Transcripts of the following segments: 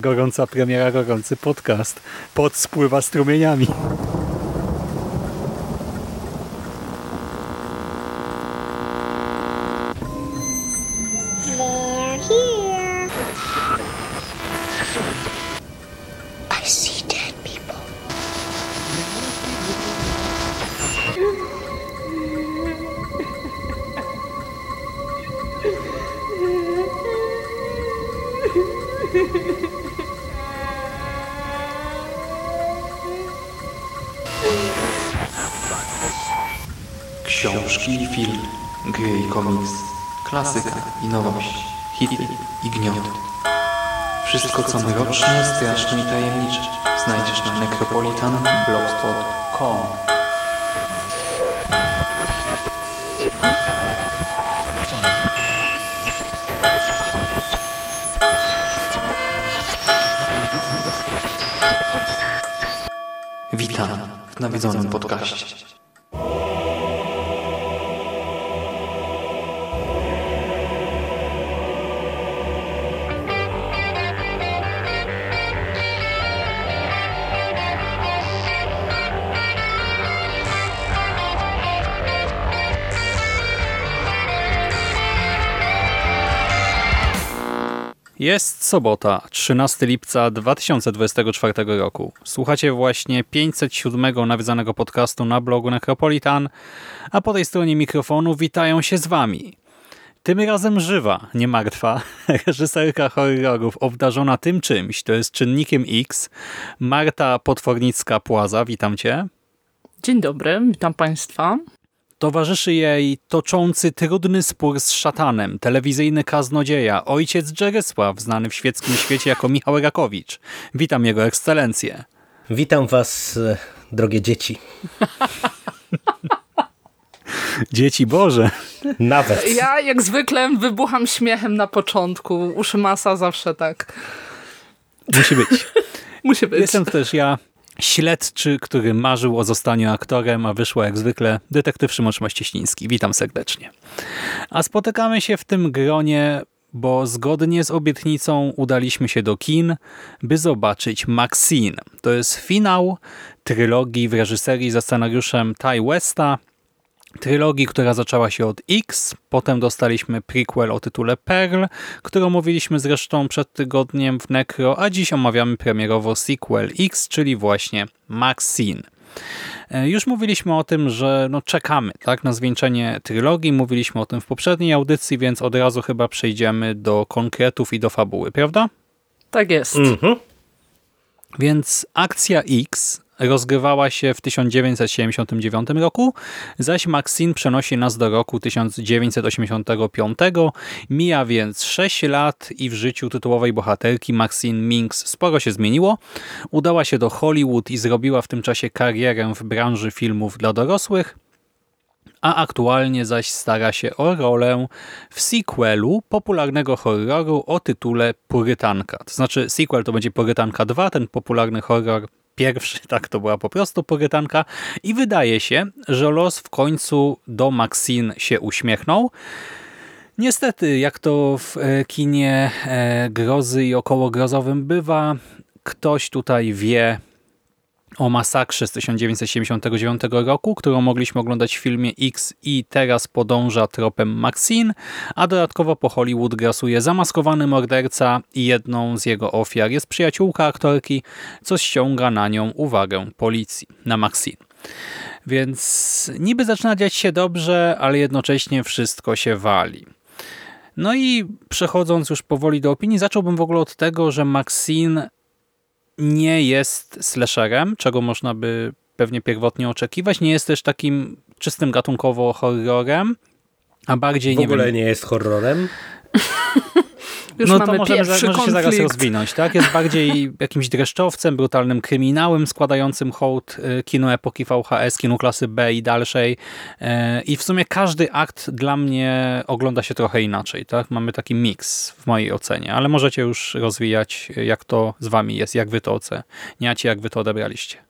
Gorąca premiera, gorący podcast. Pod spływa strumieniami. Sobota, 13 lipca 2024 roku. Słuchacie właśnie 507 nawiedzanego podcastu na blogu Necropolitan, a po tej stronie mikrofonu witają się z wami. Tym razem żywa, nie martwa, reżyserka horrorów obdarzona tym czymś, to jest czynnikiem X, Marta Potwornicka-Płaza, witam cię. Dzień dobry, witam państwa. Towarzyszy jej toczący trudny spór z szatanem, telewizyjny kaznodzieja, ojciec Dżerysław, znany w świeckim świecie jako Michał Rakowicz. Witam jego ekscelencję. Witam was, e, drogie dzieci. Dzieci Boże. Nawet. Ja jak zwykle wybucham śmiechem na początku. Uszy masa zawsze tak. Musi być. Musi być. Jestem też ja, śledczy, który marzył o zostaniu aktorem, a wyszło jak zwykle detektyw Szymon Szymaścieśliński. Witam serdecznie. A spotykamy się w tym gronie, bo zgodnie z obietnicą udaliśmy się do kin, by zobaczyć Maxine. To jest finał trylogii w reżyserii za scenariuszem Ty Westa, trylogii, która zaczęła się od X, potem dostaliśmy prequel o tytule Pearl, którą mówiliśmy zresztą przed tygodniem w Necro, a dziś omawiamy premierowo sequel X, czyli właśnie Maxine. E, już mówiliśmy o tym, że no czekamy tak, na zwieńczenie trylogii, mówiliśmy o tym w poprzedniej audycji, więc od razu chyba przejdziemy do konkretów i do fabuły, prawda? Tak jest. Mhm. Więc akcja X rozgrywała się w 1979 roku, zaś Maxine przenosi nas do roku 1985. Mija więc 6 lat i w życiu tytułowej bohaterki Maxine Minks sporo się zmieniło. Udała się do Hollywood i zrobiła w tym czasie karierę w branży filmów dla dorosłych, a aktualnie zaś stara się o rolę w sequelu popularnego horroru o tytule Purytanka. To znaczy sequel to będzie Purytanka 2, ten popularny horror pierwszy, tak to była po prostu porytanka i wydaje się, że los w końcu do Maxine się uśmiechnął. Niestety, jak to w e, kinie e, grozy i około grozowym bywa, ktoś tutaj wie, o masakrze z 1979 roku, którą mogliśmy oglądać w filmie X i teraz podąża tropem Maxine, a dodatkowo po Hollywood grasuje zamaskowany morderca i jedną z jego ofiar jest przyjaciółka aktorki, co ściąga na nią uwagę policji, na Maxine. Więc niby zaczyna dziać się dobrze, ale jednocześnie wszystko się wali. No i przechodząc już powoli do opinii, zacząłbym w ogóle od tego, że Maxine nie jest slasherem, czego można by pewnie pierwotnie oczekiwać. Nie jest też takim czystym gatunkowo horrorem, a bardziej w ogóle nie, wiem, nie jest horrorem. Już no mamy to możemy, pierwszy może się zaraz rozwinąć. Tak? Jest bardziej jakimś dreszczowcem, brutalnym kryminałem składającym hołd y, kinu epoki VHS, kinu klasy B i dalszej. Y, I w sumie każdy akt dla mnie ogląda się trochę inaczej. Tak? Mamy taki miks w mojej ocenie, ale możecie już rozwijać, jak to z wami jest, jak wy to oceniacie, jak wy to odebraliście.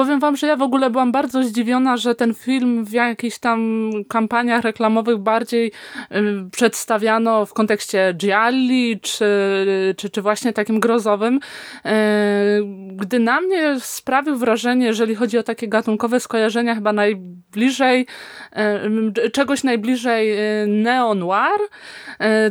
Powiem wam, że ja w ogóle byłam bardzo zdziwiona, że ten film w jakichś tam kampaniach reklamowych bardziej y, przedstawiano w kontekście gialli, czy, czy, czy właśnie takim grozowym. Y, gdy na mnie sprawił wrażenie, jeżeli chodzi o takie gatunkowe skojarzenia, chyba najbliżej, y, czegoś najbliżej neo-noir,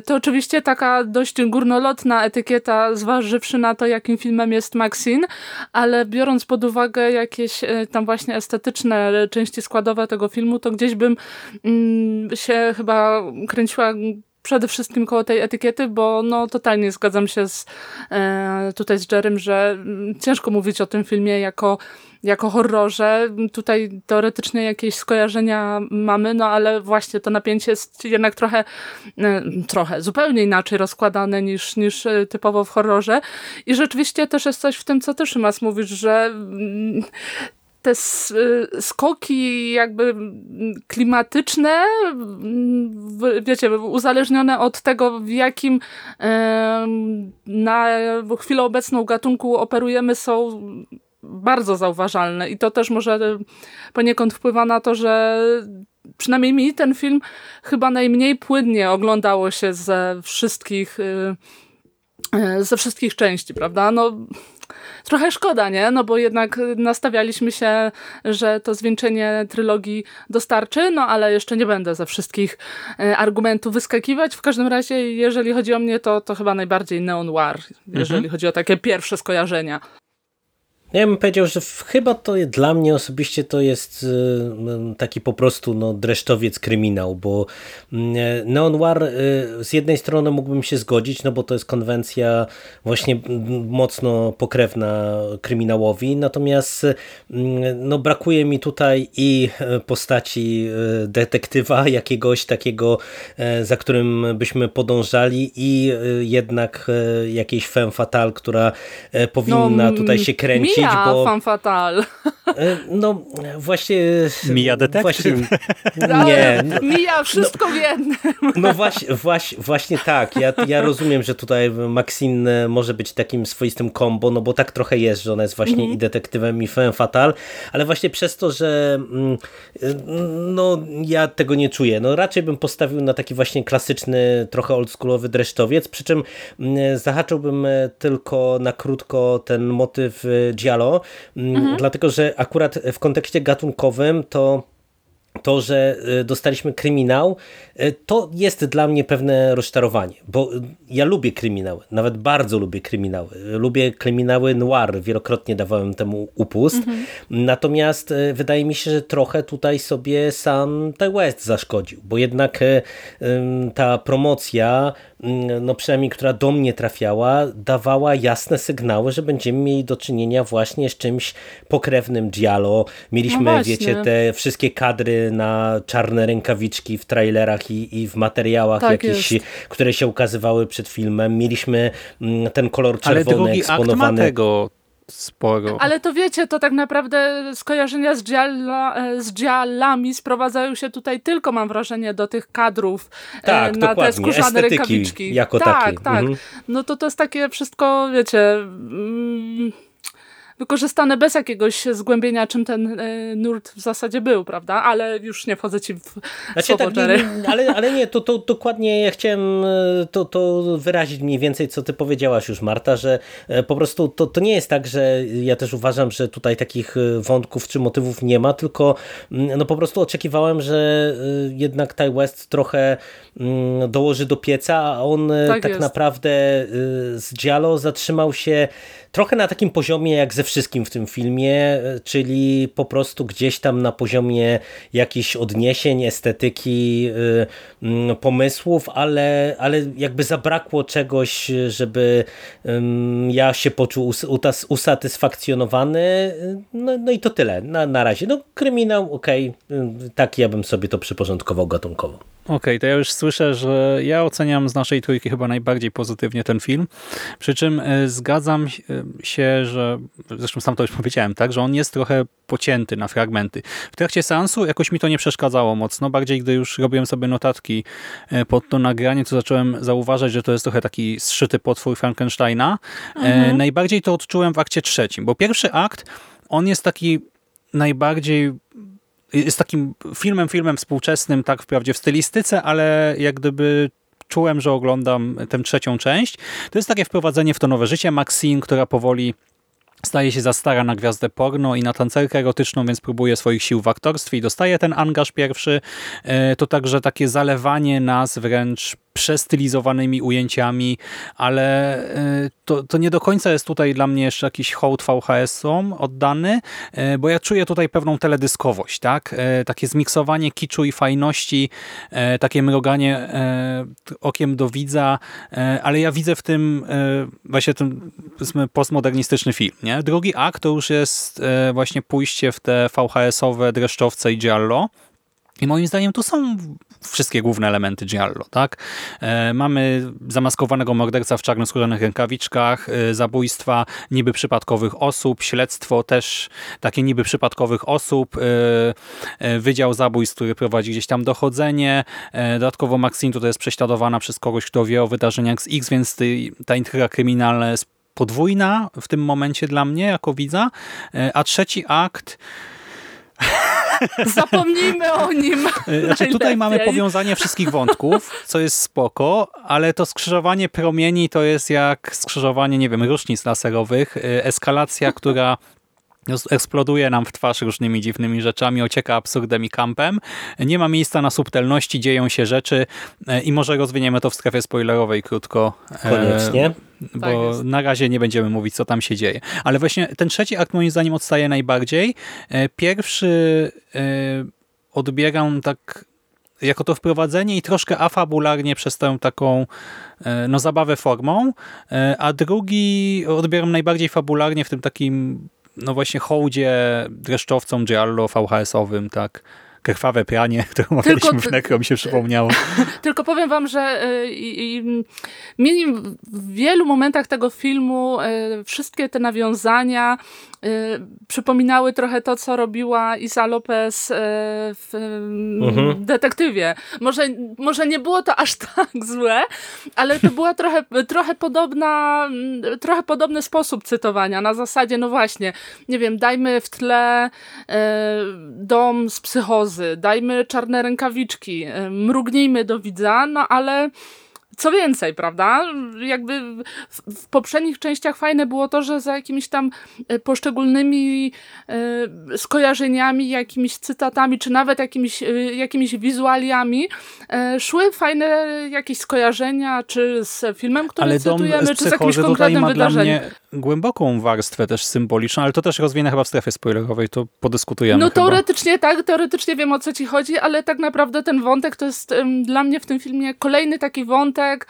to oczywiście taka dość górnolotna etykieta, zważywszy na to, jakim filmem jest Maxine, ale biorąc pod uwagę jakieś e, tam właśnie estetyczne części składowe tego filmu, to gdzieś bym mm, się chyba kręciła przede wszystkim koło tej etykiety, bo no totalnie zgadzam się z, e, tutaj z Jerem, że mm, ciężko mówić o tym filmie jako jako horrorze. Tutaj teoretycznie jakieś skojarzenia mamy, no ale właśnie to napięcie jest jednak trochę, e, trochę, zupełnie inaczej rozkładane niż, niż e, typowo w horrorze. I rzeczywiście też jest coś w tym, co ty Szymas mówisz, że mm, te e, skoki jakby klimatyczne, wiecie, uzależnione od tego, w jakim na chwilę obecną gatunku operujemy, są bardzo zauważalne i to też może poniekąd wpływa na to, że przynajmniej mi ten film chyba najmniej płynnie oglądało się ze wszystkich y, y, ze wszystkich części, prawda? No trochę szkoda, nie? No bo jednak nastawialiśmy się, że to zwieńczenie trylogii dostarczy, no ale jeszcze nie będę ze wszystkich y, argumentów wyskakiwać. W każdym razie, jeżeli chodzi o mnie, to, to chyba najbardziej neon-noir, jeżeli mhm. chodzi o takie pierwsze skojarzenia. Ja bym powiedział, że chyba to dla mnie osobiście to jest y, taki po prostu no, dresztowiec kryminał, bo mm, Neon Noir y, z jednej strony mógłbym się zgodzić, no bo to jest konwencja właśnie mocno pokrewna kryminałowi, natomiast mm, no, brakuje mi tutaj i postaci y, detektywa jakiegoś takiego, za którym byśmy podążali i jednak jakiejś femme fatale, która powinna no, tutaj się kręcić Mia, bo... fan fatal. E, no właśnie... Mija detektyw. Właśnie, nie. Mija wszystko no, w jednym. No właśnie, właśnie, właśnie tak. Ja, ja rozumiem, że tutaj Maxine może być takim swoistym kombo, no bo tak trochę jest, że ona jest właśnie mm -hmm. i detektywem i femme fatal, ale właśnie przez to, że mm, no ja tego nie czuję. No raczej bym postawił na taki właśnie klasyczny, trochę oldschoolowy dresztowiec, przy czym mm, zahaczyłbym tylko na krótko ten motyw Giallo, mm, mhm. dlatego że akurat w kontekście gatunkowym to to, że y, dostaliśmy kryminał, y, to jest dla mnie pewne rozczarowanie, bo ja lubię kryminały, nawet bardzo lubię kryminały. Lubię kryminały noir, wielokrotnie dawałem temu upust, mhm. natomiast y, wydaje mi się, że trochę tutaj sobie sam Ty West zaszkodził, bo jednak ta promocja no przynajmniej która do mnie trafiała, dawała jasne sygnały, że będziemy mieli do czynienia właśnie z czymś pokrewnym Giallo. Mieliśmy, no wiecie, te wszystkie kadry na czarne rękawiczki w trailerach i, i w materiałach tak jakieś, jest. które się ukazywały przed filmem. Mieliśmy mm, ten kolor czerwony Ale drugi eksponowany. Akt ma tego sporo. Ale to wiecie, to tak naprawdę skojarzenia z, gialla, e, z giallami sprowadzają się tutaj tylko, mam wrażenie, do tych kadrów e, tak, na dokładnie. te skórzane rękawiczki. Jako tak, takie. tak. Mhm. No to to jest takie wszystko, wiecie... Mm, wykorzystane bez jakiegoś zgłębienia, czym ten e, nurt w zasadzie był, prawda? Ale już nie wchodzę ci w znaczy, tak, nie, ale, ale nie, to, to dokładnie ja chciałem e, to, to wyrazić mniej więcej, co ty powiedziałaś już, Marta, że e, po prostu to, to nie jest tak, że ja też uważam, że tutaj takich wątków czy motywów nie ma, tylko mm, no po prostu oczekiwałem, że jednak Ty West trochę mm, dołoży do pieca, a on tak, tak naprawdę z Giallo zatrzymał się trochę na takim poziomie jak ze wszystkim w tym filmie, e, czyli po prostu gdzieś tam na poziomie jakichś odniesień, estetyki, e, pomysłów, ale, ale jakby zabrakło czegoś, żeby ja się poczuł usatysfakcjonowany. No, no i to tyle na, na razie. No kryminał, okej, okay. tak ja bym sobie to przyporządkował gatunkowo. Okej, okay, to ja już słyszę, że ja oceniam z naszej trójki chyba najbardziej pozytywnie ten film. Przy czym e, zgadzam e, się, że zresztą sam to już powiedziałem, tak, że on jest trochę pocięty na fragmenty. W trakcie seansu jakoś mi to nie przeszkadzało mocno, bardziej gdy już robiłem sobie notatki e, pod to nagranie, to zacząłem zauważać, że to jest trochę taki zszyty potwór Frankensteina. Mhm. Najbardziej to odczułem w akcie trzecim, bo pierwszy akt, on jest taki najbardziej jest takim filmem, filmem współczesnym, tak wprawdzie w stylistyce, ale jak gdyby czułem, że oglądam tę trzecią część. To jest takie wprowadzenie w to nowe życie Maxine, która powoli staje się za stara na gwiazdę porno i na tancerkę erotyczną, więc próbuje swoich sił w aktorstwie i dostaje ten angaż pierwszy. E, to także takie zalewanie nas wręcz przestylizowanymi ujęciami, ale e, to, to nie do końca jest tutaj dla mnie jeszcze jakiś hołd VHS-om oddany, e, bo ja czuję tutaj pewną teledyskowość, tak? E, takie zmiksowanie kiczu i fajności, takie mroganie okiem do widza, ale ja widzę w tym właśnie ten postmodernistyczny film. Nie? Drugi akt to już jest właśnie pójście w te VHS-owe dreszczowce i giallo, i moim zdaniem tu są wszystkie główne elementy Giallo. Tak? E, mamy zamaskowanego morderca w czarnoskórzanych rękawiczkach, e, zabójstwa niby przypadkowych osób, śledztwo też takie niby przypadkowych osób, e, wydział zabójstw, który prowadzi gdzieś tam dochodzenie. Dodatkowo Maxine tutaj jest prześladowana przez kogoś, kto wie o wydarzeniach z X, więc ta intryga kryminalna jest podwójna w tym momencie dla mnie jako widza. A trzeci akt Zapomnijmy o nim. E, znaczy, tutaj mamy powiązanie wszystkich wątków, co jest spoko, ale to skrzyżowanie promieni to jest jak skrzyżowanie, nie wiem, różnic laserowych. E, eskalacja, która eksploduje nam w twarz różnymi dziwnymi rzeczami, ocieka absurdem i kampem. Nie ma miejsca na subtelności, dzieją się rzeczy e, i może rozwiniemy to w strefie spoilerowej krótko. Koniecznie. Bo tak na razie nie będziemy mówić, co tam się dzieje. Ale właśnie ten trzeci akt moim zdaniem odstaje najbardziej. E, pierwszy e, odbieram tak jako to wprowadzenie i troszkę afabularnie przez tę taką no, zabawę formą, a drugi odbieram najbardziej fabularnie w tym takim no właśnie hołdzie dreszczowcom Giallo VHS-owym, tak krwawe pranie, które omawialiśmy w Necro, mi się przypomniało. Tylko powiem wam, że y, mieli w wielu momentach tego filmu y, wszystkie te nawiązania y, przypominały trochę to, co robiła Isa Lopez w mhm. Detektywie. Może, może nie było to aż tak złe, ale to była trochę, trochę podobna, trochę podobny sposób cytowania. Na zasadzie, no właśnie, nie wiem, dajmy w tle dom z dajmy czarne rękawiczki, mrugnijmy do widza, no ale co więcej, prawda? Jakby w, poprzednich częściach fajne było to, że za jakimiś tam e, poszczególnymi e, skojarzeniami, jakimiś cytatami, czy nawet jakimiś, jakimiś wizualiami szły fajne jakieś skojarzenia, czy z filmem, który ale cytujemy, czy z jakimś konkretnym wydarzeniem. Głęboką warstwę też symboliczną, ale to też rozwinę chyba w strefie spoilerowej, to podyskutujemy. No teoretycznie chyba. tak, teoretycznie wiem o co ci chodzi, ale tak naprawdę ten wątek to jest um, dla mnie w tym filmie kolejny taki wątek,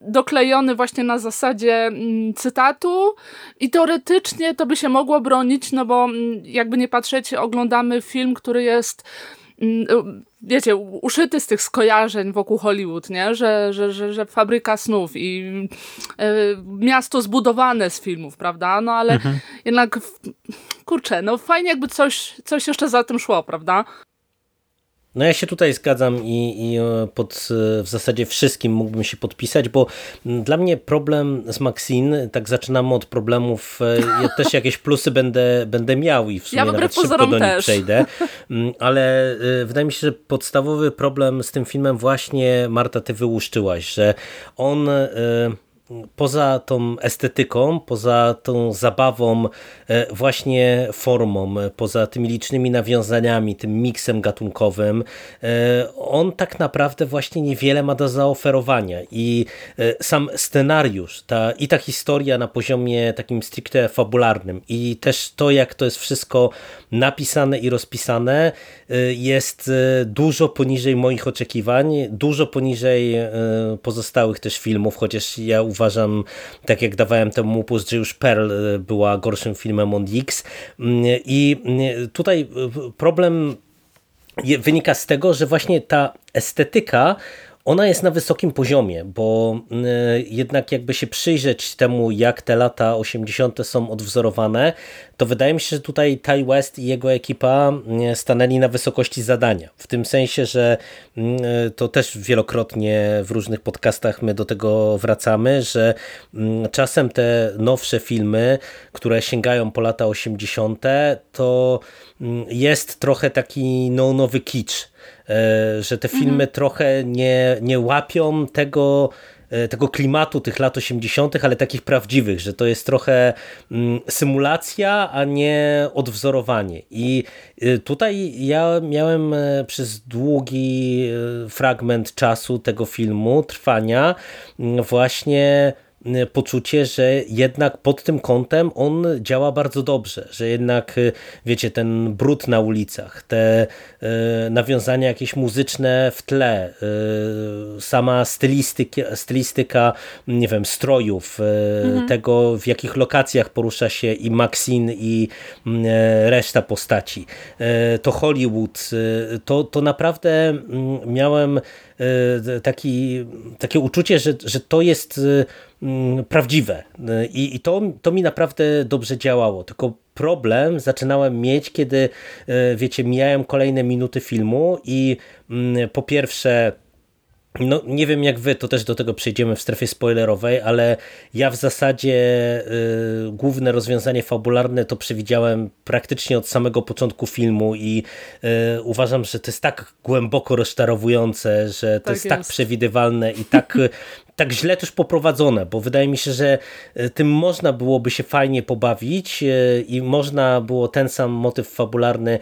doklejony właśnie na zasadzie mm, cytatu i teoretycznie to by się mogło bronić, no bo mm, jakby nie patrzeć, oglądamy film, który jest wiecie, uszyty z tych skojarzeń wokół Hollywood, nie? Że, że, że, że fabryka snów i y, miasto zbudowane z filmów, prawda? No ale mhm. jednak kurczę, no fajnie jakby coś, coś jeszcze za tym szło, prawda? No ja się tutaj zgadzam i, i, e, pod e, w zasadzie wszystkim mógłbym się podpisać, bo dla mnie problem z Maxine, tak zaczynamy od problemów, e, ja też jakieś plusy będę, będę miał i w sumie ja nawet szybko do nich przejdę, ale wydaje mi się, że podstawowy problem z tym filmem właśnie Marta ty wyłuszczyłaś, że on poza tą estetyką, poza tą zabawą, e, właśnie formą, poza tymi licznymi nawiązaniami, tym miksem gatunkowym, e, on tak naprawdę właśnie niewiele ma do zaoferowania. I e, sam scenariusz ta, i ta historia na poziomie takim stricte fabularnym i też to, jak to jest wszystko napisane i rozpisane, jest dużo poniżej moich oczekiwań, dużo poniżej pozostałych też filmów, chociaż ja uważam, tak jak dawałem temu upust, że już Pearl była gorszym filmem od X. I tutaj problem wynika z tego, że właśnie ta estetyka ona jest na wysokim poziomie, bo jednak jakby się przyjrzeć temu, jak te lata 80. są odwzorowane, to wydaje mi się, że tutaj Ty West i jego ekipa stanęli na wysokości zadania. W tym sensie, że to też wielokrotnie w różnych podcastach my do tego wracamy, że czasem te nowsze filmy, które sięgają po lata 80., to jest trochę taki no, nowy kicz E, że te filmy mhm. trochę nie, nie łapią tego, e, tego klimatu tych lat 80., ale takich prawdziwych, że to jest trochę mm, symulacja, a nie odwzorowanie. I e, tutaj ja miałem przez długi fragment czasu tego filmu, trwania, mm, właśnie poczucie, że jednak pod tym kątem on działa bardzo dobrze, że jednak y, wiecie, ten brud na ulicach, te y, nawiązania jakieś muzyczne w tle, sama stylistyka, stylistyka nie wiem, strojów, mhm. tego w jakich lokacjach porusza się i Maxine i reszta postaci, to Hollywood, to, to naprawdę mm, miałem taki, takie uczucie, że, że to jest Mm, prawdziwe. I, i to, to mi naprawdę dobrze działało, tylko problem zaczynałem mieć, kiedy e, wiecie, mijałem kolejne minuty filmu i mm, po pierwsze no, nie wiem jak wy, to też do tego przejdziemy w strefie spoilerowej, ale ja w zasadzie y, główne rozwiązanie fabularne to przewidziałem praktycznie od samego początku filmu i y, uważam, że to jest tak głęboko rozczarowujące, że to tak jest, jest, tak przewidywalne i tak tak źle też poprowadzone, bo wydaje mi się, że e, tym można byłoby się fajnie pobawić e, i można było ten sam motyw fabularny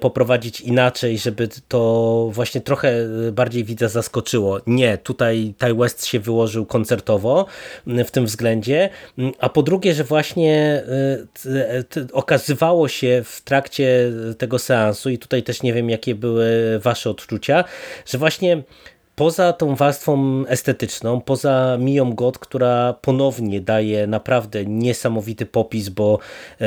poprowadzić inaczej, żeby to właśnie trochę e, bardziej widza zaskoczyło. Nie, tutaj Ty West się wyłożył koncertowo w tym względzie, a po drugie, że właśnie okazywało się w trakcie tego seansu i tutaj też nie wiem jakie były wasze odczucia, że właśnie poza tą warstwą estetyczną, poza Miją God, która ponownie daje naprawdę niesamowity popis, bo e,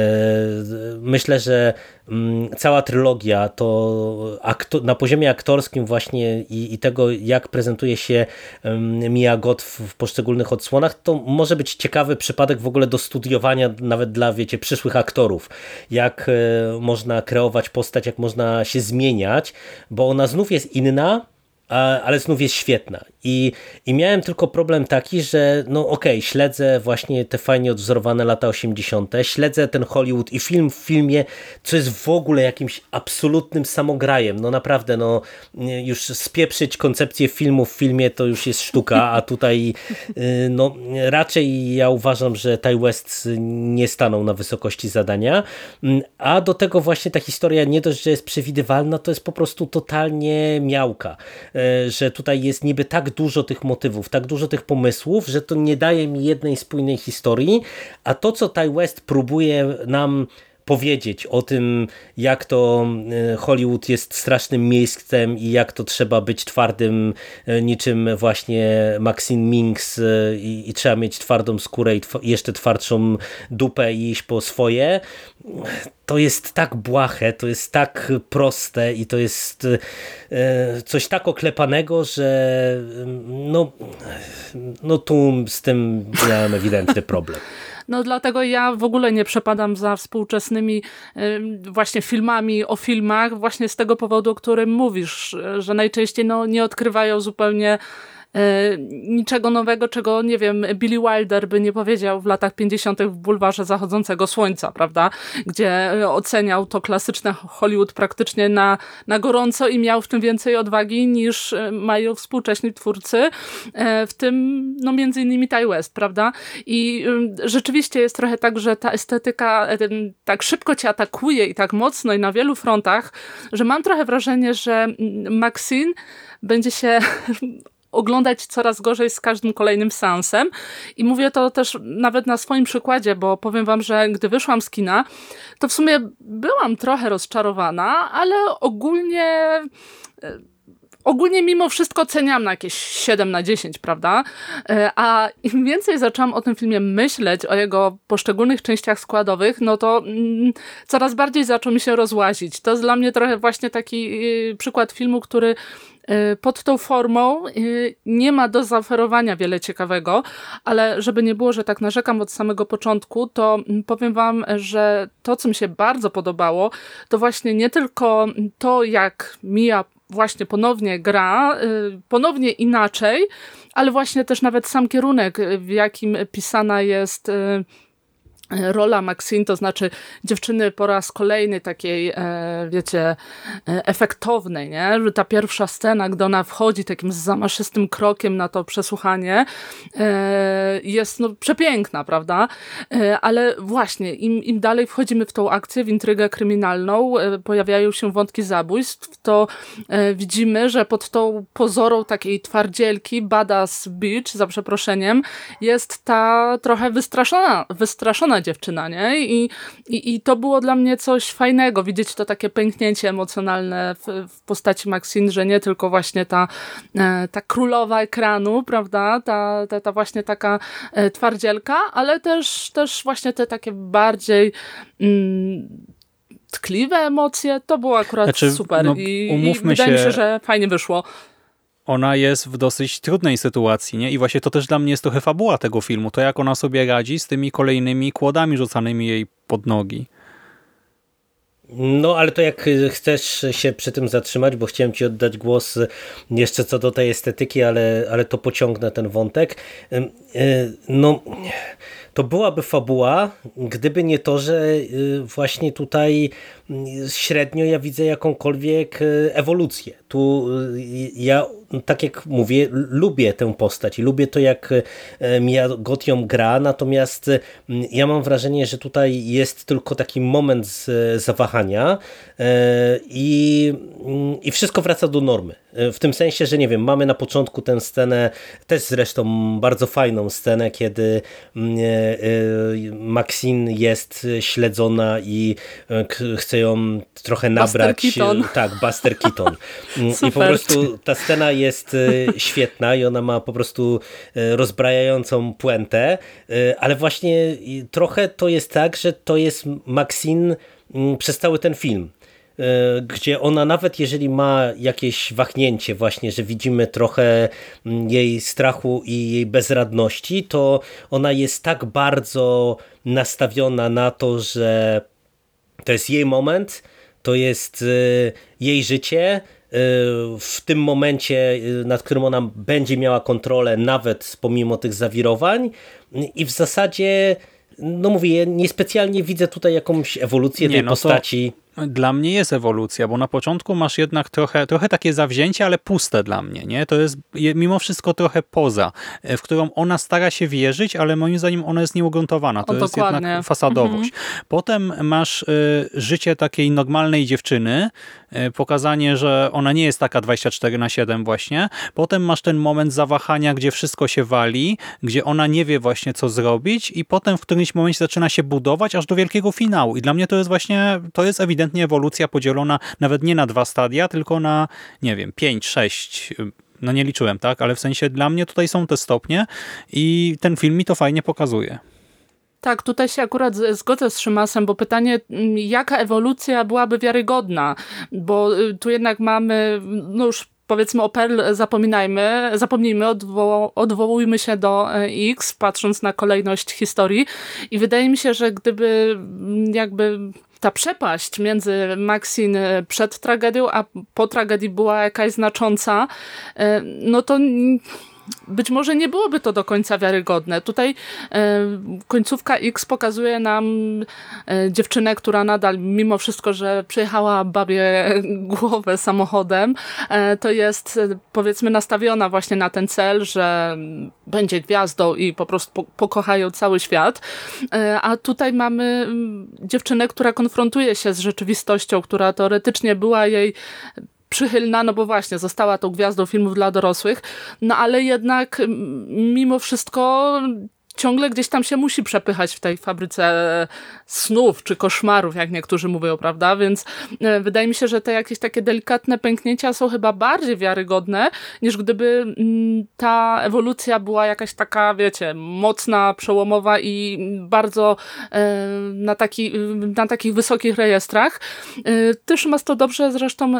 myślę, że mm, cała trylogia to na poziomie aktorskim właśnie i, i, tego, jak prezentuje się um, Mia God w, w, poszczególnych odsłonach, to może być ciekawy przypadek w ogóle do studiowania nawet dla, wiecie, przyszłych aktorów. Jak e, można kreować postać, jak można się zmieniać, bo ona znów jest inna, ale znów jest świetna. I, I miałem tylko problem taki, że no okej, okay, śledzę właśnie te fajnie odwzorowane lata 80., śledzę ten Hollywood i film w filmie, co jest w ogóle jakimś absolutnym samograjem. No naprawdę, no już spieprzyć koncepcję filmu w filmie to już jest sztuka, a tutaj y, no raczej ja uważam, że Ty West nie stanął na wysokości zadania, a do tego właśnie ta historia nie dość, że jest przewidywalna, to jest po prostu totalnie miałka że tutaj jest niby tak dużo tych motywów, tak dużo tych pomysłów, że to nie daje mi jednej spójnej historii, a to co Ty West próbuje nam powiedzieć o tym, jak to e, Hollywood jest strasznym miejscem i jak to trzeba być twardym, e, niczym właśnie Maxine Minks i, i trzeba mieć twardą skórę i tw jeszcze twardszą dupę i iść po swoje, to jest tak błahe, to jest tak proste i to jest e, coś tak oklepanego, że mm, no, no tu z tym miałem ewidentny problem. No dlatego ja w ogóle nie przepadam za współczesnymi właśnie filmami o filmach, właśnie z tego powodu, o którym mówisz, że najczęściej no, nie odkrywają zupełnie niczego nowego, czego, nie wiem, Billy Wilder by nie powiedział w latach 50. w bulwarze zachodzącego słońca, prawda? Gdzie oceniał to klasyczne Hollywood praktycznie na, na gorąco i miał w tym więcej odwagi niż e, mają współcześni twórcy, e, w tym, no, między innymi Ty West, prawda? I rzeczywiście jest trochę tak, że ta estetyka tak szybko cię atakuje i tak mocno i na wielu frontach, że mam trochę wrażenie, że Maxine będzie się oglądać coraz gorzej z każdym kolejnym seansem. I mówię to też nawet na swoim przykładzie, bo powiem wam, że gdy wyszłam z kina, to w sumie byłam trochę rozczarowana, ale ogólnie e, ogólnie mimo wszystko ceniam na jakieś 7 na 10, prawda? E, a im więcej zaczęłam o tym filmie myśleć, o jego poszczególnych częściach składowych, no to mm, coraz bardziej zaczął mi się rozłazić. To jest dla mnie trochę właśnie taki y, przykład filmu, który y, pod tą formą y, nie ma do zaoferowania wiele ciekawego, ale żeby nie było, że tak narzekam od samego początku, to mm, powiem wam, że to, co mi się bardzo podobało, to właśnie nie tylko to, jak Mia właśnie ponownie gra, y, ponownie inaczej, ale właśnie też nawet sam kierunek, w jakim pisana jest y, rola Maxine, to znaczy dziewczyny po raz kolejny takiej, e, wiecie, e, efektownej, nie? Że ta pierwsza scena, gdy ona wchodzi takim zamaszystym krokiem na to przesłuchanie, e, jest no, przepiękna, prawda? Ale właśnie, im, im dalej wchodzimy w tą akcję, w intrygę kryminalną, pojawiają się wątki zabójstw, to widzimy, że pod tą pozorą takiej twardzielki, badass bitch, za przeproszeniem, jest ta trochę wystraszona, wystraszona dziewczyna, nie? I, i, I to było dla mnie coś fajnego, widzieć to takie pęknięcie emocjonalne w, w postaci Maxine, że nie tylko właśnie ta, e, ta królowa ekranu, prawda? Ta, ta, ta właśnie taka e, twardzielka, ale też, też właśnie te takie bardziej mm, tkliwe emocje, to było akurat znaczy, super no, i, i wydaje się, mi się, że fajnie wyszło ona jest w dosyć trudnej sytuacji, nie? I właśnie to też dla mnie jest trochę fabuła tego filmu, to jak ona sobie radzi z tymi kolejnymi kłodami rzucanymi jej pod nogi. No, ale to jak y, chcesz się przy tym zatrzymać, bo chciałem ci oddać głos y, jeszcze co do tej estetyki, ale, ale to pociągnę ten wątek. Y, no, to byłaby fabuła, gdyby nie to, że właśnie tutaj średnio ja widzę jakąkolwiek ewolucję. Tu ja tak jak mówię, lubię tę postać i lubię to, jak e, Mia Goth ją gra, natomiast ja mam wrażenie, że tutaj jest tylko taki moment zawahania e, i, i wszystko wraca do normy. E, w tym sensie, że nie wiem, mamy na początku tę scenę, też zresztą bardzo fajną scenę, kiedy Maxine jest śledzona i chce ją trochę nabrać. Buster Keaton. Tak, Buster Keaton. I po prostu ta scena jest e, świetna i ona ma po prostu e, rozbrajającą puentę, e, ale właśnie trochę to jest tak, że to jest Maxine mm, przez cały ten film gdzie ona nawet jeżeli ma jakieś wahnięcie właśnie, że widzimy trochę mm, jej strachu i jej bezradności, to ona jest tak bardzo nastawiona na to, że to jest jej moment, to jest jej życie, w tym momencie, y, nad którym ona będzie miała kontrolę, nawet pomimo tych zawirowań i w zasadzie no mówię, niespecjalnie widzę tutaj jakąś ewolucję Nie, tej no postaci. To dla mnie jest ewolucja, bo na początku masz jednak trochę, trochę takie zawzięcie, ale puste dla mnie. Nie? To jest mimo wszystko trochę poza, w którą ona stara się wierzyć, ale moim zdaniem ona jest nieugruntowana. To o, jest dokładnie. jednak fasadowość. Mhm. Potem masz y, życie takiej normalnej dziewczyny, pokazanie, że ona nie jest taka 24 na 7 właśnie. Potem masz ten moment zawahania, gdzie wszystko się wali, gdzie ona nie wie właśnie co zrobić i potem w którymś momencie zaczyna się budować aż do wielkiego finału. I dla mnie to jest właśnie, to jest ewidentnie ewolucja podzielona nawet nie na dwa stadia, tylko na, nie wiem, pięć, sześć, no nie liczyłem, tak, ale w sensie dla mnie tutaj są te stopnie i ten film mi to fajnie pokazuje. Tak, tutaj się akurat zgodzę z Szymasem, bo pytanie, mm, jaka ewolucja byłaby wiarygodna, bo y, tu jednak mamy, no już powiedzmy o Pearl zapominajmy, zapomnijmy, odwo odwołujmy się do e, X, patrząc na kolejność historii. I wydaje mi się, że gdyby mm, jakby ta przepaść między Maxine przed tragedią, a po tragedii była jakaś znacząca, e, no to być może nie byłoby to do końca wiarygodne. Tutaj e, końcówka X pokazuje nam e, dziewczynę, która nadal, mimo wszystko, że przejechała babie głowę samochodem, e, to jest powiedzmy nastawiona właśnie na ten cel, że będzie gwiazdą i po prostu po, pokochają cały świat. A tutaj mamy mm, dziewczynę, która konfrontuje się z rzeczywistością, która teoretycznie była jej przychylna, no bo właśnie została tą gwiazdą filmów dla dorosłych, no ale jednak mimo wszystko ciągle gdzieś tam się musi przepychać w tej fabryce snów czy koszmarów, jak niektórzy mówią, prawda? Więc e, wydaje mi się, że te jakieś takie delikatne pęknięcia są chyba bardziej wiarygodne, niż gdyby mm, ta ewolucja była jakaś taka, wiecie, mocna, przełomowa i bardzo e, na, taki, na takich wysokich rejestrach. E, ty, Szymas, to dobrze zresztą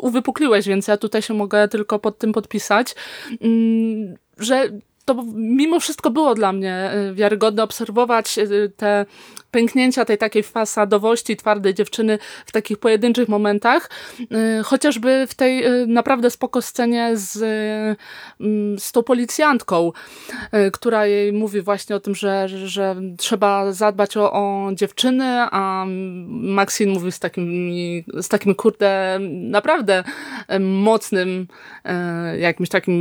uwypukliłeś, więc ja tutaj się mogę tylko pod tym podpisać, mm, że to mimo wszystko było dla mnie y, wiarygodne obserwować y, te pęknięcia tej takiej fasadowości twardej dziewczyny w takich pojedynczych momentach, y, chociażby w tej naprawdę spoko scenie z, mm, z tą policjantką, która jej mówi właśnie o tym, że, że trzeba zadbać o, o dziewczyny, a Maxine mówi z takim, z takim kurde naprawdę mocnym jakimś takim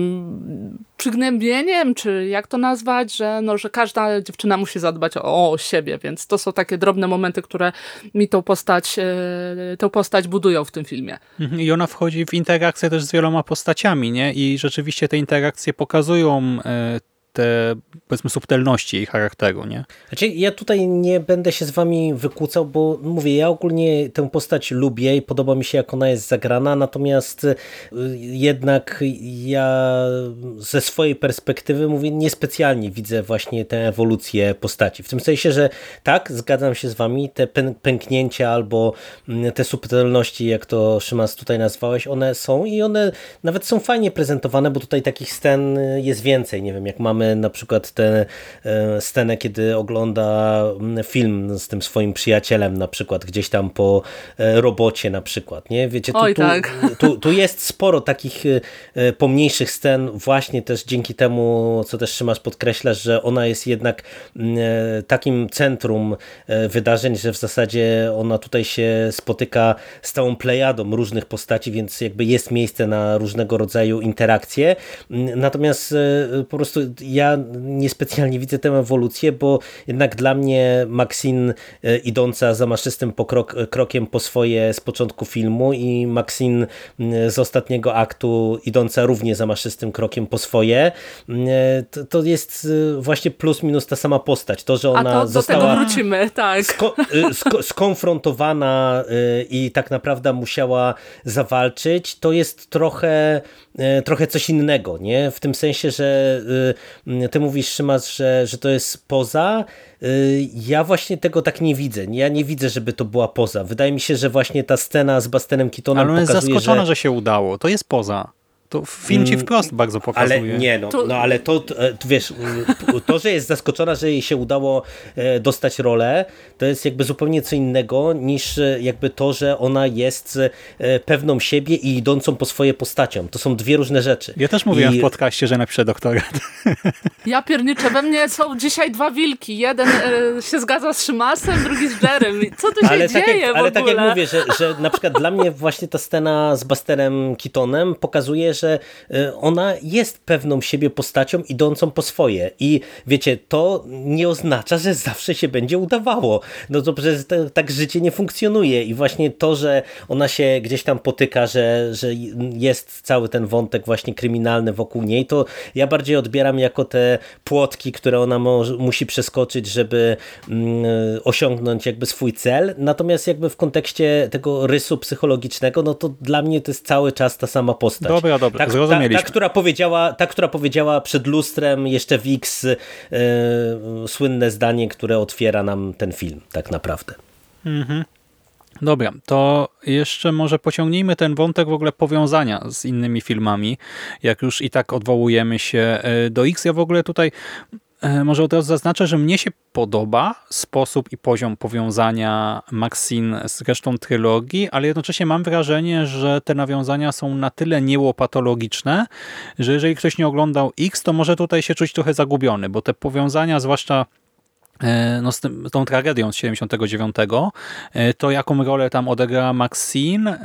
przygnębieniem, czy jak to nazwać, że, no, że każda dziewczyna musi zadbać o, o siebie, więc to są takie drobne momenty, które mi tą postać, e, tą postać budują w tym filmie. Mhm, I ona wchodzi w interakcję też z wieloma postaciami, nie? I rzeczywiście te interakcje pokazują e, te powiedzmy subtelności jej charakteru, nie? Znaczy, ja tutaj nie będę się z wami wykłócał, bo mówię, ja ogólnie tę postać lubię i podoba mi się jak ona jest zagrana, natomiast y, jednak ja ze swojej perspektywy mówię, niespecjalnie widzę właśnie tę ewolucję postaci. W tym sensie, że tak, zgadzam się z wami, te pęknięcia albo mm, te subtelności, jak to Szymas tutaj nazwałeś, one są i one nawet są fajnie prezentowane, bo tutaj takich scen jest więcej. Nie wiem, jak mamy na przykład tę e, scenę, kiedy ogląda mm, film z tym swoim przyjacielem na przykład, gdzieś tam po e, robocie na przykład, nie? Wiecie, tu, Oj, tu, tak. tu, tu jest sporo takich e, pomniejszych scen właśnie też dzięki temu, co też Szymasz podkreślasz, że ona jest jednak mm, takim centrum wydarzeń, że w zasadzie ona tutaj się spotyka z całą plejadą różnych postaci, więc jakby jest miejsce na różnego rodzaju interakcje. Natomiast po prostu ja niespecjalnie widzę tę ewolucję, bo jednak dla mnie Maxine e, idąca zamaszystym po krok, krokiem po swoje z początku filmu i Maxine z ostatniego aktu idąca równie zamaszystym krokiem po swoje, e, to, to jest e, właśnie plus minus ta sama postać. To, że ona A to, została wrócimy, tak. Sko sko skonfrontowana i tak naprawdę musiała zawalczyć, to jest trochę, trochę coś innego, nie? W tym sensie, że Mm, ty mówisz, Szymas, że, że to jest poza. Y, ja właśnie tego tak nie widzę. Ja nie widzę, żeby to była poza. Wydaje mi się, że właśnie ta scena z Bastenem Keatonem Ale on jest zaskoczona, że... że się udało. To jest poza. To film ci mm, wprost bardzo pokazuje. Ale nie, no, no ale to, to, wiesz, to, że jest zaskoczona, że jej się udało e, dostać rolę, to jest jakby zupełnie co innego niż e, jakby to, że ona jest e, pewną siebie i idącą po swoje postacią. To są dwie różne rzeczy. Ja też mówiłem I... w podcaście, że napiszę doktorat. Ja pierniczę, we mnie są dzisiaj dwa wilki. Jeden e, się zgadza z Szymasem, drugi z Jerem. Co tu się ale dzieje tak jak, Ale tak jak mówię, że, że na przykład dla mnie właśnie ta scena z Basterem Keatonem pokazuje, że y, ona jest pewną siebie postacią idącą po swoje i wiecie, to nie oznacza, że zawsze się będzie udawało. No to przecież tak życie nie funkcjonuje i właśnie to, że ona się gdzieś tam potyka, że, że jest cały ten wątek właśnie kryminalny wokół niej, to ja bardziej odbieram jako te płotki, które ona musi przeskoczyć, żeby mm, osiągnąć jakby swój cel. Natomiast jakby w kontekście tego rysu psychologicznego, no to dla mnie to jest cały czas ta sama postać. Dobra, dobra, tak, ta, ta, która powiedziała, ta, która powiedziała przed lustrem jeszcze w X yy, słynne zdanie, które otwiera nam ten film tak naprawdę. Mhm. Dobra, to jeszcze może pociągnijmy ten wątek w ogóle powiązania z innymi filmami, jak już i tak odwołujemy się e, do X. Ja w ogóle tutaj może od razu zaznaczę, że mnie się podoba sposób i poziom powiązania Maxine z resztą trylogii, ale jednocześnie mam wrażenie, że te nawiązania są na tyle niełopatologiczne, że jeżeli ktoś nie oglądał X, to może tutaj się czuć trochę zagubiony, bo te powiązania, zwłaszcza e, no, z, tym, z tą tragedią z 79, e, to jaką rolę tam odegrała Maxine,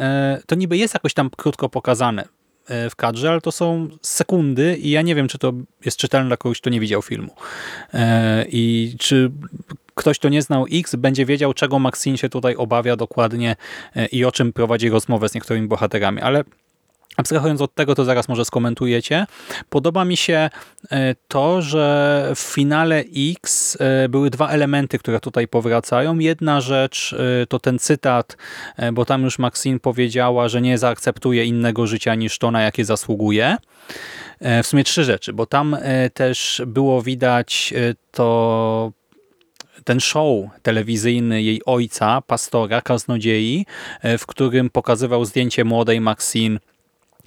to niby jest jakoś tam krótko pokazane. E, w kadrze, ale to są sekundy i ja nie wiem, czy to jest czytelne dla kogoś, kto nie widział filmu. E, I czy ktoś, kto nie znał X, będzie wiedział, czego Maxine się tutaj obawia dokładnie e, i o czym prowadzi rozmowę z niektórymi bohaterami. Ale Abstrahując od tego, to zaraz może skomentujecie. Podoba mi się e, to, że w finale X e, były dwa elementy, które tutaj powracają. Jedna rzecz e, to ten cytat, bo tam już Maxine powiedziała, że nie zaakceptuje innego życia niż to, na jakie zasługuje. W sumie trzy rzeczy, bo tam też było widać to ten show telewizyjny jej ojca, pastora, kaznodziei, w którym pokazywał zdjęcie młodej Maxine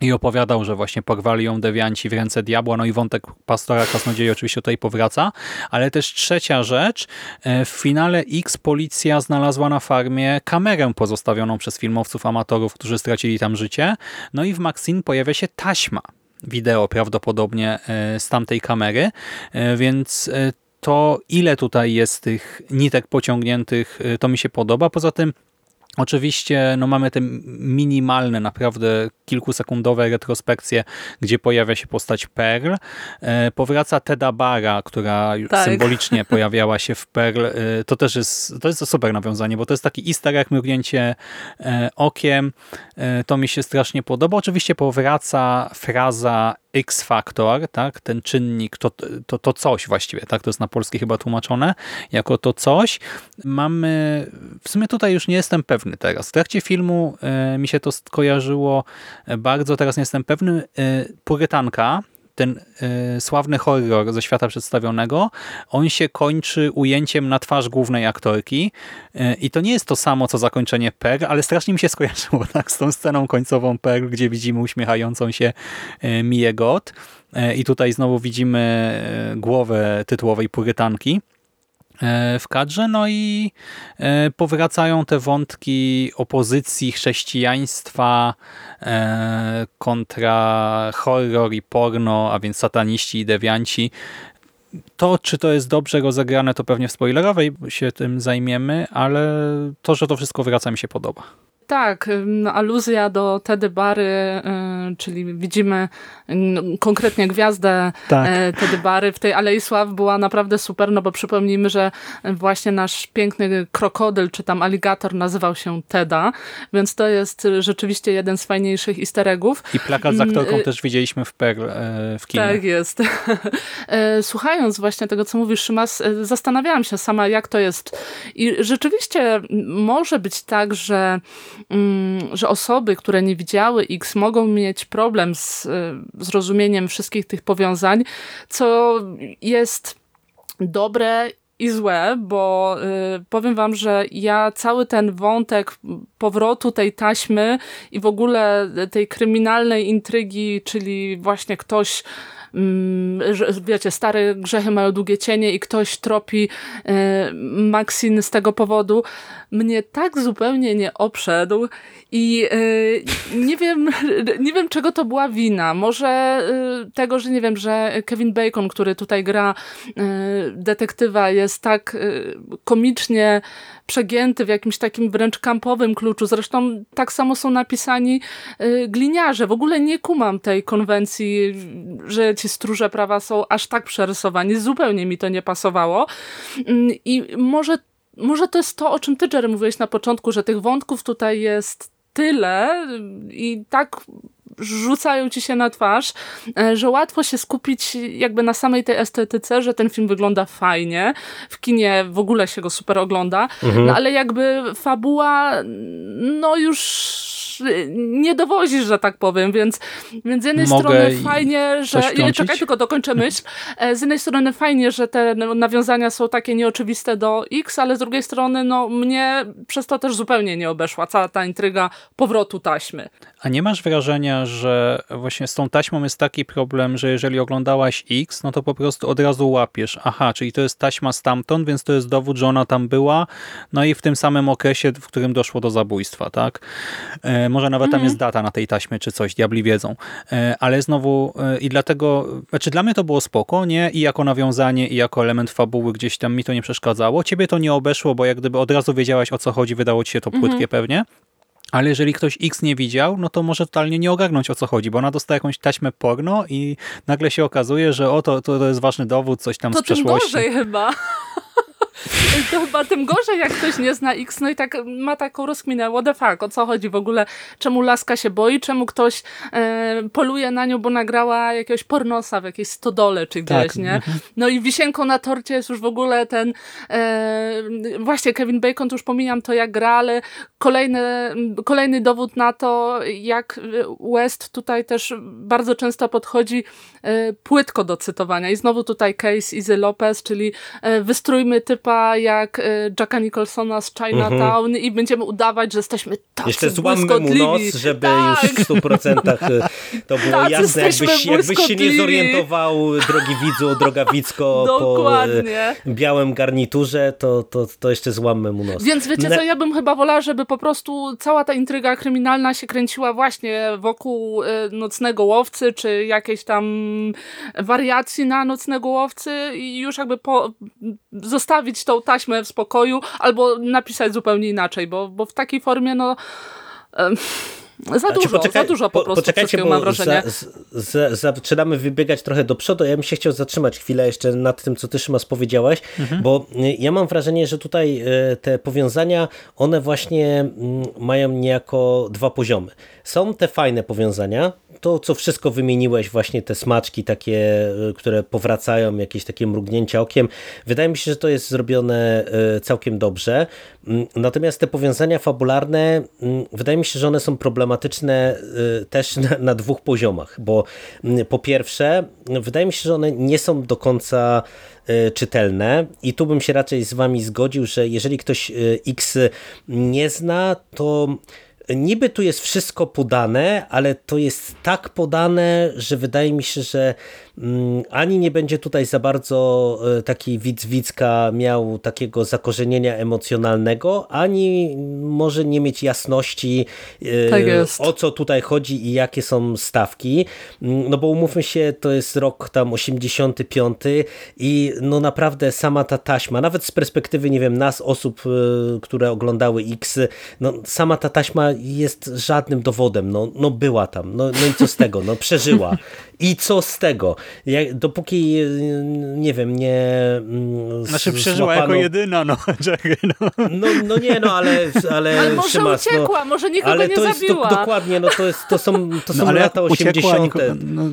i opowiadał, że właśnie porwali ją dewianci w ręce diabła, no i wątek pastora kaznodziei oczywiście tutaj powraca, ale też trzecia rzecz, e, w finale X policja znalazła na farmie kamerę pozostawioną przez filmowców amatorów, którzy stracili tam życie, no i w Maxine pojawia się taśma wideo prawdopodobnie e, z tamtej kamery, e, więc to ile tutaj jest tych nitek pociągniętych, to mi się podoba. Poza tym Oczywiście no mamy te minimalne, naprawdę kilkusekundowe retrospekcje, gdzie pojawia się postać Pearl. E, powraca Teda Bara, która tak. symbolicznie pojawiała się w Pearl. E, to też jest, to jest super nawiązanie, bo to jest taki easter egg, mrugnięcie e, okiem. To mi się strasznie podoba. Oczywiście powraca fraza X-faktor, tak? ten czynnik, to, to, to coś właściwie, tak? to jest na polski chyba tłumaczone, jako to coś. Mamy, w sumie tutaj już nie jestem pewny teraz. W trakcie filmu e, mi się to skojarzyło bardzo, teraz nie jestem pewny. E, Purytanka, ten y, sławny horror ze świata przedstawionego, on się kończy ujęciem na twarz głównej aktorki y, i to nie jest to samo, co zakończenie Per, ale strasznie mi się skojarzyło tak, z tą sceną końcową Per, gdzie widzimy uśmiechającą się y, Mię Gott i tutaj znowu widzimy głowę tytułowej purytanki. E, w kadrze. No i e, powracają te wątki opozycji chrześcijaństwa e, kontra horror i porno, a więc sataniści i dewianci. To, czy to jest dobrze rozegrane, to pewnie w spoilerowej się tym zajmiemy, ale to, że to wszystko wraca mi się podoba. Tak, aluzja do Tedy Bary, y, czyli widzimy konkretnie gwiazdę tak. E, Tedy Bary w tej Alei Sław była naprawdę super, no bo przypomnijmy, że właśnie nasz piękny krokodyl, czy tam aligator nazywał się Teda, więc to jest rzeczywiście jeden z fajniejszych easter eggów. I plakat z aktorką y, też widzieliśmy w Perl e, w kinie. Tak jest. E, słuchając właśnie tego, co mówisz, Szymas, zastanawiałam się sama, jak to jest. I rzeczywiście może być tak, że Mm, że osoby, które nie widziały X mogą mieć problem z y, zrozumieniem wszystkich tych powiązań, co jest dobre i złe, bo y, powiem wam, że ja cały ten wątek powrotu tej taśmy i w ogóle tej kryminalnej intrygi, czyli właśnie ktoś Mm, wiecie, stare grzechy mają długie cienie i ktoś tropi e, Maxin z tego powodu, mnie tak zupełnie nie obszedł i e, nie wiem, nie wiem czego to była wina. Może e, tego, że nie wiem, że Kevin Bacon, który tutaj gra detektywa jest tak komicznie przegięty w jakimś takim wręcz kampowym kluczu. Zresztą tak samo są napisani gliniarze. W ogóle nie kumam tej konwencji, że ci stróże prawa są aż tak przerysowani. Zupełnie mi to nie pasowało. Mm, I może, może to jest to, o czym ty, Jerry, mówiłeś na początku, że tych wątków tutaj jest tyle i tak rzucają ci się na twarz, e, że łatwo się skupić jakby na samej tej estetyce, że ten film wygląda fajnie. W kinie w ogóle się go super ogląda, mhm. no ale jakby fabuła no już nie dowozisz, że tak powiem, więc, więc z jednej Mogę strony fajnie, że... Czekaj, tylko dokończę myśl. E, z jednej strony fajnie, że te nawiązania są takie nieoczywiste do X, ale z drugiej strony no mnie przez to też zupełnie nie obeszła cała ta intryga powrotu taśmy. A nie masz wrażenia, że właśnie z tą taśmą jest taki problem, że jeżeli oglądałaś X, no to po prostu od razu łapiesz. Aha, czyli to jest taśma stamtąd, więc to jest dowód, że ona tam była, no i w tym samym okresie, w którym doszło do zabójstwa, tak? E, może nawet tam mhm. jest data na tej taśmie, czy coś, diabli wiedzą. E, ale znowu e, i dlatego, znaczy dla mnie to było spoko, nie? I jako nawiązanie, i jako element fabuły gdzieś tam mi to nie przeszkadzało. Ciebie to nie obeszło, bo jak gdyby od razu wiedziałaś o co chodzi, wydało ci się to płytkie mhm. pewnie. Ale jeżeli ktoś X nie widział, no to może totalnie nie ogarnąć o co chodzi, bo ona dostaje jakąś taśmę porno i nagle się okazuje, że o, to, to, to jest ważny dowód, coś tam to z przeszłości. To gorzej chyba. to chyba tym gorzej, jak ktoś nie zna X, no i tak ma taką rozkminę, what the fuck, o co chodzi w ogóle, czemu laska się boi, czemu ktoś e, poluje na nią, bo nagrała jakiegoś pornosa w jakiejś stodole czy gdzieś, tak. nie? Mhm. No i wisienką na torcie jest już w ogóle ten e, właśnie Kevin Bacon, to już pomijam to jak gra, ale kolejny, kolejny dowód na to, jak West tutaj też bardzo często podchodzi e, płytko do cytowania i znowu tutaj case Izzy Lopez, czyli e, wystrójmy typa jak Jacka Nicholsona z Chinatown mhm. i będziemy udawać, że jesteśmy tacy Jeszcze złammy mu nos, żeby tak. już w 100% to było tacy jasne, jakbyś, jakbyś się nie zorientował, drogi widzu, droga widzko, Dokładnie. po białym garniturze, to, to, to jeszcze złammy mu nos. Więc wiecie co, ja bym chyba wolała, żeby po prostu cała ta intryga kryminalna się kręciła właśnie wokół nocnego łowcy, czy jakiejś tam wariacji na nocnego łowcy i już jakby po, zostawić tą taśmę w spokoju albo napisać zupełnie inaczej, bo, bo w takiej formie no... Za dużo, poczekaj, za dużo po prostu poczekajcie, bo mam wrażenie. Za, za, zaczynamy wybiegać trochę do przodu. Ja bym się chciał zatrzymać chwilę jeszcze nad tym, co ty Szymas powiedziałeś, mhm. bo y, ja mam wrażenie, że tutaj y, te powiązania, one właśnie mm, mają niejako dwa poziomy. Są te fajne powiązania, to co wszystko wymieniłeś, właśnie te smaczki takie, y, które powracają, jakieś takie mrugnięcia okiem. Wydaje mi się, że to jest zrobione całkiem dobrze. Mm, natomiast te powiązania fabularne, mm, wydaje mi się, że one są problematyczne y, też na, na, dwóch poziomach, bo mm, po pierwsze, wydaje mi się, że one nie są do końca y, czytelne i tu bym się raczej z wami zgodził, że jeżeli ktoś y, X nie zna, to niby tu jest wszystko podane, ale to jest tak podane, że wydaje mi się, że Mm, ani nie będzie tutaj za bardzo e, taki widz widzka miał takiego zakorzenienia emocjonalnego, ani może nie mieć jasności e, tak o co tutaj chodzi i jakie są stawki. Mm, no bo umówmy się, to jest rok tam 85 i no naprawdę sama ta taśma, nawet z perspektywy, nie wiem, nas, osób, e, które oglądały X, no sama ta taśma jest żadnym dowodem, no, no była tam, no, no i co z tego, no przeżyła. I co z tego? Jak, dopóki, nie wiem, nie mm, Znaczy przeżyła złapano... jako jedyna, no. no. No, no nie, no, ale... Ale, ale może Szymas, no. uciekła, no, może nikogo ale nie to zabiła. to, dokładnie, no to, jest, to są, to no, są lata 80. Nikogo, no.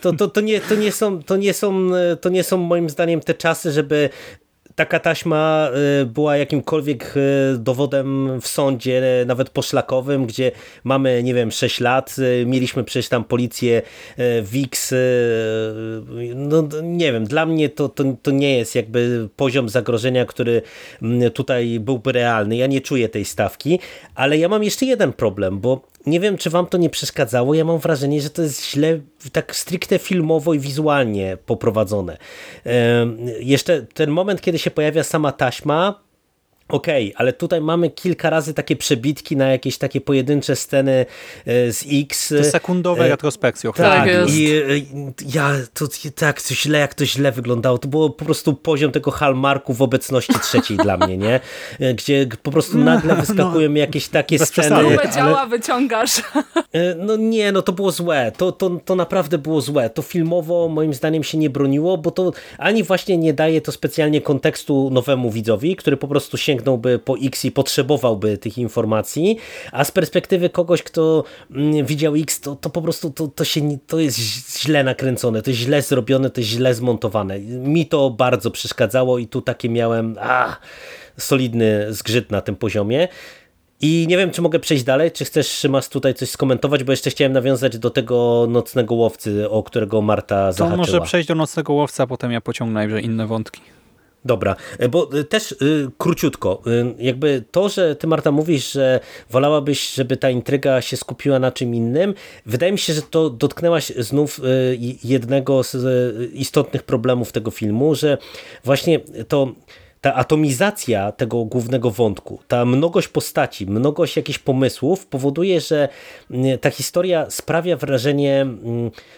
To, to, to, nie, to, nie są, to, nie są, to nie są moim zdaniem te czasy, żeby taka taśma y, była jakimkolwiek y, dowodem w sądzie, nawet poszlakowym, gdzie mamy, nie wiem, 6 lat, y, mieliśmy przecież tam policję WIX, no nie wiem, dla mnie to, to, to nie jest jakby poziom zagrożenia, który mm, tutaj byłby realny. Ja nie czuję tej stawki, ale ja mam jeszcze jeden problem, bo nie wiem, czy wam to nie przeszkadzało. Ja mam wrażenie, że to jest źle, tak stricte filmowo i wizualnie poprowadzone. Jeszcze ten moment, kiedy się pojawia sama taśma, Okej, okay, ale tutaj mamy kilka razy takie przebitki na jakieś takie pojedyncze sceny e, z X. To sekundowe e, retrospekcje. Tak, i e, ja to tak to źle, jak to źle wyglądało. To było po prostu poziom tego hallmarku w obecności trzeciej dla mnie, nie? Gdzie po prostu nagle no, wyskakują no, jakieś takie sceny. Ale... działa wyciągasz. No nie, no to było złe. To, to, to naprawdę było złe. To filmowo moim zdaniem się nie broniło, bo to ani właśnie nie daje to specjalnie kontekstu nowemu widzowi, który po prostu się sięgnąłby po X i potrzebowałby tych informacji, a z perspektywy kogoś, kto mm, widział X, to, to po prostu to, to, się, to jest źle nakręcone, to jest źle zrobione, to jest źle zmontowane. Mi to bardzo przeszkadzało i tu takie miałem a, solidny zgrzyt na tym poziomie. I nie wiem, czy mogę przejść dalej, czy chcesz, Szymas, tutaj coś skomentować, bo jeszcze chciałem nawiązać do tego nocnego łowcy, o którego Marta zahaczyła. To może przejść do nocnego łowca, a potem ja pociągnę najwyżej inne wątki. Dobra, e, bo e, też y, króciutko, y, jakby to, że ty Marta mówisz, że wolałabyś, żeby ta intryga się skupiła na czym innym, wydaje mi się, że to dotknęłaś znów y, jednego z istotnych problemów tego filmu, że właśnie to ta atomizacja tego głównego wątku, ta mnogość postaci, mnogość jakichś pomysłów powoduje, że ta historia sprawia wrażenie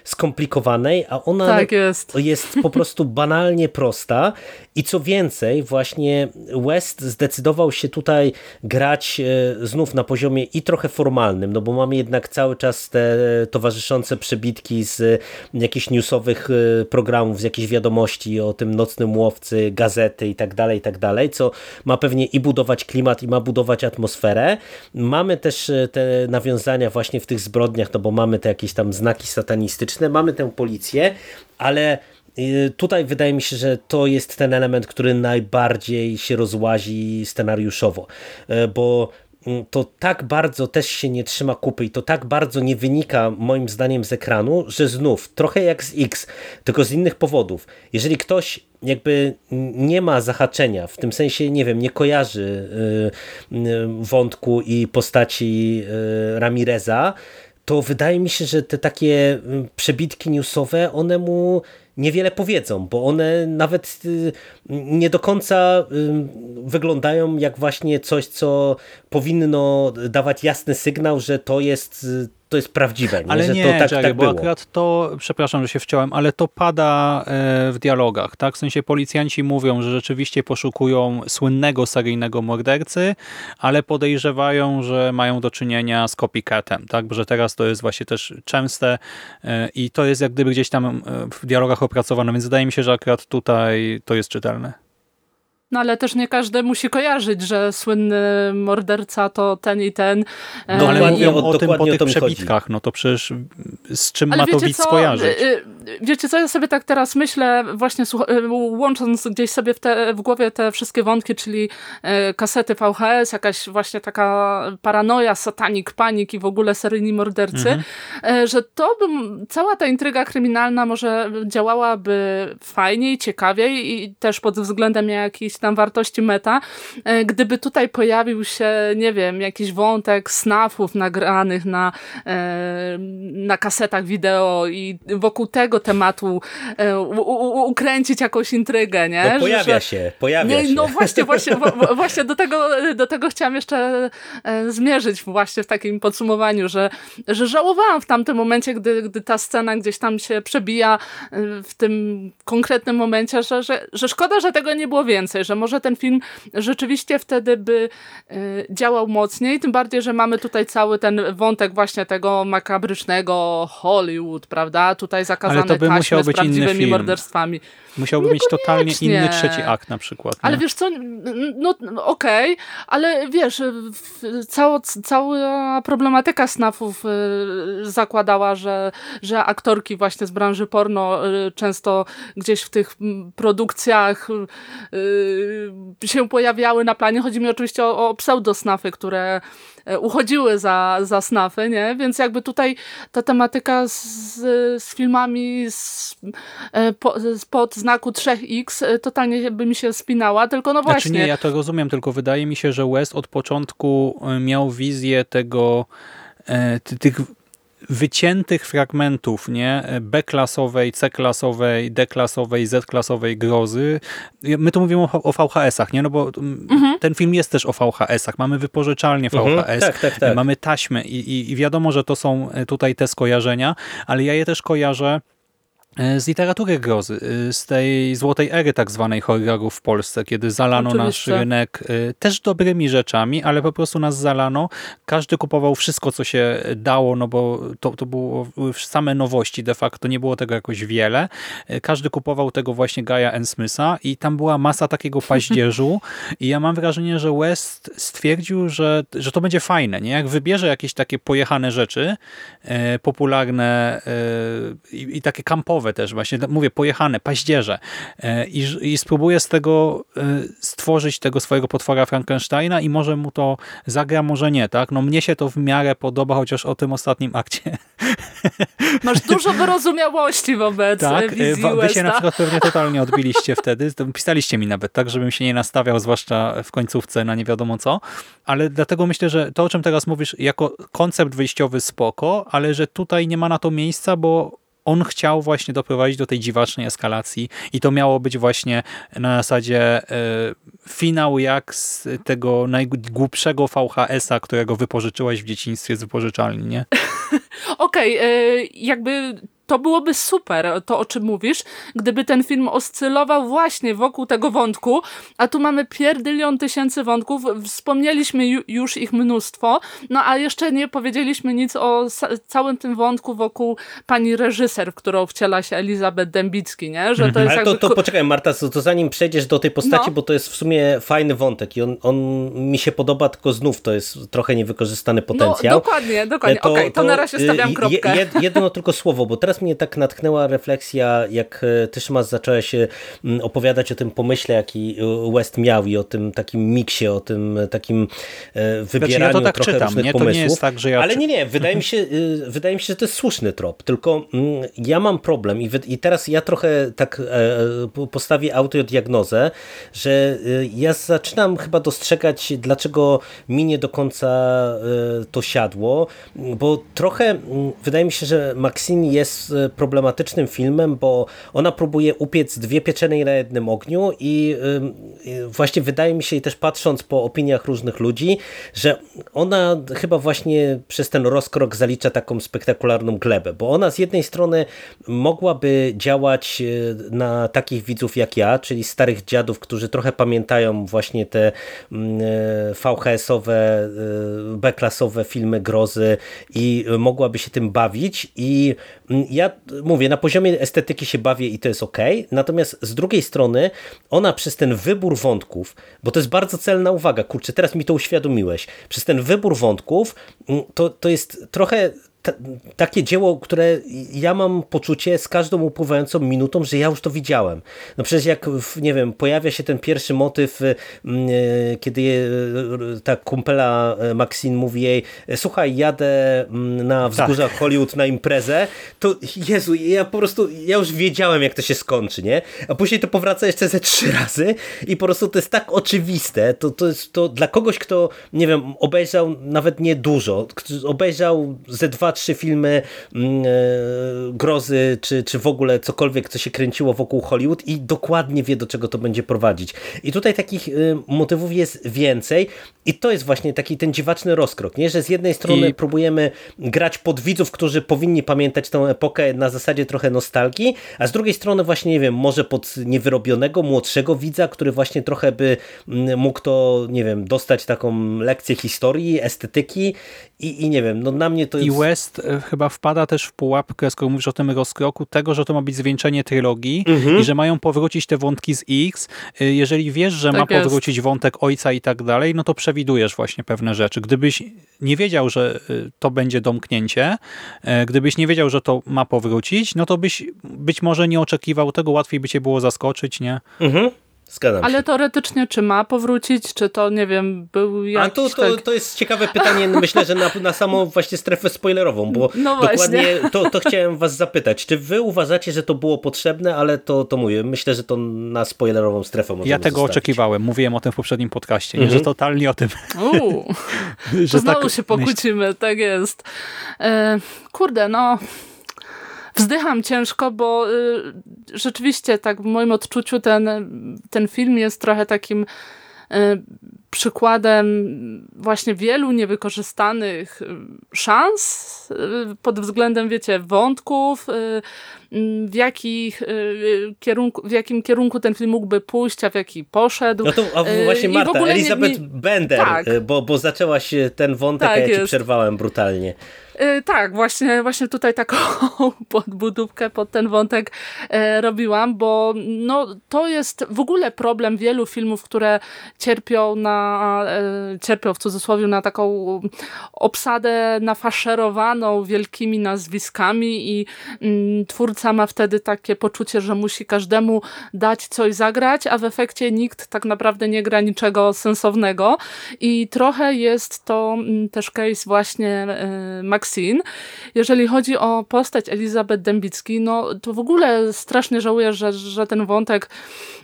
skomplikowanej, a ona tak jest. jest po prostu banalnie prosta i co więcej, właśnie West zdecydował się tutaj grać e, znów na poziomie i trochę formalnym, no bo mamy jednak cały czas te towarzyszące przebitki z jakichś newsowych e, programów, z jakichś wiadomości o tym nocnym łowcy, gazety i tak dalej, dalej, i tak dalej, co ma pewnie i budować klimat, i ma budować atmosferę. Mamy też te nawiązania właśnie w tych zbrodniach, no bo mamy te jakieś tam znaki satanistyczne, mamy tę policję, ale Tutaj wydaje mi się, że to jest ten element, który najbardziej się rozłazi scenariuszowo, bo Mm, to tak bardzo też się nie trzyma kupy i to tak bardzo nie wynika moim zdaniem z ekranu, że znów trochę jak z X, tylko z innych powodów. Jeżeli ktoś jakby nie ma zahaczenia, w tym sensie, nie wiem, nie kojarzy y, wątku i postaci y, Ramireza, to wydaje mi się, że te takie przebitki newsowe, one mu niewiele powiedzą, bo one nawet y, nie do końca y, wyglądają jak właśnie coś, co powinno dawać jasny sygnał, że to jest y, to jest prawdziwe, nie? Ale że nie, to tak, Jerry, tak bo było. akurat to, przepraszam, że się wciąłem, ale to pada e, w dialogach, tak? W sensie policjanci mówią, że rzeczywiście poszukują słynnego seryjnego mordercy, ale podejrzewają, że mają do czynienia z copycatem, tak? Że teraz to jest właśnie też częste e, i to jest jak gdyby gdzieś tam e, w dialogach opracowane, więc wydaje mi się, że akurat tutaj to jest czytelne. No ale też nie każdy musi kojarzyć, że słynny morderca to ten i ten. No ale mówią o, o tym po tych przebitkach, no to przecież z czym ale ma to widz skojarzyć? Y, y, wiecie co, ja sobie tak teraz myślę, właśnie y, łącząc gdzieś sobie w, te, w głowie te wszystkie wątki, czyli kasety VHS, jakaś właśnie taka paranoja, satanik, panik i w ogóle seryjni mordercy, mhm. że to by, cała ta intryga kryminalna może działałaby fajniej, ciekawiej i też pod względem jakichś tam wartości meta, e, gdyby tutaj pojawił się, nie wiem, jakiś wątek snafów nagranych na, e, na kasetach wideo i wokół tego tematu e, u, u, ukręcić jakąś intrygę, nie? No pojawia że, się, pojawia nie, się. No właśnie, właśnie, właśnie do tego, do tego chciałam jeszcze zmierzyć właśnie w takim podsumowaniu, że, że żałowałam w tamtym momencie, gdy, gdy ta scena gdzieś tam się przebija w tym konkretnym momencie, że, że, że szkoda, że tego nie było więcej, że może ten film rzeczywiście wtedy by y, działał mocniej, tym bardziej, że mamy tutaj cały ten wątek właśnie tego makabrycznego Hollywood, prawda? Tutaj zakazane Ale to by musiał być z prawdziwymi morderstwami. Musiałby mieć totalnie inny trzeci akt na przykład. Nie? Ale wiesz co, no okej, okay, ale wiesz, cała, cała problematyka snafów y, zakładała, że, że aktorki właśnie z branży porno y, często gdzieś w tych produkcjach się pojawiały na planie. Chodzi mi oczywiście o, o pseudosnafy, które E, uchodziły za, za snafy, nie? Więc jakby tutaj ta tematyka z, z filmami z, e, po, spod znaku 3X e, totalnie by mi się spinała, tylko no właśnie. Znaczy nie, ja to rozumiem, tylko wydaje mi się, że West od początku miał wizję tego tych wyciętych fragmentów, nie? B-klasowej, C-klasowej, D-klasowej, Z-klasowej grozy. My tu mówimy o, o VHS-ach, nie? No bo mhm. ten film jest też o VHS-ach. Mamy wypożyczalnie VHS, mhm. tak, tak, tak. mamy taśmy i, i, i wiadomo, że to są tutaj te skojarzenia, ale ja je też kojarzę E, z literatury grozy, e, z tej złotej ery tak zwanej horrorów w Polsce, kiedy zalano Oczywiście. nasz rynek e, też dobrymi rzeczami, ale po prostu nas zalano. Każdy kupował wszystko, co się dało, no bo to, to było same nowości de facto, nie było tego jakoś wiele. Każdy kupował tego właśnie Gaia N. Smitha i tam była masa takiego paździerzu i ja mam wrażenie, że West stwierdził, że, że to będzie fajne, nie? Jak wybierze jakieś takie pojechane rzeczy, e, popularne e, i, i takie kampowe, też, właśnie mówię, pojechane, paździerze e, i, i spróbuję z tego e, stworzyć tego swojego potwora Frankensteina i może mu to zagra, może nie, tak? No mnie się to w miarę podoba, chociaż o tym ostatnim akcie. Masz dużo wyrozumiałości wobec tak, wizji Wy się na przykład pewnie totalnie odbiliście wtedy, pisaliście mi nawet tak, żebym się nie nastawiał, zwłaszcza w końcówce na nie wiadomo co, ale dlatego myślę, że to, o czym teraz mówisz, jako koncept wyjściowy spoko, ale że tutaj nie ma na to miejsca, bo on chciał właśnie doprowadzić do tej dziwacznej eskalacji i to miało być właśnie na zasadzie e, finał jak z tego najgłupszego VHS-a, którego wypożyczyłaś w dzieciństwie z wypożyczalni, nie? Okej, okay, jakby to byłoby super, to o czym mówisz, gdyby ten film oscylował właśnie wokół tego wątku, a tu mamy pierdylion tysięcy wątków, wspomnieliśmy ju, już ich mnóstwo, no a jeszcze nie powiedzieliśmy nic o całym tym wątku wokół pani reżyser, w którą wciela się Elizabeth Dębicki, nie? Że to jest Ale jakby... to, to poczekaj Marta, to, to zanim przejdziesz do tej postaci, no. bo to jest w sumie fajny wątek i on, on mi się podoba, tylko znów to jest trochę niewykorzystany no, potencjał. No dokładnie, dokładnie. To, Okej, okay, to, to na razie stawiam kropkę. Jed, jedno tylko słowo, bo teraz mnie tak natknęła refleksja, jak e, ty Szymas zaczęła się mm, opowiadać o tym pomyśle, jaki West miał i o tym takim miksie, o tym takim e, wybieraniu znaczy, ja tak trochę czytam, różnych nie? pomysłów. To nie jest tak, że ja... Ale nie, nie, wydaje mi, się, wydaje mi się, że to jest słuszny trop, tylko mm, ja mam problem i, i teraz ja trochę tak e, postawię autodiagnozę, że ja zaczynam chyba dostrzegać, dlaczego mi nie do końca to siadło, bo trochę mm, wydaje mi się, że Maxine jest problematycznym filmem, bo ona próbuje upiec dwie pieczenie na jednym ogniu i właśnie wydaje mi się, też patrząc po opiniach różnych ludzi, że ona chyba właśnie przez ten rozkrok zalicza taką spektakularną glebę, bo ona z jednej strony mogłaby działać e, na takich widzów jak ja, czyli starych dziadów, którzy trochę pamiętają właśnie te mm, VHS-owe, B-klasowe filmy grozy i mogłaby się tym bawić i ja mówię, na poziomie estetyki się bawię i to jest ok, natomiast z drugiej strony ona przez ten wybór wątków, bo to jest bardzo celna uwaga, kurczę, teraz mi to uświadomiłeś, przez ten wybór wątków mm, to, to jest trochę takie dzieło, które ja mam poczucie z każdą upływającą minutą, że ja już to widziałem. No przecież jak, nie wiem, pojawia się ten pierwszy motyw, mm, e, kiedy e, ta kumpela Maxine mówi jej, słuchaj, jadę mm, na wzgórzach tak. Hollywood na imprezę, to Jezu, ja po prostu, ja już wiedziałem, jak to się skończy, nie? A później to powraca jeszcze ze trzy razy i po prostu to jest tak oczywiste, to, to jest to dla kogoś, kto, nie wiem, obejrzał nawet nie dużo, obejrzał ze dwa, trzy filmy mm, e, grozy, czy, czy w ogóle cokolwiek, co się kręciło wokół Hollywood i dokładnie wie, do czego to będzie prowadzić. I tutaj takich y, motywów jest więcej i to jest właśnie taki ten dziwaczny rozkrok, nie? że z jednej strony I... próbujemy grać pod widzów, którzy powinni pamiętać tę epokę na zasadzie trochę nostalgii, a z drugiej strony właśnie, nie wiem, może pod niewyrobionego, młodszego widza, który właśnie trochę by mm, mógł to, nie wiem, dostać taką lekcję historii, estetyki i, i nie wiem, no na mnie to jest... I West e, chyba wpada też w pułapkę, skoro mówisz o tym rozkroku, tego, że to ma być zwieńczenie trylogii mhm. i że mają powrócić te wątki z X. E, jeżeli wiesz, że tak ma jest. powrócić wątek ojca i tak dalej, no to przewidujesz właśnie pewne rzeczy. Gdybyś nie wiedział, że e, to będzie domknięcie, gdybyś nie wiedział, że to ma powrócić, no to byś być może nie oczekiwał tego, łatwiej by cię było zaskoczyć, nie? Mhm. Zgadzam Ale się. teoretycznie, czy ma powrócić, czy to, nie wiem, był jakiś... A to, to, tak... to jest ciekawe pytanie, myślę, że na, na samą właśnie strefę spoilerową, bo no dokładnie to, to chciałem was zapytać. Czy wy uważacie, że to było potrzebne, ale to, to mówię, myślę, że to na spoilerową strefę możemy Ja tego zostawić. oczekiwałem, mówiłem o tym w poprzednim podcaście, mhm. że totalnie o tym... Uuu, że znowu tak się pokłócimy, tak jest. E, kurde, no wzdycham ciężko, bo y, rzeczywiście tak w moim odczuciu ten, ten film jest trochę takim y, przykładem właśnie wielu niewykorzystanych y, szans pod względem, wiecie, wątków, w, jakich, kierunku, w jakim kierunku ten film mógłby pójść, a w jaki poszedł. No to właśnie Marta, Elizabeth nie, nie... Bender, tak. bo, bo zaczęłaś ten wątek, tak a ja jest. ci przerwałem brutalnie. Tak, właśnie, właśnie tutaj taką podbudówkę pod ten wątek robiłam, bo no, to jest w ogóle problem wielu filmów, które cierpią na cierpiał w cudzysłowie na taką obsadę nafaszerowaną wielkimi nazwiskami i mm, twórca ma wtedy takie poczucie, że musi każdemu dać coś zagrać, a w efekcie nikt tak naprawdę nie gra niczego sensownego i trochę jest to mm, też case właśnie e, Maxine. Jeżeli chodzi o postać Elizabeth Dębicki, no to w ogóle strasznie żałuję, że, że ten wątek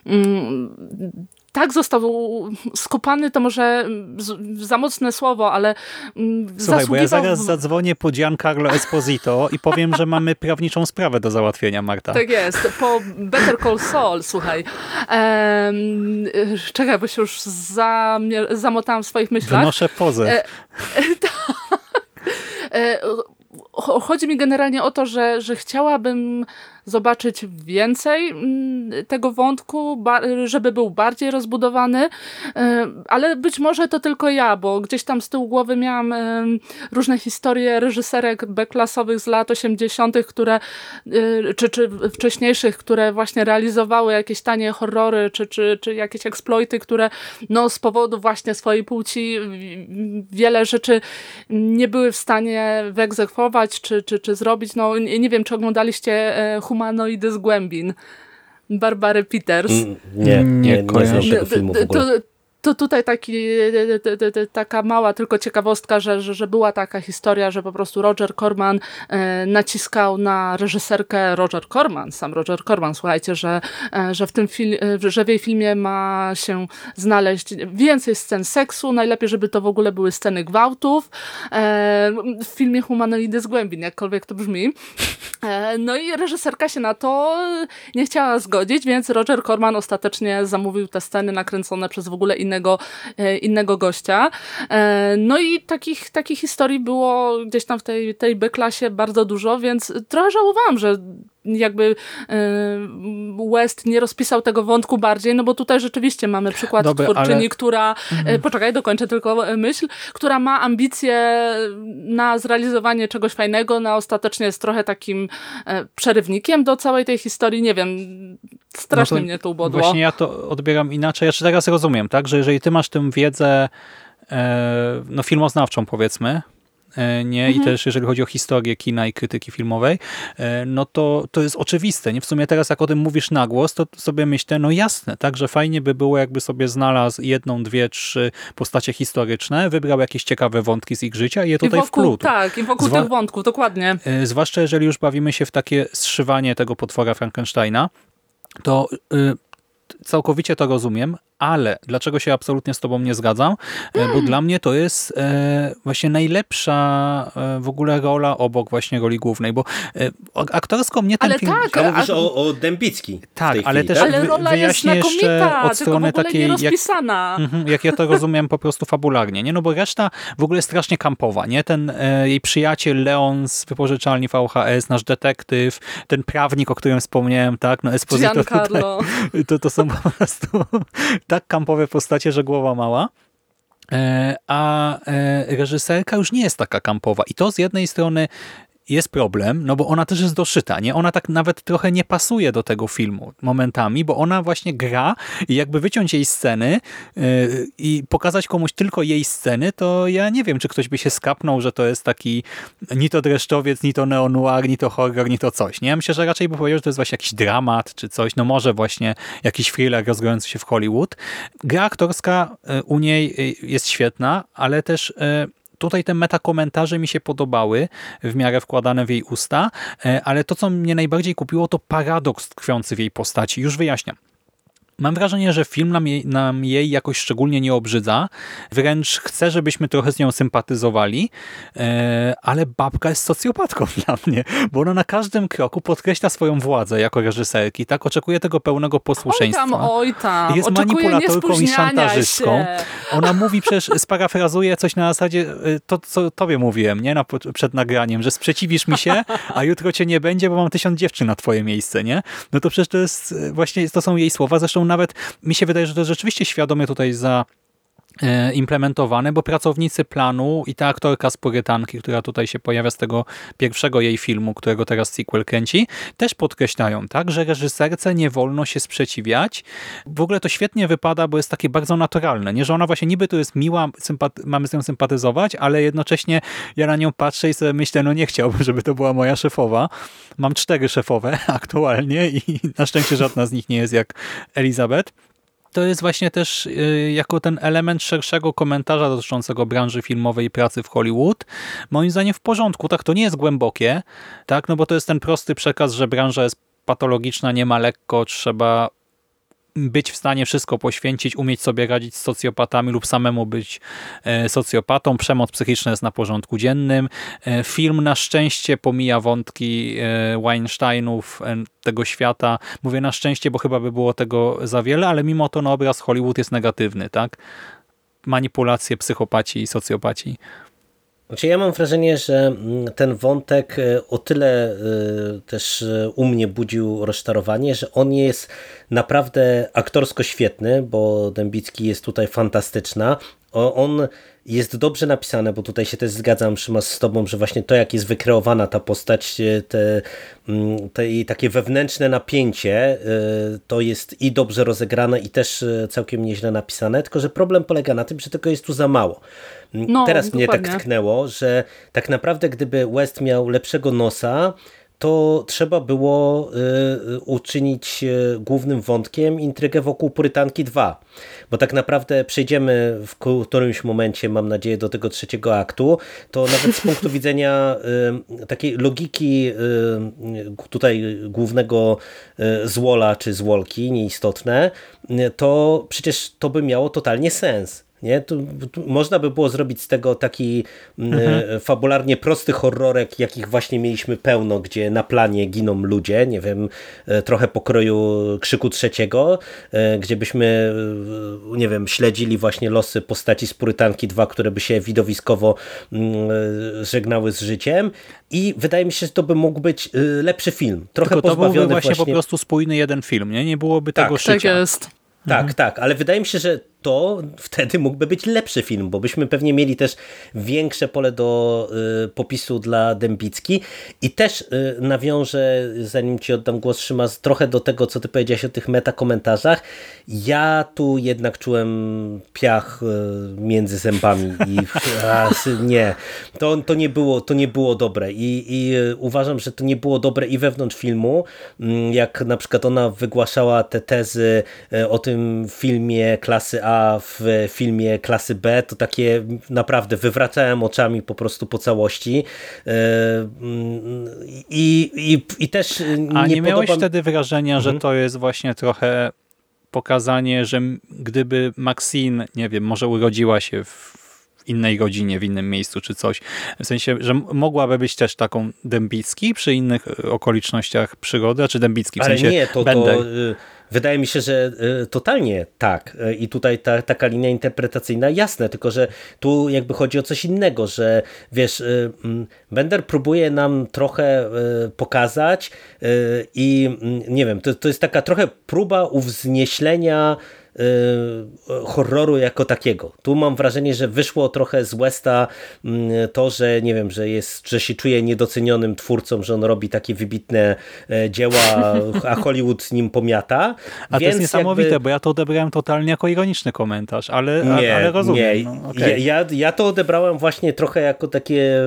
mm, tak został skopany, to może za mocne słowo, ale mm, Słuchaj, zasługiwał... bo ja zaraz zadzwonię po Giancarlo Esposito i powiem, że mamy prawniczą sprawę do załatwienia, Marta. Tak jest, po Better Call Saul, słuchaj. Ehm, czekaj, bo się już zamotałam w swoich myślach. Wynoszę pozę. E, e, e, chodzi mi generalnie o to, że, że chciałabym zobaczyć więcej mm, tego wątku, żeby był bardziej rozbudowany, e, ale być może to tylko ja, bo gdzieś tam z tyłu głowy miałam e, różne historie reżyserek B-klasowych z lat 80., które, e, czy, czy wcześniejszych, które właśnie realizowały jakieś tanie horrory, czy, czy, czy jakieś eksploity, które no, z powodu właśnie swojej płci wiele rzeczy nie były w stanie wyegzekwować, czy, czy, czy zrobić. No, nie wiem, czy oglądaliście humanoidy z głębin. Barbary Peters. Mm, nie, nie, nie, nie znam tego filmu w ogóle. To, to tutaj taki, taka mała tylko ciekawostka, że, że, że, była taka historia, że po prostu Roger Corman e, naciskał na reżyserkę Roger Corman, sam Roger Corman, słuchajcie, że, e, że, w tym e, że w jej filmie ma się znaleźć więcej scen seksu, najlepiej, żeby to w ogóle były sceny gwałtów. W filmie Humanoidy z głębin, jakkolwiek to brzmi. No i reżyserka się na to nie chciała zgodzić, więc Roger Corman ostatecznie zamówił te sceny nakręcone przez w ogóle inne innego, e, innego gościa. E, no i takich, takich historii było gdzieś tam w tej, tej B-klasie bardzo dużo, więc trochę żałowałam, że jakby e, West nie rozpisał tego wątku bardziej, no bo tutaj rzeczywiście mamy przykład Dobry, twórczyni, ale... która, mhm. poczekaj, dokończę tylko myśl, która ma ambicje na zrealizowanie czegoś fajnego, na ostatecznie jest trochę takim przerywnikiem do całej tej historii, nie wiem, strasznie no mnie to ubodło. Właśnie ja to odbieram inaczej, ja czy teraz rozumiem, tak, że jeżeli ty masz tę wiedzę e, no filmoznawczą powiedzmy, e, nie? Mhm. I też jeżeli chodzi o historię kina i krytyki filmowej, e, no to, to jest oczywiste. Nie? W sumie teraz jak o tym mówisz na głos, to sobie myślę, no jasne, tak, że fajnie by było jakby sobie znalazł jedną, dwie, trzy postacie historyczne, wybrał jakieś ciekawe wątki z ich życia i je tutaj I wokół, wplótł. Tak, i wokół Zwa tych wątków, dokładnie. Zwłaszcza jeżeli już bawimy się w takie zszywanie tego potwora Frankensteina, to y, całkowicie to rozumiem, ale dlaczego się absolutnie z tobą nie zgadzam? Mm. Bo dla mnie to jest e, właśnie najlepsza e, w ogóle rola obok właśnie roli głównej, bo e, aktorsko mnie ten ale film... Tak, mówisz o, o Dębicki Tak, ale chwili, też tak? ale rola wyjaśnię jest jeszcze od strony takiej... Jak, mhm, jak ja to rozumiem po prostu fabularnie, nie? No bo reszta w ogóle jest strasznie kampowa, nie? Ten e, jej przyjaciel Leon z wypożyczalni VHS, nasz detektyw, ten prawnik, o którym wspomniałem, tak? No Esposito tutaj, to, to są po prostu tak kampowe postacie, że głowa mała. E, a e, reżyserka już nie jest taka kampowa. I to z jednej strony jest problem, no bo ona też jest doszyta, nie? Ona tak nawet trochę nie pasuje do tego filmu momentami, bo ona właśnie gra i jakby wyciąć jej sceny yy, i pokazać komuś tylko jej sceny, to ja nie wiem, czy ktoś by się skapnął, że to jest taki ni to dreszczowiec, ni to neonuar, ni to horror, ni to coś, nie? Ja myślę, że raczej by powiedział, że to jest właśnie jakiś dramat, czy coś, no może właśnie jakiś thriller rozgrywający się w Hollywood. Gra aktorska y, u niej y, jest świetna, ale też yy, Tutaj te metakomentarze mi się podobały, w miarę wkładane w jej usta, e, ale to, co mnie najbardziej kupiło, to paradoks tkwiący w jej postaci. Już wyjaśniam. Mam wrażenie, że film nam jej, nam jej, jakoś szczególnie nie obrzydza. Wręcz chce, żebyśmy trochę z nią sympatyzowali, e, ale babka jest socjopatką dla mnie, bo ona na każdym kroku podkreśla swoją władzę jako reżyserki, tak? Oczekuje tego pełnego posłuszeństwa. Oj tam, oj tam. Jest manipulatorką i szantażystką. Się. Ona mówi przecież, sparafrazuje coś na zasadzie e, to, co tobie mówiłem, nie? Na, przed nagraniem, że sprzeciwisz mi się, a jutro cię nie będzie, bo mam tysiąc dziewczyn na twoje miejsce, nie? No to przecież to jest e, właśnie, to są jej słowa, zresztą nawet mi się wydaje, że to jest rzeczywiście świadomie tutaj za implementowane, bo pracownicy planu i ta aktorka z Purytanki, która tutaj się pojawia z tego pierwszego jej filmu, którego teraz sequel kręci, też podkreślają, tak, że reżyserce nie wolno się sprzeciwiać. W ogóle to świetnie wypada, bo jest takie bardzo naturalne, nie, że ona właśnie niby tu jest miła, mamy z nią sympatyzować, ale jednocześnie ja na nią patrzę i sobie myślę, no nie chciałbym, żeby to była moja szefowa. Mam cztery szefowe aktualnie i na szczęście żadna z nich nie jest jak Elizabeth to jest właśnie też y, jako ten element szerszego komentarza dotyczącego branży filmowej i pracy w Hollywood. Moim zdaniem w porządku. Tak, to nie jest głębokie, tak, no bo to jest ten prosty przekaz, że branża jest patologiczna, nie ma lekko, trzeba być w stanie wszystko poświęcić, umieć sobie radzić z socjopatami lub samemu być e, socjopatą. Przemoc psychiczna jest na porządku dziennym. E, film na szczęście pomija wątki e, Weinsteinów, tego świata. Mówię na szczęście, bo chyba by było tego za wiele, ale mimo to no, obraz Hollywood jest negatywny, tak? Manipulacje, psychopaci i socjopaci. Znaczy ja mam wrażenie, że mm, ten wątek e, o tyle e, też e, u mnie budził rozczarowanie, że on jest naprawdę aktorsko świetny, bo Dębicki jest tutaj fantastyczna. On jest dobrze napisane, bo tutaj się też zgadzam Szymas z tobą, że właśnie to jak jest wykreowana ta postać, te, mm, te jej takie wewnętrzne napięcie to jest i dobrze rozegrane i też całkiem nieźle napisane, tylko że problem polega na tym, że tego jest tu za mało. No, Teraz dokładnie. mnie tak tknęło, że tak naprawdę gdyby West miał lepszego nosa, to trzeba było y, uczynić y, głównym wątkiem intrygę wokół Purytanki 2. Bo tak naprawdę przejdziemy w którymś momencie, mam nadzieję, do tego trzeciego aktu, to nawet z punktu widzenia y, takiej logiki tutaj głównego złola czy złolki, nieistotne, to przecież to by miało totalnie sens. Nie? Tu, tu można by było zrobić z tego taki mm, mhm. fabularnie prosty horrorek, jakich właśnie mieliśmy pełno, gdzie na planie giną ludzie, nie wiem, e, trochę pokroju Krzyku Trzeciego, e, gdzie byśmy, e, nie wiem, śledzili właśnie losy postaci z Purytanki 2, które by się widowiskowo mm, żegnały z życiem i wydaje mi się, że to by mógł być lepszy film. Trochę Tylko to byłby właśnie, właśnie po prostu spójny jeden film, nie? Nie byłoby tak, tego szycia. Tak jest. Tak, mhm. tak, ale wydaje mi się, że to wtedy mógłby być lepszy film, bo byśmy pewnie mieli też większe pole do y, popisu dla Dębicki. I też y, nawiążę, zanim ci oddam głos Szymas, trochę do tego, co ty powiedziałeś o tych metakomentarzach. Ja tu jednak czułem piach y, między zębami i nie, to, to, nie było, to nie było dobre. I, i uważam, że to nie było dobre i wewnątrz filmu, mm, jak na przykład ona wygłaszała te tezy o tym filmie klasy A a w filmie klasy B to takie naprawdę wywracałem oczami po prostu po całości e, mm, i, i, i też nie A nie miałeś wtedy wrażenia, mhm. że to jest właśnie trochę pokazanie, że gdyby Maxine, nie wiem, może urodziła się w innej godzinie, w innym miejscu czy coś. W sensie, że mogłaby być też taką Dębicki przy innych okolicznościach przygody, czy Dębicki w Ale sensie nie, to, to y, Wydaje mi się, że e, totalnie tak. E, I tutaj ta, taka linia interpretacyjna jasne, tylko że tu jakby chodzi o coś innego, że wiesz, e, Bender próbuje nam trochę pokazać i nie wiem, to, to jest taka trochę próba uwznieślenia horroru jako takiego. Tu mam wrażenie, że wyszło trochę z Westa mm, to, że nie wiem, że jest, że się czuje niedocenionym twórcą, że on robi takie wybitne e, dzieła, a Hollywood nim pomiata. A to jest niesamowite, jakby... bo ja to odebrałem totalnie jako ironiczny komentarz, ale, nie, ale rozumiem. Nie. No, okay. ja, ja to odebrałem właśnie trochę jako takie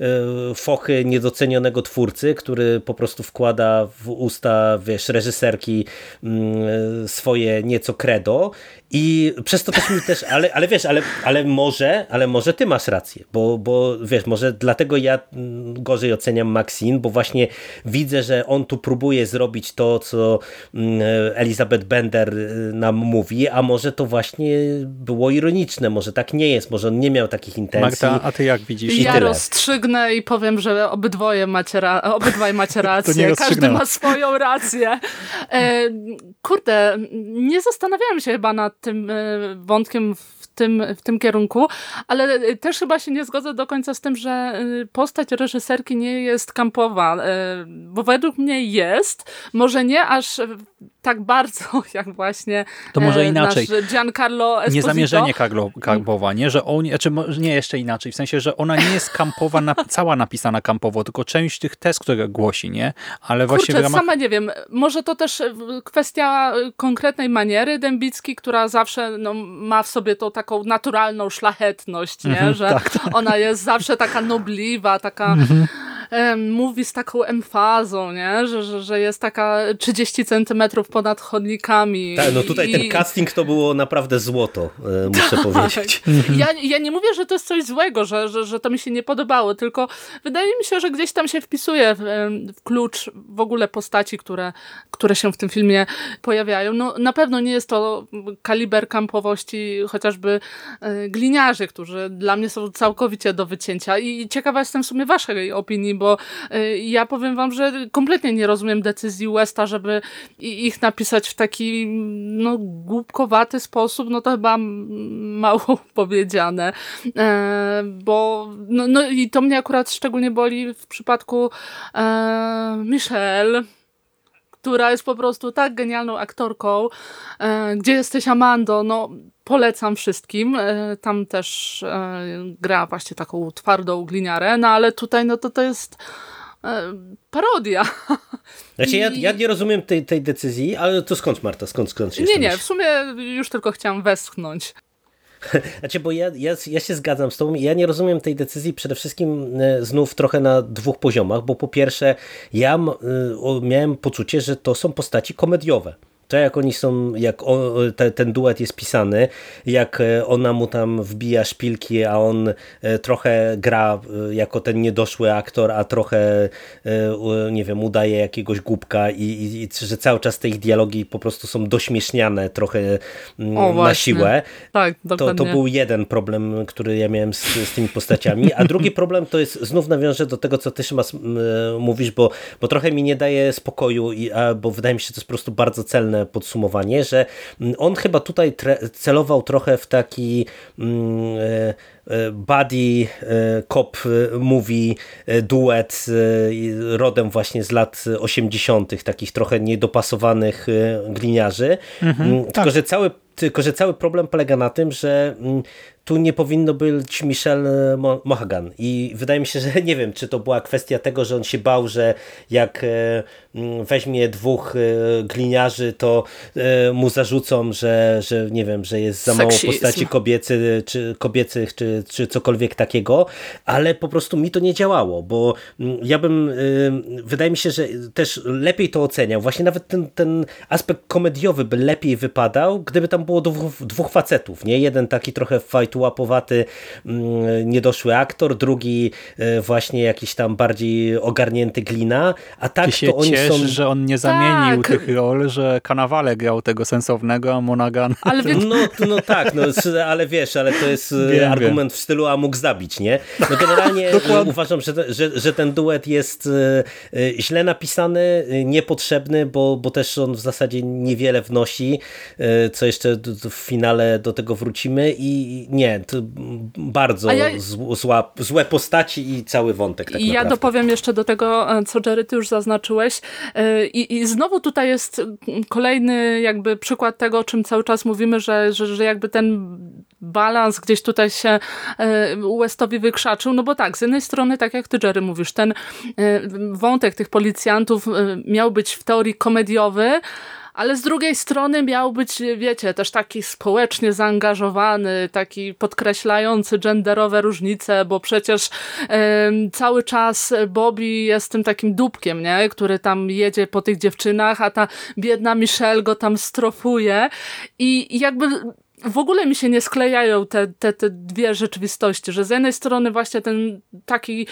e, fochy niedocenionego twórcy, który po prostu wkłada w usta, wiesz, reżyserki mm, swoje nieco to i przez to też mi też, ale, ale wiesz, ale, ale może, ale może ty masz rację, bo, bo wiesz, może dlatego ja mm, gorzej oceniam Maxine, bo właśnie widzę, że on tu próbuje zrobić to, co mm, Elizabeth Bender y, nam mówi, a może to właśnie było ironiczne, może tak nie jest, może on nie miał takich intencji. Magda, a ty jak widzisz? I ja tyle. rozstrzygnę i powiem, że obydwoje macie, ra obydwaj macie rację, każdy ma swoją rację. E, kurde, nie zastanawiałem się chyba nad tym e, wątkiem tym, w tym kierunku, ale e, też chyba się nie zgodzę do końca z tym, że e, postać reżyserki nie jest kampowa, bo według mnie jest, może nie aż tak bardzo, jak właśnie to może inaczej. nasz Giancarlo Esposito. Niezamierzenie kampowa, nie? Że on, znaczy nie jeszcze inaczej, w sensie, że ona nie jest kampowa, na, cała napisana kampowo, tylko część tych test, które głosi, nie? Ale właśnie Kurczę, ramach... sama nie wiem, może to też kwestia konkretnej maniery Dębicki, która zawsze no, ma w sobie tą taką naturalną szlachetność, nie? Mhm, że tak, tak. ona jest zawsze taka nobliwa, taka mhm mówi z taką emfazą, nie? Że, że, że jest taka 30 centymetrów ponad chodnikami. Tak, no tutaj I... ten casting to było naprawdę złoto, e, muszę tak. powiedzieć. Ja, ja nie mówię, że to jest coś złego, że, że, że to mi się nie podobało, tylko wydaje mi się, że gdzieś tam się wpisuje w, w klucz w ogóle postaci, które, które się w tym filmie pojawiają. No na pewno nie jest to kaliber kampowości chociażby e, gliniarzy, którzy dla mnie są całkowicie do wycięcia i ciekawa jestem w sumie waszej opinii, bo y, ja powiem wam, że kompletnie nie rozumiem decyzji Westa, żeby ich napisać w taki no, głupkowaty sposób, no to chyba mało powiedziane, e, bo no, no i to mnie akurat szczególnie boli w przypadku e, Michelle, która jest po prostu tak genialną aktorką. E, gdzie jesteś Amando? No polecam wszystkim. E, tam też e, gra właśnie taką twardą gliniarę, no ale tutaj no to to jest parodia. Znaczy ja, ja nie rozumiem tej, tej decyzji, ale to skąd Marta, skąd, skąd się Nie, nie, w sumie już tylko chciałam westchnąć. Znaczy, bo ja, ja, ja się zgadzam z tobą. Ja nie rozumiem tej decyzji przede wszystkim e, znów trochę na dwóch poziomach, bo po pierwsze ja e, miałem poczucie, że to są postaci komediowe to jak oni są, jak on, te, ten duet jest pisany, jak e, ona mu tam wbija szpilki, a on e, trochę gra e, jako ten niedoszły aktor, a trochę nie wiem, udaje jakiegoś głupka i, i, i że cały czas te ich dialogi po prostu są dośmieszniane trochę mm, o, na siłę. Tak, to, to był jeden problem, który ja miałem z, z tymi postaciami, a drugi problem to jest, znów nawiążę do tego, co ty Szymas mówisz, bo, bo trochę mi nie daje spokoju, i, a, bo wydaje mi się, że to jest po prostu bardzo celne podsumowanie, że mm, on chyba tutaj celował trochę w taki mm, e, e, buddy e, cop movie duet rodem właśnie z lat 80., takich trochę niedopasowanych gliniarzy. Mhm, mm, tylko, tak. że cały tylko, że cały problem polega na tym, że tu nie powinno być Michel Mohagan. I wydaje mi się, że nie wiem, czy to była kwestia tego, że on się bał, że jak e, weźmie dwóch e, gliniarzy, to e, mu zarzucą, że, że nie wiem, że jest za mało postaci kobiecy, czy kobiecych, czy, czy cokolwiek takiego, ale po prostu mi to nie działało, bo ja bym, wydaje mi się, że też lepiej to oceniał, właśnie nawet ten, ten aspekt komediowy by lepiej wypadał, gdyby tam było dwóch, dwóch facetów, nie? Jeden taki trochę fight łapowaty, mm, niedoszły aktor, drugi e, właśnie jakiś tam bardziej ogarnięty glina, a tak Ty się to oni ciesz, są... że on nie zamienił tak. tych ról, że Kanawale grał tego sensownego, a Monagan... Ale no, no tak, no, ale wiesz, ale to jest e, wiem, argument wiem. w stylu, a mógł zabić, nie? No generalnie uważam, że, że, że ten duet jest e, źle napisany, niepotrzebny, bo, bo też on w zasadzie niewiele wnosi, co jeszcze w finale do tego wrócimy i nie, bardzo ja... zła, złe postaci i cały wątek. Tak ja naprawdę. dopowiem jeszcze do tego, e, co Jerry, ty już zaznaczyłeś. E, I, I znowu tutaj jest kolejny jakby przykład tego, o czym cały czas mówimy, że, że, że jakby ten balans gdzieś tutaj się e, Westowi wykrzaczył, no bo tak, z jednej strony, tak jak ty Jerry mówisz, ten wątek tych policjantów miał być w teorii komediowy, ale z drugiej strony miał być, wiecie, też taki społecznie zaangażowany, taki podkreślający genderowe różnice, bo przecież cały czas Bobby jest tym takim dupkiem, nie? który tam jedzie po tych dziewczynach, a ta biedna Michelle go tam strofuje i jakby w ogóle mi się nie sklejają te, te, te dwie rzeczywistości, że z jednej strony właśnie ten taki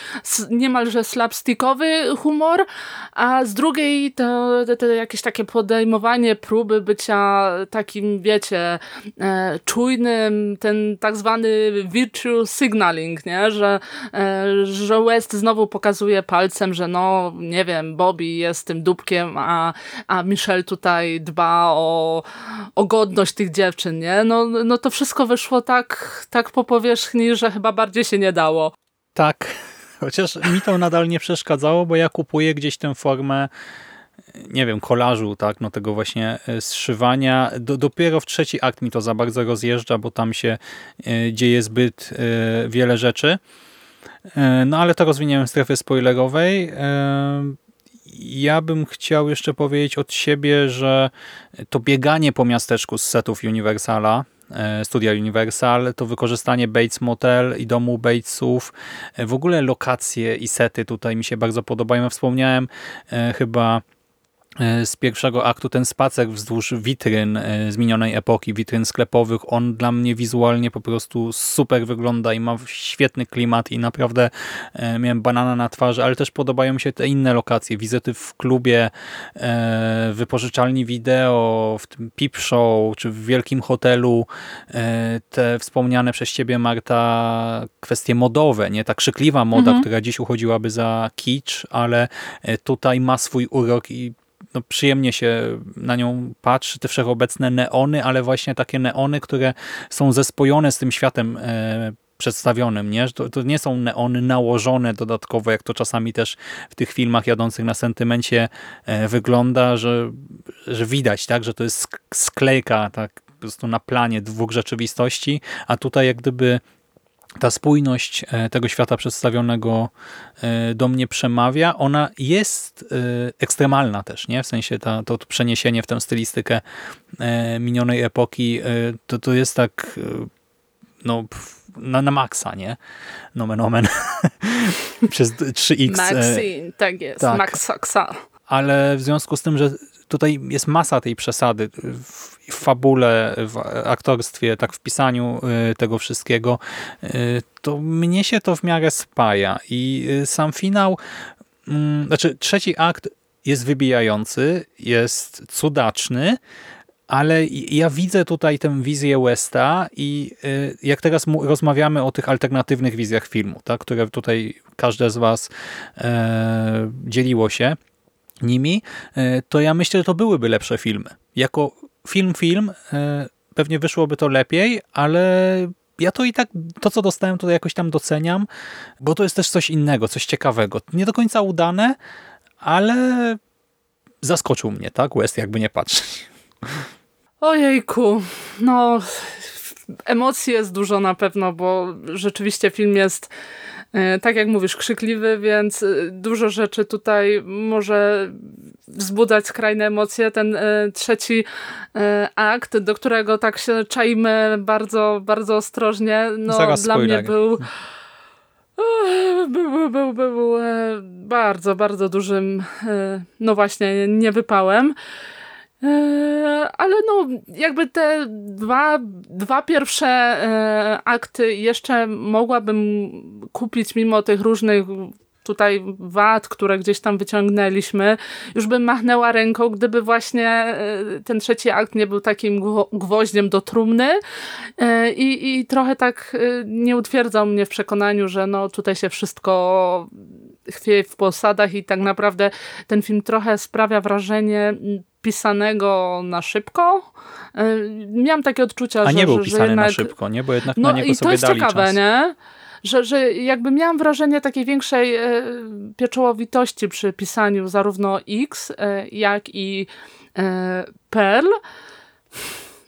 niemalże slapstickowy humor, a z drugiej to, to, to jakieś takie podejmowanie próby bycia takim, wiecie, e, czujnym, ten tak zwany virtue signaling, nie? Że, e, że West znowu pokazuje palcem, że no, nie wiem, Bobby jest tym dupkiem, a, a Michelle tutaj dba o, o godność tych dziewczyn, nie? No no, no to wszystko wyszło tak, tak po powierzchni, że chyba bardziej się nie dało. Tak, chociaż mi to nadal nie przeszkadzało, bo ja kupuję gdzieś tę formę nie wiem, kolażu, tak, no tego właśnie e, zszywania. Do, dopiero w trzeci akt mi to za bardzo rozjeżdża, bo tam się e, dzieje zbyt e, wiele rzeczy. No ale to rozwiniemy w strefie spoilerowej. Ja bym chciał jeszcze powiedzieć od siebie, że to bieganie po miasteczku z setów Universala, e, studia Universal, to wykorzystanie Bates Motel i domu Batesów, e, w ogóle lokacje i sety tutaj mi się bardzo podobają. Ja wspomniałem e, chyba z pierwszego aktu ten spacer wzdłuż witryn e, zmienionej epoki, witryn sklepowych, on dla mnie wizualnie po prostu super wygląda i ma świetny klimat i naprawdę e, miałem banana na twarzy, ale też podobają mi się te inne lokacje, wizyty w klubie, wypożyczalni wideo, w tym Peep Show, czy w wielkim hotelu, te wspomniane przez ciebie Marta kwestie modowe, nie? Ta krzykliwa moda, mhm. która dziś uchodziłaby za kicz, ale tutaj ma swój urok i no, przyjemnie się na nią patrzy, te wszechobecne neony, ale właśnie takie neony, które są zespojone z tym światem e, przedstawionym, nie? To, to, nie są neony nałożone dodatkowo, jak to czasami też w tych filmach jadących na sentymencie e, wygląda, że, że widać, tak, że to jest sklejka tak po prostu na planie dwóch rzeczywistości, a tutaj jak gdyby ta spójność e, tego świata przedstawionego e, do mnie przemawia. Ona jest e, ekstremalna też, nie? W sensie ta, to przeniesienie w tę stylistykę minionej epoki, to, to jest tak no, na, na maksa, nie? Nomen omen. Przez 3x. Maxi, tak jest, tak. Max Ale w związku z tym, że tutaj jest masa tej przesady w w fabule, w aktorstwie, tak w pisaniu y, tego wszystkiego, y, to mnie się to w miarę spaja. I y, sam finał, mm, znaczy trzeci akt jest wybijający, jest cudaczny, ale ja widzę tutaj tę wizję Westa i jak teraz rozmawiamy o tych alternatywnych wizjach filmu, tak, które tutaj każde z was e, dzieliło się nimi, e, to ja myślę, że to byłyby lepsze filmy. Jako film, film, e, pewnie wyszłoby to lepiej, ale ja to i tak, to co dostałem, to jakoś tam doceniam, bo to jest też coś innego, coś ciekawego. Nie do końca udane, ale zaskoczył mnie, tak? West, jakby nie patrzeć. Ojejku, no emocji jest dużo na pewno, bo rzeczywiście film jest tak jak mówisz, krzykliwy, więc e, dużo rzeczy tutaj może wzbudzać skrajne emocje. Ten e, trzeci akt, do którego tak się czajmy bardzo, bardzo ostrożnie, no Zaraz dla spoiler. mnie był był, był, był, był bardzo, bardzo dużym, no właśnie, niewypałem. E, ale no, jakby te dwa, dwa pierwsze e, akty jeszcze mogłabym kupić mimo tych różnych tutaj wad, które gdzieś tam wyciągnęliśmy, już bym machnęła ręką, gdyby właśnie e, ten trzeci akt nie był takim gwoździem do trumny. I, i trochę tak nie utwierdzał mnie w przekonaniu, że no tutaj się wszystko chwieje w posadach i tak naprawdę ten film trochę sprawia wrażenie pisanego na szybko. E, miałam takie odczucia, A że... nie był pisany jednak... na szybko, nie? Bo jednak no, na niego i to jest ciekawe, czas. nie? Że, że jakby miałam wrażenie takiej większej e, pieczołowitości przy pisaniu zarówno X, e, jak i e, Perl.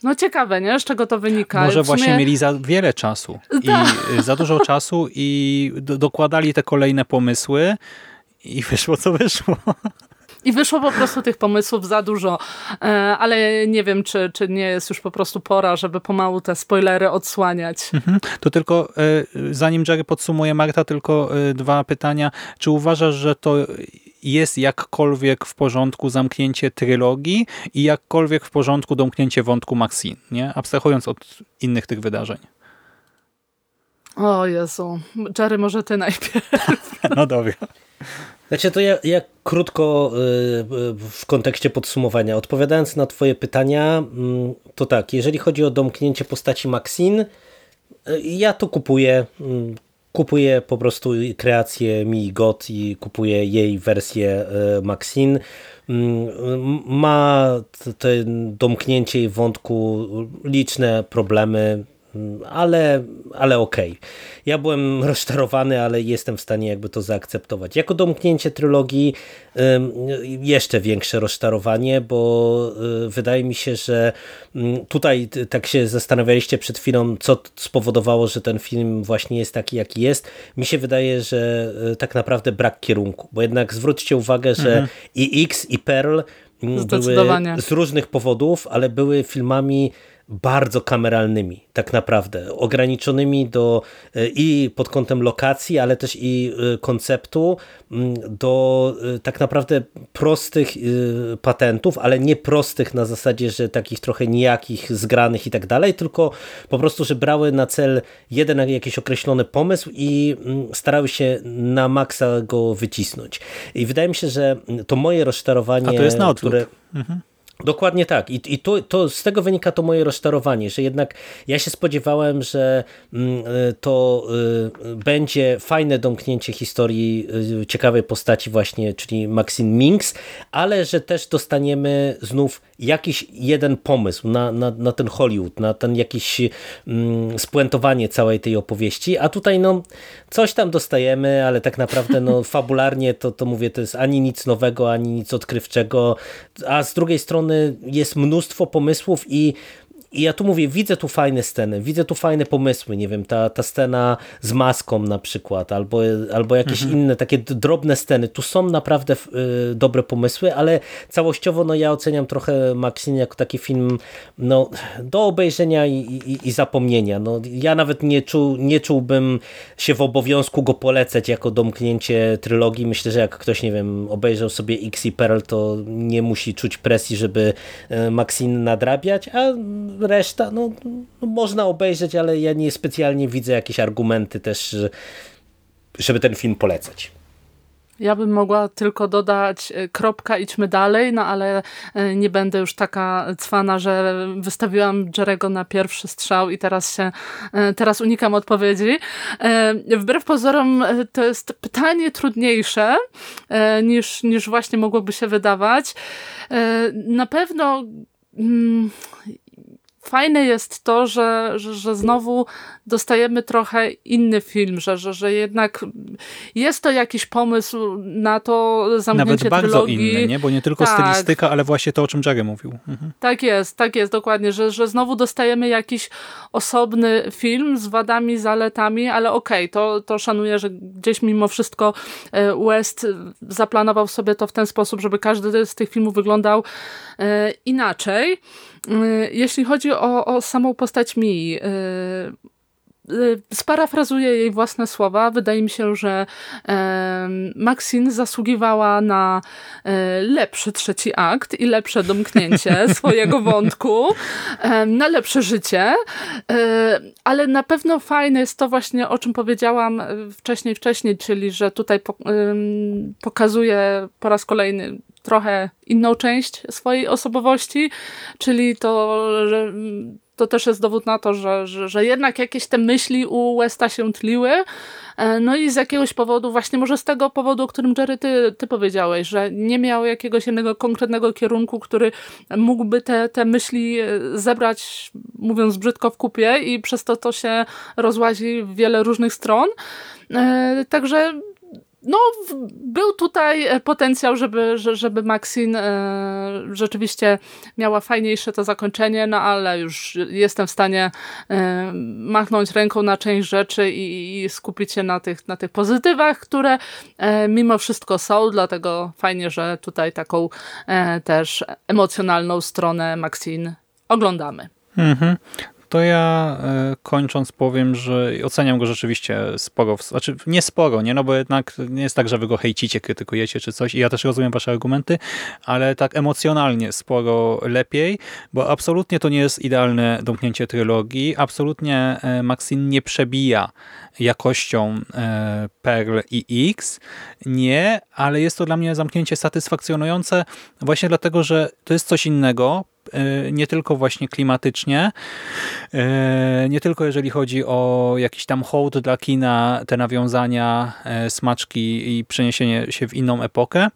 No ciekawe, nie? Z czego to wynika? Może sumie... właśnie mieli za wiele czasu i tak. za dużo czasu i do, dokładali te kolejne pomysły i wyszło co wyszło. I wyszło po prostu tych pomysłów za dużo, e, ale nie wiem, czy, czy nie jest już po prostu pora, żeby pomału te spoilery odsłaniać. Mhm. To tylko, e, zanim Jerry podsumuje, Marta, tylko e, dwa pytania. Czy uważasz, że to jest jakkolwiek w porządku zamknięcie trylogii i jakkolwiek w porządku domknięcie wątku Maxine, nie? abstrahując od innych tych wydarzeń? O Jezu, Jerry, może ty najpierw. No dobra. Znaczy to ja, ja krótko y, y, w kontekście podsumowania. Odpowiadając na twoje pytania, mm, to tak, jeżeli chodzi o domknięcie postaci Maxine, y, ja to kupuję. Kupuję po prostu kreację Mi God i kupuję jej wersję Maxine. Mm, ma to domknięcie jej wątku liczne problemy, ale, ale okej. Okay. Ja byłem rozczarowany, ale jestem w stanie jakby to zaakceptować. Jako domknięcie trylogii jeszcze większe rozczarowanie, bo y, wydaje mi się, że tutaj tak się zastanawialiście przed chwilą, co spowodowało, że ten film właśnie jest taki, jaki jest. Mi się wydaje, że y, tak naprawdę brak kierunku, bo jednak zwróćcie uwagę, że mhm. i X i Pearl były z różnych powodów, ale były filmami bardzo kameralnymi, tak naprawdę, ograniczonymi do i pod kątem lokacji, ale też i konceptu, do tak naprawdę prostych patentów, ale nie prostych na zasadzie, że takich trochę nijakich, zgranych i tak dalej, tylko po prostu, że brały na cel jeden jakiś określony pomysł i starały się na maksa go wycisnąć. I wydaje mi się, że to moje rozczarowanie, A to jest na które... Mhm. Dokładnie tak. I, i to, to z tego wynika to moje rozczarowanie, że jednak ja się spodziewałem, że mm, y, to y, będzie fajne domknięcie historii y, ciekawej postaci właśnie, czyli Maxine Minks, ale że też dostaniemy znów jakiś jeden pomysł na, na, na ten Hollywood, na ten jakiś mm, spuentowanie całej tej opowieści, a tutaj no coś tam dostajemy, ale tak naprawdę no fabularnie to, to mówię, to jest ani nic nowego, ani nic odkrywczego, a z drugiej strony jest mnóstwo pomysłów i i ja tu mówię, widzę tu fajne sceny, widzę tu fajne pomysły, nie wiem, ta, ta scena z maską na przykład, albo, albo jakieś mhm. inne takie drobne sceny. Tu są naprawdę y, dobre pomysły, ale całościowo no ja oceniam trochę Maxine jako taki film no, do obejrzenia i, i, i zapomnienia. No, ja nawet nie, czu, nie czułbym się w obowiązku go polecać jako domknięcie trylogii. Myślę, że jak ktoś, nie wiem, obejrzał sobie X i Pearl, to nie musi czuć presji, żeby y, Maxine nadrabiać, a reszta, no, no, można obejrzeć, ale ja nie specjalnie widzę jakieś argumenty też, żeby ten film polecać. Ja bym mogła tylko dodać e, kropka, idźmy dalej, no ale e, nie będę już taka cwana, że wystawiłam Jerego na pierwszy strzał i teraz się, e, teraz unikam odpowiedzi. Wbrew pozorom to jest pytanie trudniejsze niż, niż właśnie mogłoby się wydawać. Na pewno mm, fajne jest to, że, że, że znowu dostajemy trochę inny film, że, że, że jednak jest to jakiś pomysł na to zamknięcie Nawet bardzo trylogii. inny, nie? bo nie tylko tak. stylistyka, ale właśnie to, o czym Jerry mówił. Mhm. Tak jest, tak jest, dokładnie, że, że znowu dostajemy jakiś osobny film z wadami, zaletami, ale okej, okay, to, to szanuję, że gdzieś mimo wszystko e, West zaplanował sobie to w ten sposób, żeby każdy z tych filmów wyglądał e, inaczej. Y, jeśli chodzi o, o samą postać Mii, y, y, sparafrazuję jej własne słowa. Wydaje mi się, że Maxine zasługiwała na lepszy trzeci akt i lepsze domknięcie swojego wątku, na lepsze życie, ale na pewno fajne jest to właśnie, o czym powiedziałam wcześniej, wcześniej, czyli że tutaj pokazuje po raz kolejny trochę inną część swojej osobowości, czyli to, że to też jest dowód na to, że, że, że jednak jakieś te myśli u Westa się tliły. E, no i z jakiegoś powodu, właśnie może z tego powodu, o którym Jerry ty, ty powiedziałeś, że nie miał jakiegoś jednego konkretnego kierunku, który mógłby te, te myśli e, zebrać, mówiąc brzydko, w kupie i przez to to się rozłazi w wiele różnych stron. E, także no, był tutaj e, potencjał, żeby, żeby Maxine e, rzeczywiście miała fajniejsze to zakończenie, no ale już jestem w stanie e, machnąć ręką na część rzeczy i, i, skupić się na tych, na tych pozytywach, które mimo wszystko są, dlatego fajnie, że tutaj taką też emocjonalną stronę Maxine oglądamy. Mhm to ja e, kończąc powiem, że oceniam go rzeczywiście sporo, znaczy nie sporo, nie, no bo jednak nie jest tak, że wy go hejcicie, krytykujecie czy coś i ja też rozumiem wasze argumenty, ale tak emocjonalnie sporo lepiej, bo absolutnie to nie jest idealne domknięcie trylogii, absolutnie e, Maxine nie przebija jakością e, Perl i X, nie, ale jest to dla mnie zamknięcie satysfakcjonujące właśnie dlatego, że to jest coś innego, nie tylko właśnie klimatycznie, e, nie tylko jeżeli chodzi o jakiś tam hołd dla kina, te nawiązania, e, smaczki i przeniesienie się w inną epokę,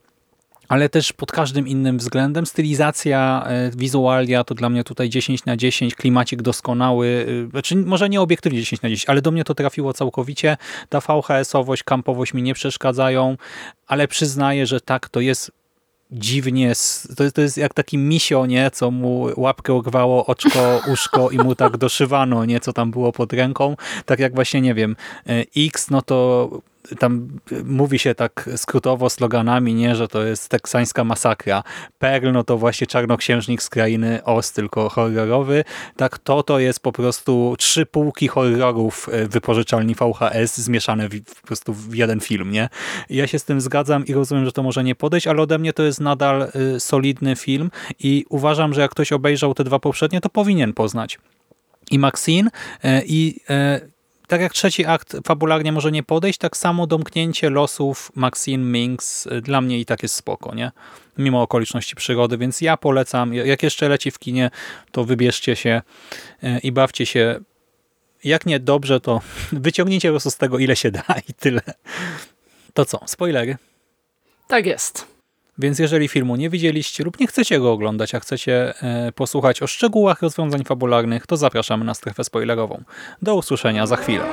ale też pod każdym innym względem. Stylizacja, wizualia to dla mnie tutaj 10 na 10, klimacik doskonały, znaczy może nie obiektywnie 10 na 10, ale do mnie to trafiło całkowicie. Ta VHS-owość, kampowość mi nie przeszkadzają, ale przyznaję, że tak, to jest dziwnie, to, to jest jak taki misio, nie, co mu łapkę urwało, oczko, uszko i mu tak doszywano, nie, co tam było pod ręką. Tak jak właśnie, nie wiem, e, X, no to tam mówi się tak skrótowo sloganami, nie, że to jest teksańska masakra. Perl, no to właśnie czarnoksiężnik z krainy Oz, tylko horrorowy. Tak, to to jest po prostu trzy półki horrorów e, wypożyczalni VHS zmieszane w, po prostu w jeden film, nie? Ja się z tym zgadzam i rozumiem, że to może nie podejść, ale ode mnie to jest nadal y, solidny film i uważam, że jak ktoś obejrzał te dwa poprzednie, to powinien poznać i Maxine y, i tak jak trzeci akt fabularnie może nie podejść, tak samo domknięcie losów Maxine Minks y, dla mnie i tak jest spoko, nie? Mimo okoliczności przygody, więc ja polecam, jak jeszcze leci w kinie, to wybierzcie się y, i bawcie się jak nie dobrze, to wyciągnijcie prostu z tego ile się da i tyle. To co, spoilery? Tak jest. Więc jeżeli filmu nie widzieliście lub nie chcecie go oglądać, a chcecie e, posłuchać o szczegółach rozwiązań fabularnych, to zapraszamy na strefę spoilerową. Do usłyszenia za chwilę.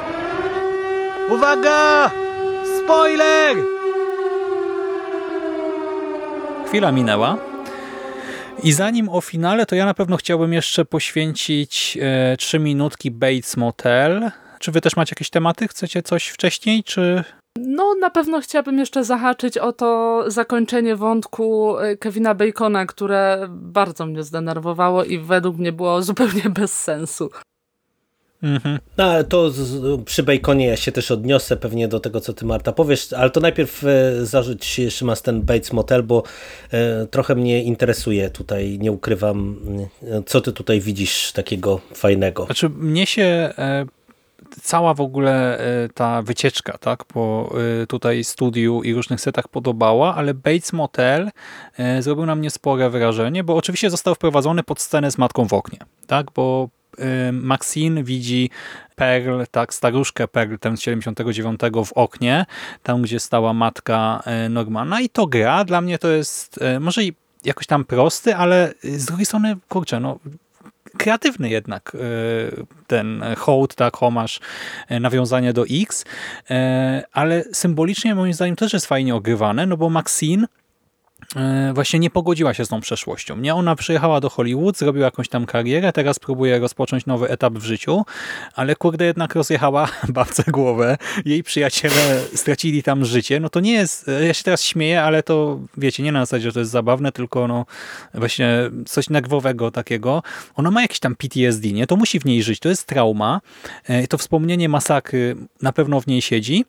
Uwaga! Spoiler! Chwila minęła. I zanim o finale, to ja na pewno chciałbym jeszcze poświęcić e, 3 minutki Bates Motel. Czy wy też macie jakieś tematy? Chcecie coś wcześniej, czy no, na pewno chciałabym jeszcze zahaczyć o to zakończenie wątku e, Kevina Bacona, które bardzo mnie zdenerwowało i według mnie było zupełnie bez sensu. Mhm. No, ale to z, przy Baconie ja się też odniosę pewnie do tego, co ty Marta powiesz, ale to najpierw e, zarzuć Szymas ten Bates Motel, bo e, trochę mnie interesuje tutaj, nie ukrywam, e, co ty tutaj widzisz takiego fajnego. Znaczy, mnie się e, cała w ogóle e, ta wycieczka tak, po e, tutaj studiu i różnych setach podobała, ale Bates Motel e, zrobił na mnie spore wrażenie, bo oczywiście został wprowadzony pod scenę z matką w oknie, tak, bo Maxine widzi Pearl, tak, staruszkę Pearl, ten z 79 w oknie, tam gdzie stała matka Normana i to gra, dla mnie to jest może jakoś tam prosty, ale z drugiej strony, kurczę, no kreatywny jednak e, ten hołd, tak, homasz, e, nawiązanie do X, e, ale symbolicznie moim zdaniem też jest fajnie ogrywane, no bo Maxine właśnie nie pogodziła się z tą przeszłością. Nie, ona przyjechała do Hollywood, zrobiła jakąś tam karierę, teraz próbuje rozpocząć nowy etap w życiu, ale kurde jednak rozjechała babce głowę. Jej przyjaciele stracili tam życie. No to nie jest, e, ja się teraz śmieję, ale to wiecie, nie na zasadzie, że to jest zabawne, tylko no właśnie coś nerwowego takiego. Ona ma jakiś tam PTSD, nie? To musi w niej żyć, to jest trauma. E, to wspomnienie masakry na pewno w niej siedzi.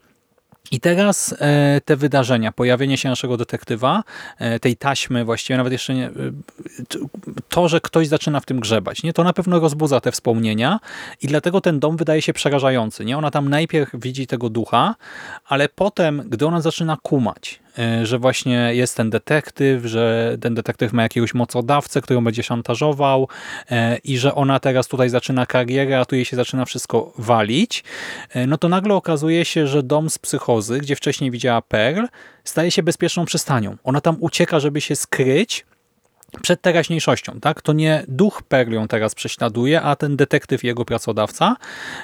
I teraz e, te wydarzenia, pojawienie się naszego detektywa, e, tej taśmy właściwie, nawet jeszcze nie, e, to, że ktoś zaczyna w tym grzebać, nie, to na pewno rozbudza te wspomnienia i dlatego ten dom wydaje się przerażający. Nie? Ona tam najpierw widzi tego ducha, ale potem, gdy ona zaczyna kumać, że właśnie jest ten detektyw, że ten detektyw ma jakiegoś mocodawcę, którą będzie szantażował e, i że ona teraz tutaj zaczyna karierę, a tu jej się zaczyna wszystko walić, e, no to nagle okazuje się, że dom z psychozy, gdzie wcześniej widziała Pearl, staje się bezpieczną przystanią. Ona tam ucieka, żeby się skryć, przed teraźniejszością. Tak? To nie duch Perl ją teraz prześladuje, a ten detektyw jego pracodawca.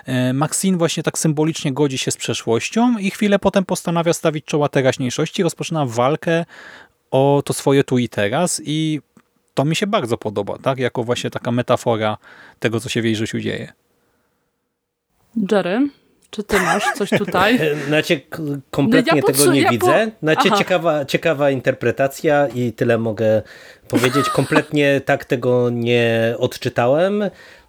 E, Maxine właśnie tak symbolicznie godzi się z przeszłością i chwilę potem postanawia stawić czoła teraźniejszości, rozpoczyna walkę o to swoje tu i teraz i to mi się bardzo podoba, tak? jako właśnie taka metafora tego, co się w jej życiu dzieje. Jerry? Czy ty masz coś tutaj? Znaczy, kompletnie no ja tego nie ja widzę. Po... Znaczy, ciekawa, ciekawa interpretacja i tyle mogę powiedzieć. Kompletnie tak tego nie odczytałem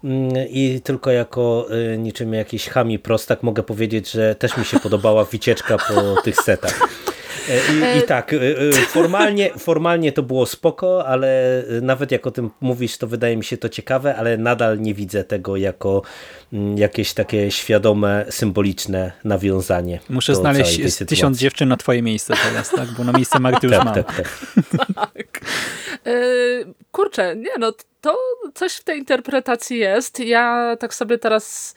mm, i tylko jako y, niczym jakiś chami prostak mogę powiedzieć, że też mi się podobała wycieczka po tych setach. E, I, I, tak, e, e, formalnie, formalnie to było spoko, ale nawet jak o tym mówisz, to wydaje mi się to ciekawe, ale nadal nie widzę tego jako mm, jakieś takie świadome, symboliczne nawiązanie. Muszę znaleźć tysiąc dziewczyn na twoje miejsce teraz, tak? Bo na miejsce Marty już tak, mam. Tak, tak. tak. kurczę, nie no, to coś w tej interpretacji jest. Ja tak sobie teraz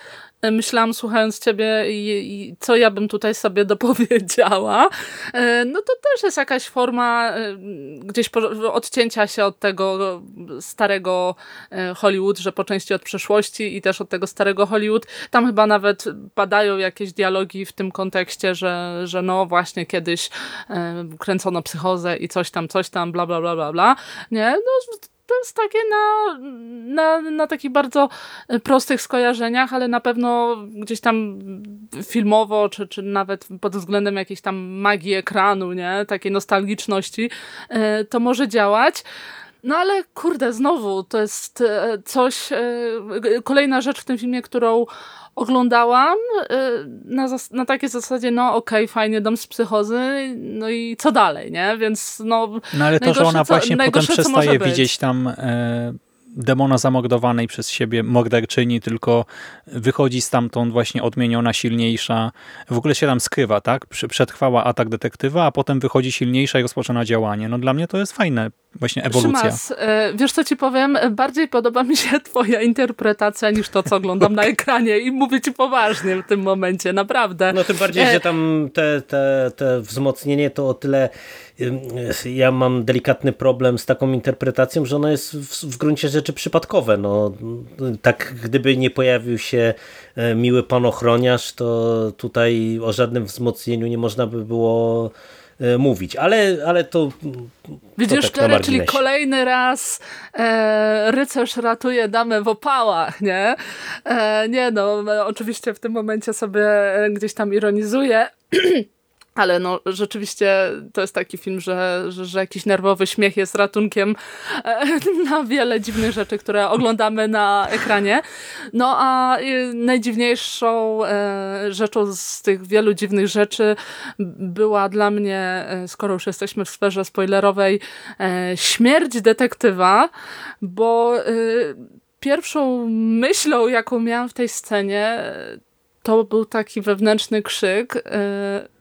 myślałam słuchając ciebie i, i, co ja bym tutaj sobie dopowiedziała, e, no to też jest jakaś forma e, gdzieś odcięcia się od tego starego e, Hollywood, że po części od przeszłości i też od tego starego Hollywood. Tam chyba nawet padają jakieś dialogi w tym kontekście, że, że no właśnie kiedyś kręcono psychozę i coś tam, coś tam, bla, bla, bla, bla, bla. Nie, no jest takie na, na, na takich bardzo prostych skojarzeniach, ale na pewno gdzieś tam filmowo, czy, czy nawet pod względem jakiejś tam magii ekranu, nie? Takiej nostalgiczności, e, to może działać. No ale kurde, znowu to jest e, coś, e, kolejna rzecz w tym filmie, którą oglądałam na, na takiej zasadzie, no okej, okay, fajnie, dom z psychozy, no i co dalej, nie? Więc no... No ale to, że ona właśnie co, potem przestaje widzieć tam... E demona zamordowanej przez siebie morderczyni, tylko wychodzi stamtąd właśnie odmieniona, silniejsza. W ogóle się tam skrywa, tak? Przetrwała atak detektywa, a potem wychodzi silniejsza i rozpoczyna działanie. No dla mnie to jest fajne, właśnie ewolucja. Szymas, e, wiesz co ci powiem? Bardziej podoba mi się twoja interpretacja niż to, co oglądam na ekranie i mówię ci poważnie w tym momencie, naprawdę. No tym bardziej, e... że tam te, te, te wzmocnienie to o tyle ja mam delikatny problem z taką interpretacją, że ona jest w, w gruncie rzeczy przypadkowe. No, tak gdyby nie pojawił się e, miły pan ochroniarz, to tutaj o żadnym wzmocnieniu nie można by było e, mówić, ale, ale to Widzisz, to tak czyli kolejny raz e, rycerz ratuje damę w opałach, nie? E, nie no, oczywiście w tym momencie sobie gdzieś tam ironizuję, Ale no, rzeczywiście to jest taki film, że, że, że, jakiś nerwowy śmiech jest ratunkiem e, na wiele dziwnych rzeczy, które oglądamy na ekranie. No a e, najdziwniejszą e, rzeczą z tych wielu dziwnych rzeczy była dla mnie, skoro już jesteśmy w sferze spoilerowej, śmierć detektywa, bo pierwszą myślą, jaką miałam w tej scenie, to był taki wewnętrzny krzyk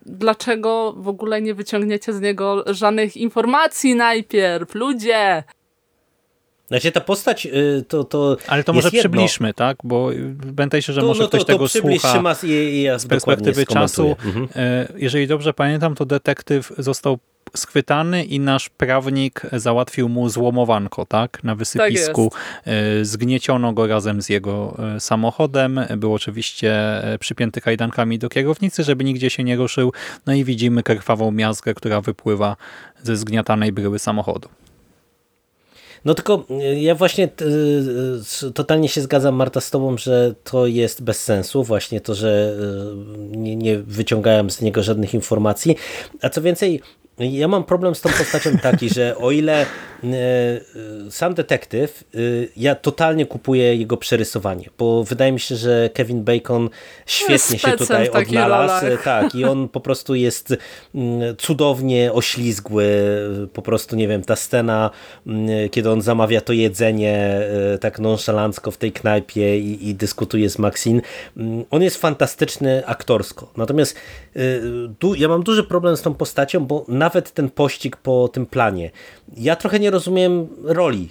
dlaczego w ogóle nie wyciągniecie z niego żadnych informacji najpierw? Ludzie! Znaczy ta postać y, to, to Ale to może przybliżmy, tak? Bo pamiętajcie, że to, może no, ktoś to, to tego słucha i, i ja z perspektywy czasu. Mhm. Y, jeżeli dobrze pamiętam, to detektyw został schwytany i nasz prawnik załatwił mu złomowanko, tak? Na wysypisku. Tak Zgnieciono go razem z jego e, samochodem. Był oczywiście e, przypięty kajdankami do kierownicy, żeby nigdzie się nie ruszył. No i widzimy krwawą miazgę, która wypływa ze zgniatanej bryły samochodu. No tylko ja właśnie totalnie się zgadzam Marta z tobą, że to jest bez sensu, właśnie to, że nie, nie wyciągałem z niego żadnych informacji, a co więcej ja mam problem z tą postacią taki, że o ile e, sam detektyw, e, ja totalnie kupuję jego przerysowanie, bo wydaje mi się, że Kevin Bacon świetnie się tutaj odnalazł. Rolach. Tak, i on po prostu jest mm, cudownie oślizgły, po prostu nie wiem, ta scena, mm, kiedy on zamawia to jedzenie e, tak nonszalancko w tej knajpie i, i dyskutuje z Maxine, mm, on jest fantastyczny aktorsko. Natomiast tu ja mam duży problem z tą postacią, bo nawet ten pościg po tym planie. Ja trochę nie rozumiem roli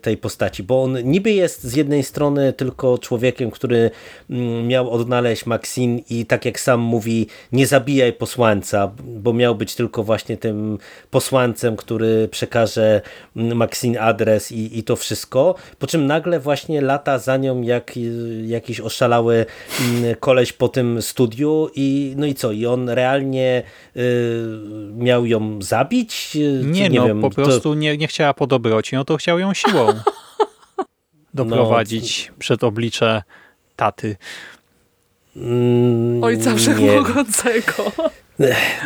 tej postaci, bo on niby jest z jednej strony tylko człowiekiem, który mm, miał odnaleźć Maxine i tak jak sam mówi, nie zabijaj posłańca, bo miał być tylko właśnie tym posłańcem, który przekaże mm, Maxine adres i, i to wszystko, po czym nagle właśnie lata za nią jak jakiś oszalały mm, koleś po tym studiu i no i co, i on realnie y, miał ją zabić? Nie, nie no, wiem, po prostu to... nie, nie chciała po dobroci, no to chciał ją siłą doprowadzić no, przed oblicze taty. Mm, Ojca Wszechmogącego.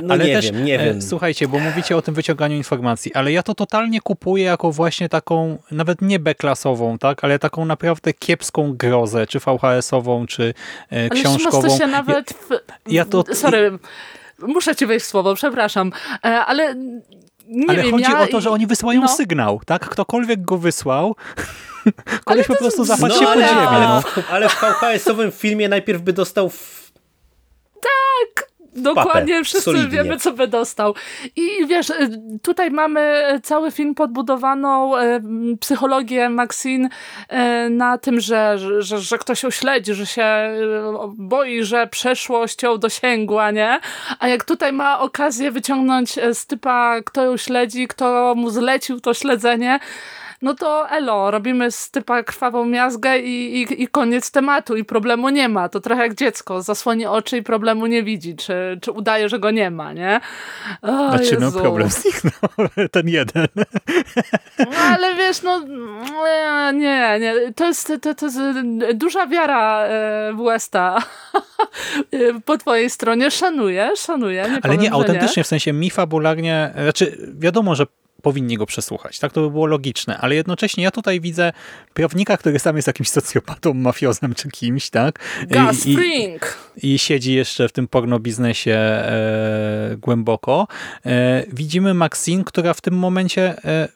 No ale nie też, wiem, nie e, wiem. Słuchajcie, bo mówicie o tym wyciąganiu informacji, ale ja to totalnie kupuję jako właśnie taką, nawet nie B-klasową, tak, ale taką naprawdę kiepską grozę, czy VHS-ową, czy e, książkową. Ale się nawet w... ja to... Sorry, muszę ci wejść w słowo, przepraszam, e, ale nie Ale wiem, chodzi ja... o to, że oni wysyłają no. sygnał, tak? Ktokolwiek go wysłał, koleś po prostu zapadł no, się pod ziemię. No. Ale w VHS-owym filmie najpierw by dostał w... Tak, Dokładnie, Papę, wszyscy solidnie. wiemy, co by dostał. I wiesz, y, tutaj mamy cały film podbudowaną e, psychologię Maxine e, na tym, że, że, że ktoś ją śledzi, że się e, boi, że przeszłość ją dosięgła, nie? A jak tutaj ma okazję wyciągnąć z typa, kto ją śledzi, kto mu zlecił to śledzenie, no to elo, robimy z typa krwawą miazgę i, i, i koniec tematu i problemu nie ma. To trochę jak dziecko, zasłoni oczy i problemu nie widzi, czy, czy udaje, że go nie ma, nie? O, znaczy, no problem zniknął, ten jeden. No ale wiesz, no nie, nie, to jest, to, to jest duża wiara e, w Westa po twojej stronie. Szanuję, szanuję. Nie ale nie, autentycznie, nie. w sensie mi fabularnie, znaczy wiadomo, że powinni go przesłuchać. Tak to by było logiczne, ale jednocześnie ja tutaj widzę prawnika, który sam jest jakimś socjopatą, mafiozem czy kimś, tak? Gus I. I, I, siedzi jeszcze w tym porno biznesie e, głęboko. E, widzimy Maxine, która w tym momencie e,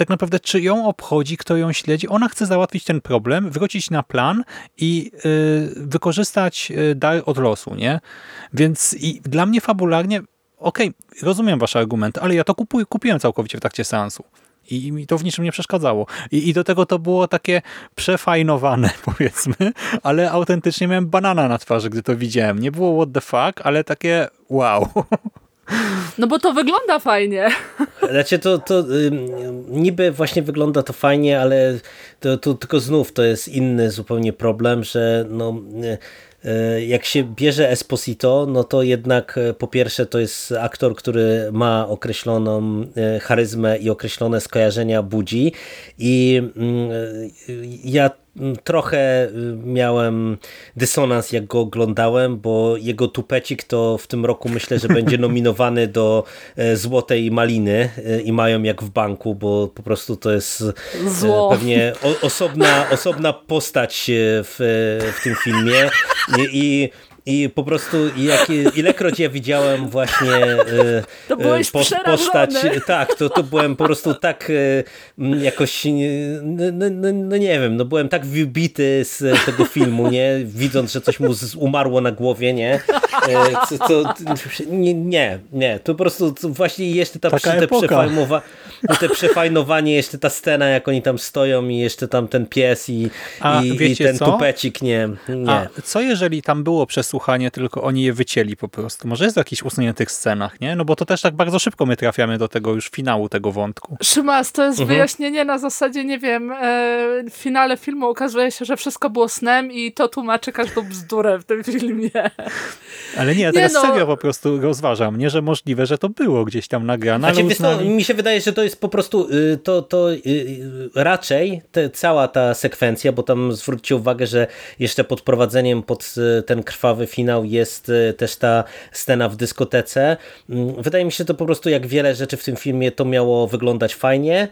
tak naprawdę czy ją obchodzi, kto ją śledzi. Ona chce załatwić ten problem, wrócić na plan i y, wykorzystać y, dar od losu, nie? Więc i dla mnie fabularnie, okej, okay, rozumiem wasz argument, ale ja to kupuj, kupiłem całkowicie w trakcie seansu. I mi to w niczym nie przeszkadzało. I, I do tego to było takie przefajnowane, powiedzmy, ale autentycznie miałem banana na twarzy, gdy to widziałem. Nie było what the fuck, ale takie wow. No bo to wygląda fajnie. Znaczy to, to niby właśnie wygląda to fajnie, ale to, to tylko znów to jest inny zupełnie problem, że no e, jak się bierze Esposito, no to jednak e, po pierwsze to jest aktor, który ma określoną e, charyzmę i określone skojarzenia budzi. I mm, ja trochę y, miałem dysonans jak go oglądałem, bo jego tupecik to w tym roku myślę, że będzie nominowany do e, Złotej Maliny e, i mają jak w banku, bo po prostu to jest e, Zło. pewnie osobna, osobna postać w, w tym filmie i, i i po prostu jak, ilekroć ja widziałem właśnie e, to post, postać, tak, to, to byłem po prostu tak e, jakoś, no, no, no, no, nie wiem, no byłem tak wybity z tego filmu, nie, widząc, że coś mu umarło na głowie, nie, to, to nie, nie, nie, to po prostu to właśnie jeszcze ta te przefajmowa, te przefajnowanie, jeszcze ta scena, jak oni tam stoją i jeszcze tam ten pies i, A, i, i ten co? tupecik, nie, nie. A co jeżeli tam było przesłuchanie przesłuchanie, tylko oni je wycięli po prostu. Może jest w jakichś usuniętych scenach, nie? No bo to też tak bardzo szybko my trafiamy do tego już finału tego wątku. Szymas, to jest mhm. wyjaśnienie na zasadzie, nie wiem, e, w finale filmu okazuje się, że wszystko było snem i to tłumaczy każdą bzdurę w tym filmie. Ale nie, ja teraz nie no. serio po prostu rozważam, nie, że możliwe, że to było gdzieś tam nagrane. Znaczy, ale uznali... mi się wydaje, że to jest po prostu y, to, to y, y, raczej te, cała ta sekwencja, bo tam zwróćcie uwagę, że jeszcze pod prowadzeniem pod ten krwawy finał jest e, też ta scena w dyskotece. Mm, wydaje mi się to po prostu jak wiele rzeczy w tym filmie to miało wyglądać fajnie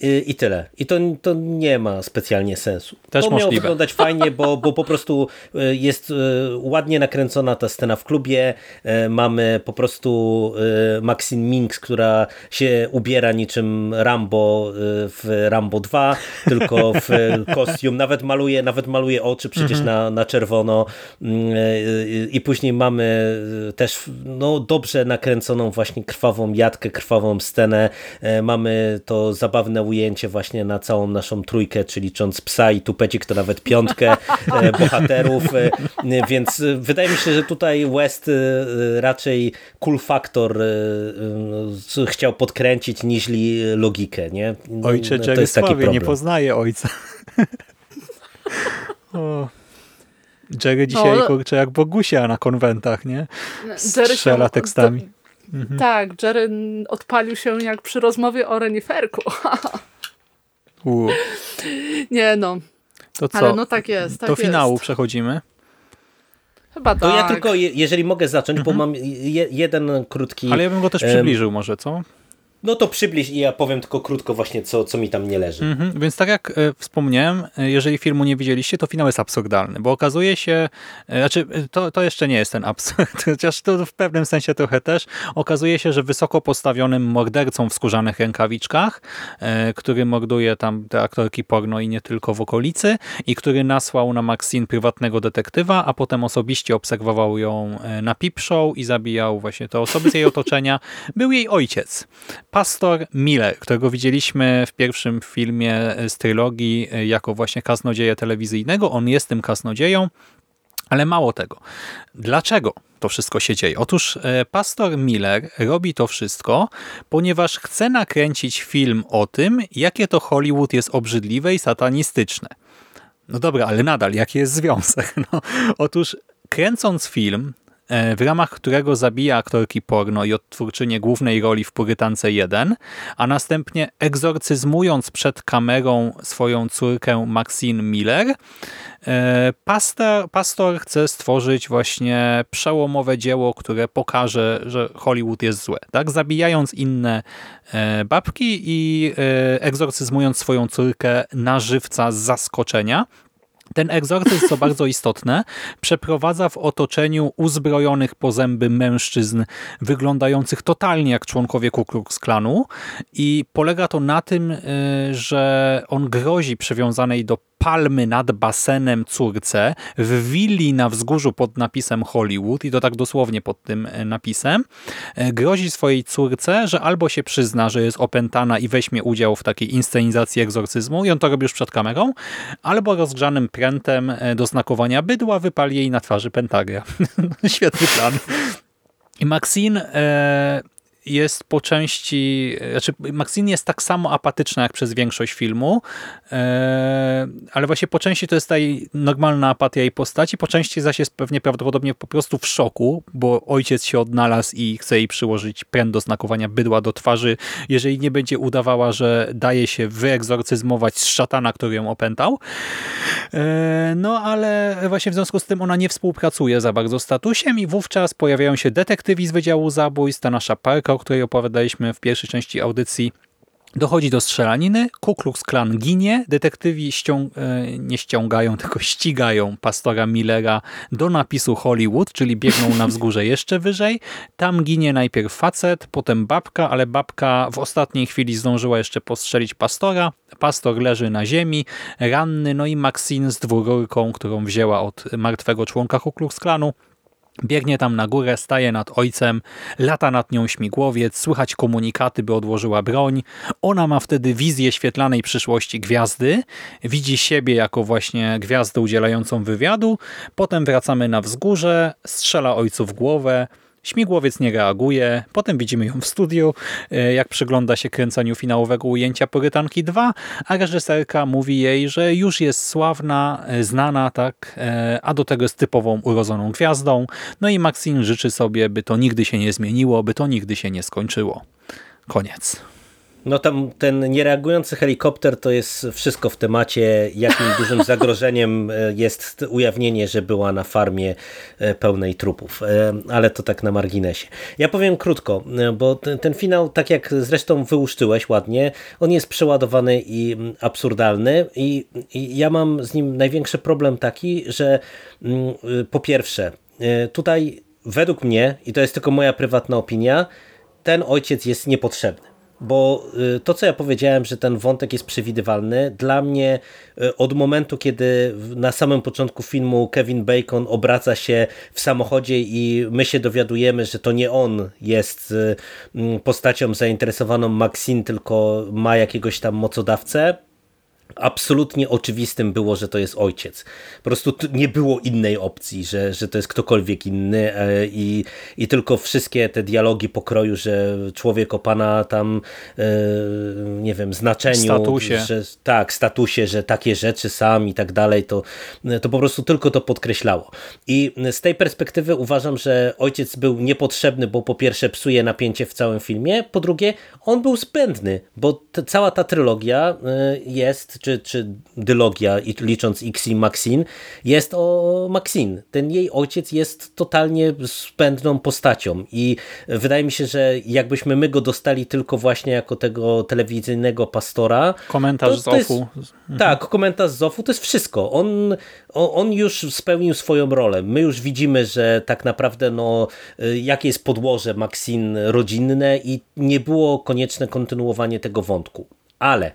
i tyle. I to, to nie ma specjalnie sensu. Też to możliwe. miało wyglądać fajnie, bo, bo po prostu e, jest e, ładnie nakręcona ta scena w klubie. E, mamy po prostu Maxine Minks, która się ubiera niczym Rambo w Rambo 2, tylko w kostium. Nawet maluje, nawet maluje oczy przecież mhm. na, na czerwono. Mm, I później mamy też no, dobrze nakręconą właśnie krwawą jadkę, krwawą scenę. Mamy to zabawne ujęcie właśnie na całą naszą trójkę, czy licząc psa i tupecik, to nawet piątkę e, bohaterów, e, więc wydaje mi się, że tutaj West e, raczej cool factor chciał podkręcić niż logikę, nie? Ojcze no, to jest taki problem. nie poznaje ojca. o. Jerry dzisiaj, o, kurczę, jak Bogusia na konwentach, nie? Strzela tekstami. Mhm. Tak, Jerry odpalił się jak przy rozmowie o reniferku. Nie no. To co? Ale no tak jest. Tak Do finału jest. przechodzimy. Chyba tak. To ja tylko, jeżeli mogę zacząć, mhm. bo mam je, jeden krótki... Ale ja bym go też przybliżył może, co? No to przybliż i ja powiem tylko krótko właśnie, co, co mi tam nie leży. Mhm, więc tak jak e, wspomniałem, e, jeżeli filmu nie widzieliście, to finał jest absurdalny, bo okazuje się, e, znaczy to, to jeszcze nie jest ten absurd, chociaż to w pewnym sensie trochę też, okazuje się, że wysoko postawionym mordercą w skórzanych rękawiczkach, który morduje tam te aktorki porno i nie tylko w okolicy i który nasłał na Maxine prywatnego detektywa, a potem osobiście obserwował ją na pip show i zabijał właśnie te osoby z jej otoczenia, był jej ojciec Pastor Miller, którego widzieliśmy w pierwszym filmie z trylogii e, jako właśnie kaznodzieja telewizyjnego. On jest tym kaznodzieją, ale mało tego. Dlaczego to wszystko się dzieje? Otóż e, pastor Miller robi to wszystko, ponieważ chce nakręcić film o tym, jakie to Hollywood jest obrzydliwe i satanistyczne. No dobra, ale nadal, jaki jest związek? No, otóż kręcąc film, w ramach którego zabija aktorki porno i odtwórczynię głównej roli w Purytance 1, a następnie egzorcyzmując przed kamerą swoją córkę Maxine Miller, e, pastor, pastor chce stworzyć właśnie przełomowe dzieło, które pokaże, że Hollywood jest złe. Tak? Zabijając inne e, babki i egzorcyzmując swoją córkę na żywca z zaskoczenia, ten egzorcyzm, co bardzo istotne, przeprowadza w otoczeniu uzbrojonych po zęby mężczyzn wyglądających totalnie jak członkowie Ku Klux Klanu i polega to na tym, y, że on grozi przywiązanej do palmy nad basenem córce w willi na wzgórzu pod napisem Hollywood i to tak dosłownie pod tym e, napisem, e, grozi swojej córce, że albo się przyzna, że jest opętana i weźmie udział w takiej inscenizacji egzorcyzmu i on to robi już przed kamerą, albo rozgrzanym prętem e, do znakowania bydła wypali jej na twarzy pentagra. Świetny plan. I Maxine e, jest po części, znaczy Maxine jest tak samo apatyczna jak przez większość filmu, e, ale właśnie po części to jest ta normalna apatia jej postaci, po części zaś jest pewnie prawdopodobnie po prostu w szoku, bo ojciec się odnalazł i chce jej przyłożyć pręd do znakowania bydła do twarzy, jeżeli nie będzie udawała, że daje się wyegzorcyzmować z szatana, który ją opętał. E, no ale właśnie w związku z tym ona nie współpracuje za bardzo z statusiem i wówczas pojawiają się detektywi z Wydziału Zabójstw, ta nasza parka, o której opowiadaliśmy w pierwszej części audycji, Dochodzi do strzelaniny, Ku Klux Klan ginie, detektywi e, nie ściągają, tylko ścigają pastora Millera do napisu Hollywood, czyli biegną na wzgórze jeszcze wyżej. Tam ginie najpierw facet, potem babka, ale babka w ostatniej chwili zdążyła jeszcze postrzelić pastora. Pastor leży na ziemi, ranny, no i Maxine z dwururką, którą wzięła od martwego członka Ku Klux Klanu, Biegnie tam na górę, staje nad ojcem, lata nad nią śmigłowiec, słychać komunikaty, by odłożyła broń. Ona ma wtedy wizję świetlanej przyszłości gwiazdy, widzi siebie jako właśnie gwiazdę udzielającą wywiadu, potem wracamy na wzgórze, strzela ojcu w głowę, Śmigłowiec nie reaguje, potem widzimy ją w studiu, e, jak przygląda się kręceniu finałowego ujęcia Porytanki 2, a reżyserka mówi jej, że już jest sławna, e, znana, tak, e, a do tego jest typową urodzoną gwiazdą. No i Maxine życzy sobie, by to nigdy się nie zmieniło, by to nigdy się nie skończyło. Koniec. No tam ten niereagujący helikopter to jest wszystko w temacie, jakim dużym zagrożeniem e, jest ujawnienie, że była na farmie e, pełnej trupów, e, ale to tak na marginesie. Ja powiem krótko, bo ten, ten finał, tak jak zresztą wyłuszczyłeś ładnie, on jest przeładowany i mm, absurdalny i, i ja mam z nim największy problem taki, że mm, po pierwsze, tutaj według mnie, i to jest tylko moja prywatna opinia, ten ojciec jest niepotrzebny bo y, to, co ja powiedziałem, że ten wątek jest przewidywalny, dla mnie y, od momentu, kiedy na samym początku filmu Kevin Bacon obraca się w samochodzie i my się dowiadujemy, że to nie on jest y, mm, postacią zainteresowaną Maxine, tylko ma jakiegoś tam mocodawcę, absolutnie oczywistym było, że to jest ojciec. Po prostu nie było innej opcji, że, że to jest ktokolwiek inny e, i, i tylko wszystkie te dialogi pokroju, że człowiek o pana tam e, nie wiem, znaczeniu, statusie. Że, tak, statusie, że takie rzeczy sam i tak dalej, to, to po prostu tylko to podkreślało. I z tej perspektywy uważam, że ojciec był niepotrzebny, bo po pierwsze psuje napięcie w całym filmie, po drugie on był zbędny, bo cała ta trylogia e, jest czy, czy dylogia, licząc X i Maxine, jest o Maxine. Ten jej ojciec jest totalnie spędną postacią i wydaje mi się, że jakbyśmy my go dostali tylko właśnie jako tego telewizyjnego pastora. Komentarz to, to z Zofu. Jest, tak, komentarz z Zofu to jest wszystko. On, on już spełnił swoją rolę. My już widzimy, że tak naprawdę no, jakie jest podłoże Maxine rodzinne i nie było konieczne kontynuowanie tego wątku. Ale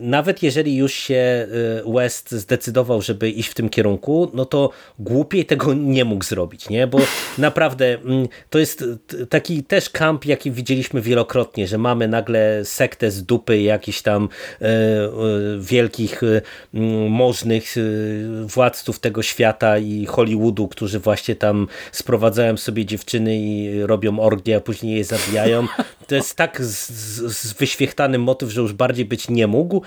nawet jeżeli już się e, West zdecydował, żeby iść w tym kierunku, no to głupiej tego nie mógł zrobić, nie? Bo naprawdę mm, to jest taki też kamp, jaki widzieliśmy wielokrotnie, że mamy nagle sektę z dupy jakichś tam e, wielkich, możnych władców tego świata i Hollywoodu, którzy właśnie tam sprowadzają sobie dziewczyny i robią orgie, a później je zabijają. To jest tak z, z wyświechtany motyw, że już bardziej być nie mógł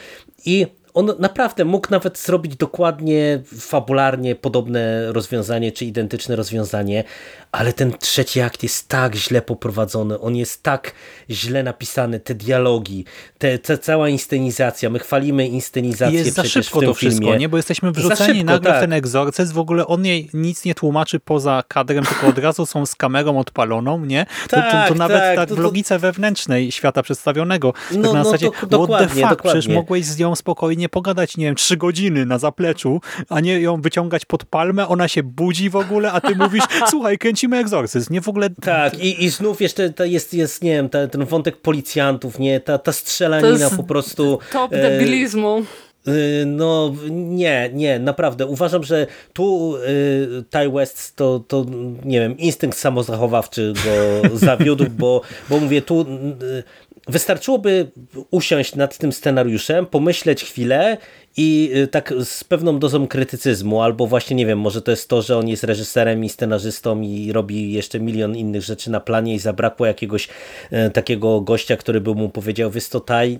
i on naprawdę mógł nawet zrobić dokładnie, fabularnie podobne rozwiązanie, czy identyczne rozwiązanie, ale ten trzeci akt jest tak źle poprowadzony, on jest tak źle napisany, te dialogi, te, te cała inscenizacja, my chwalimy inscenizację jest za szybko to wszystko, filmie. nie? bo jesteśmy wrzuceni szybko, nagle tak. w ten egzorcyzm, w ogóle on jej nic nie tłumaczy poza kadrem, tylko od razu są z kamerą odpaloną, nie? To, tak, to, to nawet tak, tak to, w logice wewnętrznej świata przedstawionego. No, tak na no, zasadzie, to, what the fuck, dokładnie. przecież mogłeś z nią spokojnie pogadać, nie wiem, trzy godziny na zapleczu, a nie ją wyciągać pod palmę, ona się budzi w ogóle, a ty mówisz, słuchaj, kręcimy egzorcyzm, nie w ogóle... Tak, i, i znów jeszcze to jest, jest, nie wiem, ta, ten wątek policjantów, nie, ta, ta strzelanina po prostu... Top e, debilizmu. Y, no nie, nie, naprawdę. Uważam, że tu y, Ty West to, to, nie wiem, instynkt samozachowawczy go zawiódł, bo, bo mówię, tu y, wystarczyłoby usiąść nad tym scenariuszem, pomyśleć chwilę i y, tak z pewną dozą krytycyzmu, albo właśnie nie wiem, może to jest to, że on jest reżyserem i scenarzystą i robi jeszcze milion innych rzeczy na planie i zabrakło jakiegoś e, takiego gościa, który by mu powiedział, wiesz to taj,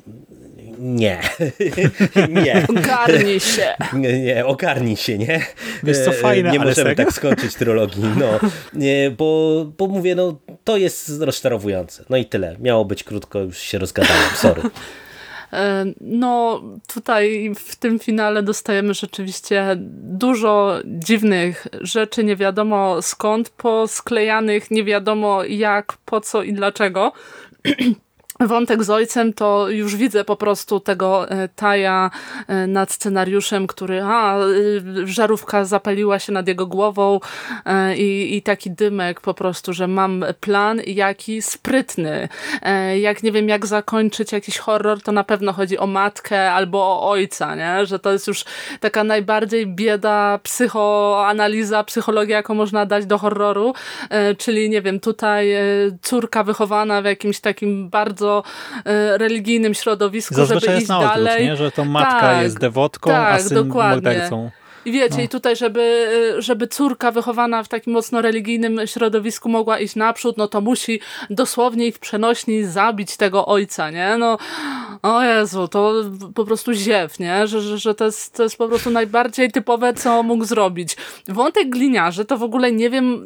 nie. nie. Ogarnij się. Nie, nie, ogarnij się, nie? Wiesz co, fajne, Nie możemy tak skończyć trylogii, no. Nie, bo, bo mówię, no to jest rozczarowujące. No i tyle. Miało być krótko, już się rozgadałem, sorry. E, no, tutaj w tym finale dostajemy rzeczywiście dużo dziwnych rzeczy, nie wiadomo skąd, posklejanych, nie wiadomo jak, po co i dlaczego. wątek z ojcem, to już widzę po prostu tego e, Taja e, nad scenariuszem, który a, e, żarówka zapaliła się nad jego głową i, i taki dymek po prostu, że mam plan jaki sprytny. Jak nie wiem jak zakończyć jakiś horror, to na pewno chodzi o matkę albo o ojca, nie? że to jest już taka najbardziej bieda psychoanaliza, psychologia, jaką można dać do horroru, czyli nie wiem, tutaj córka wychowana w jakimś takim bardzo bardzo e, religijnym środowisku, Zazwyczaj żeby iść odwrót, dalej. Nie? Że to matka tak, jest dewotką, tak, a syn dokładnie. mordercą. I wiecie, no. i tutaj, żeby, żeby córka wychowana w takim mocno religijnym środowisku mogła iść naprzód, no to musi dosłownie i w przenośni zabić tego ojca, nie? No, o Jezu, to po prostu ziew, nie? Że, że, że to, jest, to jest po prostu najbardziej typowe, co mógł zrobić. Wątek gliniarzy, to w ogóle nie wiem,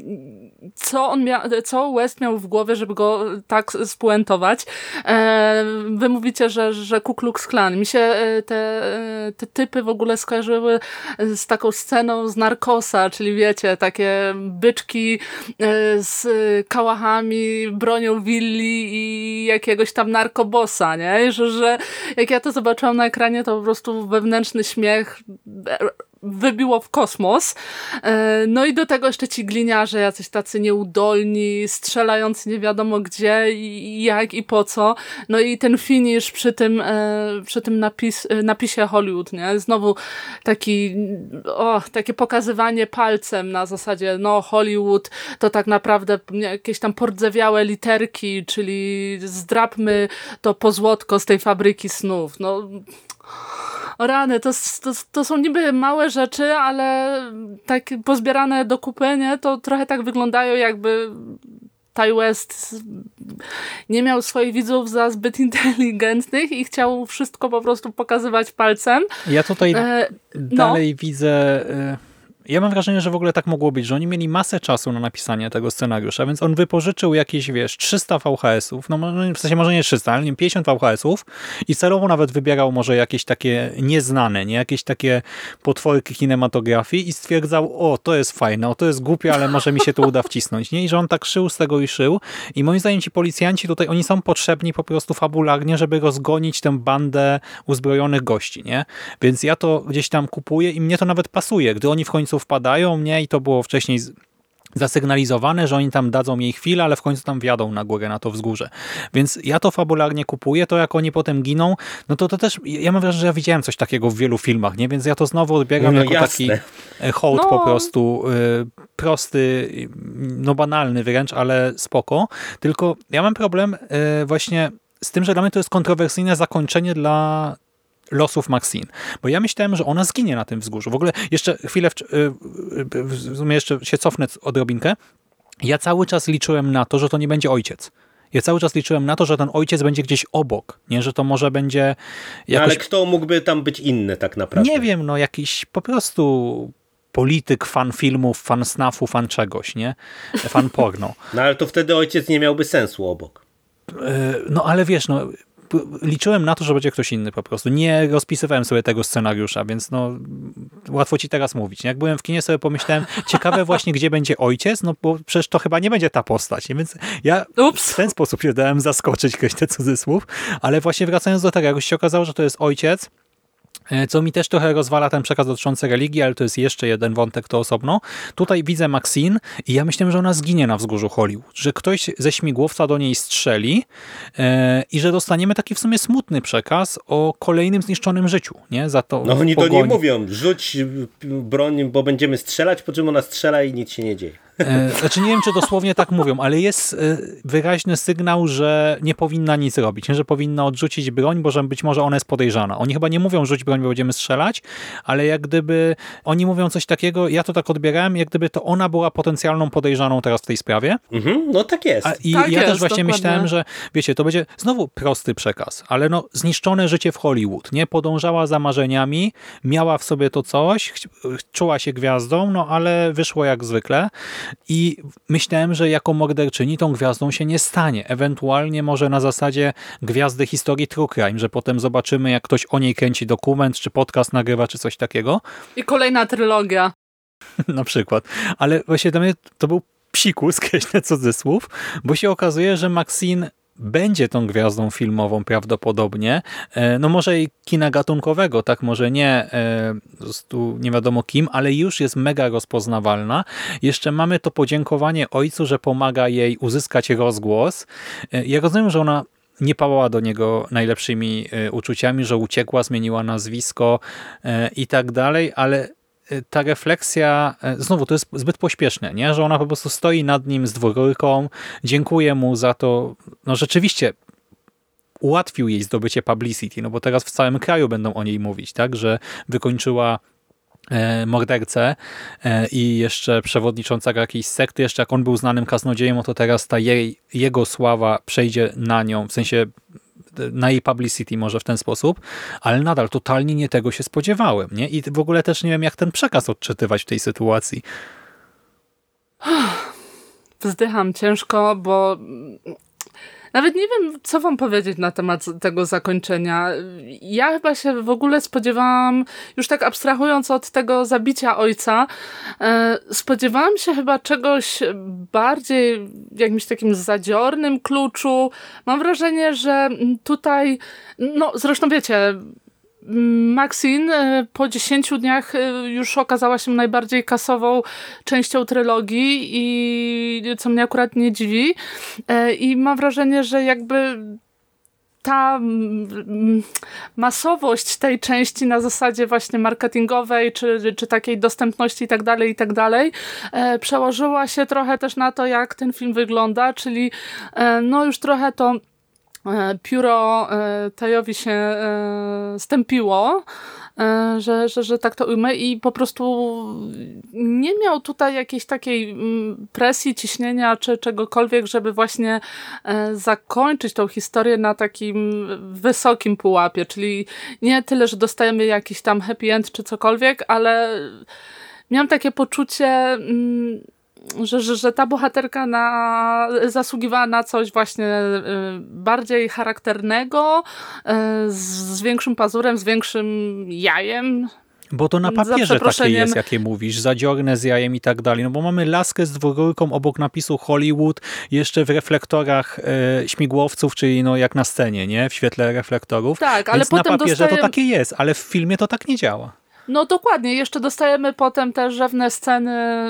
co on miał, co West miał w głowie, żeby go tak spuentować. E, wy mówicie, że, że Ku Klux Klan. Mi się e, te, e, te typy w ogóle skojarzyły z taką sceną z Narkosa, czyli wiecie, takie byczki z kałachami, bronią willi i jakiegoś tam narkobosa, nie? Że, że jak ja to zobaczyłam na ekranie, to po prostu wewnętrzny śmiech wybiło w kosmos. E, no i do tego jeszcze ci gliniarze, jacyś tacy nieudolni, strzelający nie wiadomo gdzie i jak i po co. No i ten finish przy tym, e, przy tym napis, e, napisie Hollywood, nie? Znowu taki, o, takie pokazywanie palcem na zasadzie, no Hollywood to tak naprawdę jakieś tam pordzewiałe literki, czyli zdrapmy to pozłotko z tej fabryki snów. No o rany, to, to, to są niby małe rzeczy, ale tak pozbierane do kupy, nie, to trochę tak wyglądają jakby Ty West nie miał swoich widzów za zbyt inteligentnych i chciał wszystko po prostu pokazywać palcem. Ja tutaj e, no. dalej widzę... E ja mam wrażenie, że w ogóle tak mogło być, że oni mieli masę czasu na napisanie tego scenariusza, więc on wypożyczył jakieś, wiesz, 300 VHS-ów, no w sensie może nie 300, ale nie 50 VHS-ów i celowo nawet wybierał może jakieś takie nieznane, nie jakieś takie potworki kinematografii i stwierdzał, o, to jest fajne, o, to jest głupie, ale może mi się to uda wcisnąć, nie? I że on tak szył z tego i szył i moim zdaniem ci policjanci tutaj, oni są potrzebni po prostu fabularnie, żeby rozgonić tę bandę uzbrojonych gości, nie? Więc ja to gdzieś tam kupuję i mnie to nawet pasuje, gdy oni w końcu wpadają, mnie i to było wcześniej zasygnalizowane, że oni tam dadzą jej chwilę, ale w końcu tam wjadą na górę, na to wzgórze. Więc ja to fabularnie kupuję, to jak oni potem giną, no to to też, ja mam wrażenie, że ja widziałem coś takiego w wielu filmach, nie? Więc ja to znowu odbieram No jako jasne. taki e, hołd No. po prostu, y, prosty, no banalny wręcz, ale spoko. Tylko ja mam problem y, właśnie z tym, że dla mnie to jest kontrowersyjne zakończenie dla losów Maxine. Bo ja myślałem, że ona zginie na tym wzgórzu. W ogóle jeszcze chwilę, w, y, y, w sumie jeszcze się cofnę odrobinkę. Ja cały czas liczyłem na to, że to nie będzie ojciec. Ja cały czas liczyłem na to, że ten ojciec będzie gdzieś obok, nie, że to może będzie No, jakoś... ale kto mógłby tam być inny tak naprawdę? Nie wiem, no jakiś po prostu polityk, fan filmów, fan snafu, fan czegoś, nie? Fan porno. No ale to wtedy ojciec nie miałby sensu obok. E, No ale wiesz, no liczyłem na to, że będzie ktoś inny po prostu. Nie rozpisywałem sobie tego scenariusza, więc no łatwo ci teraz mówić. Jak byłem w kinie sobie pomyślałem, ciekawe właśnie, gdzie będzie ojciec, no bo przecież to chyba nie będzie ta postać, więc ja Ups. w ten sposób się dałem zaskoczyć, kreślę cudzysłów, ale właśnie wracając do tego, jak się okazało, że to jest ojciec, co mi też trochę rozwala ten przekaz dotyczący religii, ale to jest jeszcze jeden wątek, to osobno. Tutaj widzę Maxine i ja myślałem, że ona zginie na wzgórzu Hollywood, że ktoś ze śmigłowca do niej strzeli e, i że dostaniemy taki w sumie smutny przekaz o kolejnym zniszczonym życiu, nie? Za to No oni do pogoni. niej mówią, rzuć broń, bo będziemy strzelać, po czym ona strzela i nic się nie dzieje. E, Znaczy nie wiem, czy dosłownie tak mówią, ale jest e, wyraźny sygnał, że nie powinna nic robić, że powinna odrzucić broń, bo że być może ona jest podejrzana. Oni chyba nie mówią rzuć broń, bo będziemy strzelać, ale jak gdyby oni mówią coś takiego, ja to tak odbierałem, jak gdyby to ona była potencjalną podejrzaną teraz w tej sprawie. Mhm, no tak jest. A, I Tak ja jest, też właśnie dokładnie. myślałem, że wiecie, to będzie znowu prosty przekaz, ale no zniszczone życie w Hollywood, nie? Podążała za marzeniami, miała w sobie to coś, czuła się gwiazdą, no ale wyszło jak zwykle i myślałem, że jako morderczyni tą gwiazdą się nie stanie. Ewentualnie może na zasadzie gwiazdy historii True Crime, że potem zobaczymy, jak ktoś o niej kręci dokument, czy podcast nagrywa, czy coś takiego, I kolejna trylogia. na przykład. Ale właśnie dla mnie to był psikus, kreślę cudzysłów, bo się okazuje, że Maxine będzie tą gwiazdą filmową prawdopodobnie, E, no może i kina gatunkowego, tak może nie e, prostu nie wiadomo kim, ale już jest mega rozpoznawalna. Jeszcze mamy to podziękowanie ojcu, że pomaga jej uzyskać rozgłos. E, Ja rozumiem, że ona nie pałała do niego najlepszymi uczuciami, że uciekła, zmieniła nazwisko i tak dalej, ale ta refleksja, e, znowu to jest zbyt pośpieszne, nie? że ona po prostu stoi nad nim z dwururką, dziękuję mu za to, no rzeczywiście ułatwił jej zdobycie publicity, no bo teraz w całym kraju będą o niej mówić, tak, że wykończyła e, mordercę e, i jeszcze przewodniczącego jakiejś sekty, jeszcze jak on był znanym kaznodziejem, no to teraz ta jej, jego sława przejdzie na nią, w sensie na jej publicity może w ten sposób, ale nadal totalnie nie tego się spodziewałem, nie? I w ogóle też nie wiem, jak ten przekaz odczytywać w tej sytuacji. Wzdycham ciężko, bo nawet nie wiem, co wam powiedzieć na temat tego zakończenia. Ja chyba się w ogóle spodziewałam, już tak abstrahując od tego zabicia ojca, e, spodziewałam się chyba czegoś bardziej jakimś takim zadziornym kluczu. Mam wrażenie, że tutaj, no zresztą wiecie, Maxine e, po 10 dniach e, już okazała się najbardziej kasową częścią trylogii i co mnie akurat nie dziwi. E, I mam wrażenie, że jakby ta mm, masowość tej części na zasadzie właśnie marketingowej, czy, czy takiej dostępności i tak dalej, i tak dalej, przełożyła się trochę też na to, jak ten film wygląda, czyli no już trochę to pióro e, Tajowi się e, stępiło, e, że, że, że tak to ujmę i po prostu nie miał tutaj jakiejś takiej mm, presji, ciśnienia czy czegokolwiek, żeby właśnie e, zakończyć tą historię na takim wysokim pułapie, czyli nie tyle, że dostajemy jakiś tam happy end czy cokolwiek, ale miałam takie poczucie mm, że, że, że ta bohaterka na, zasługiwała na coś właśnie y, bardziej charakternego, y, z, z większym pazurem, z większym jajem. Bo to na papierze takie jest, jakie mówisz, zadziorne z jajem i tak dalej. No bo mamy laskę z dwururką obok napisu Hollywood, jeszcze w reflektorach e, śmigłowców, czyli no jak na scenie, nie? W świetle reflektorów. Tak, ale Więc potem na papierze dostaje... to takie jest, ale w filmie to tak nie działa. No dokładnie, jeszcze dostajemy potem te rzewne sceny,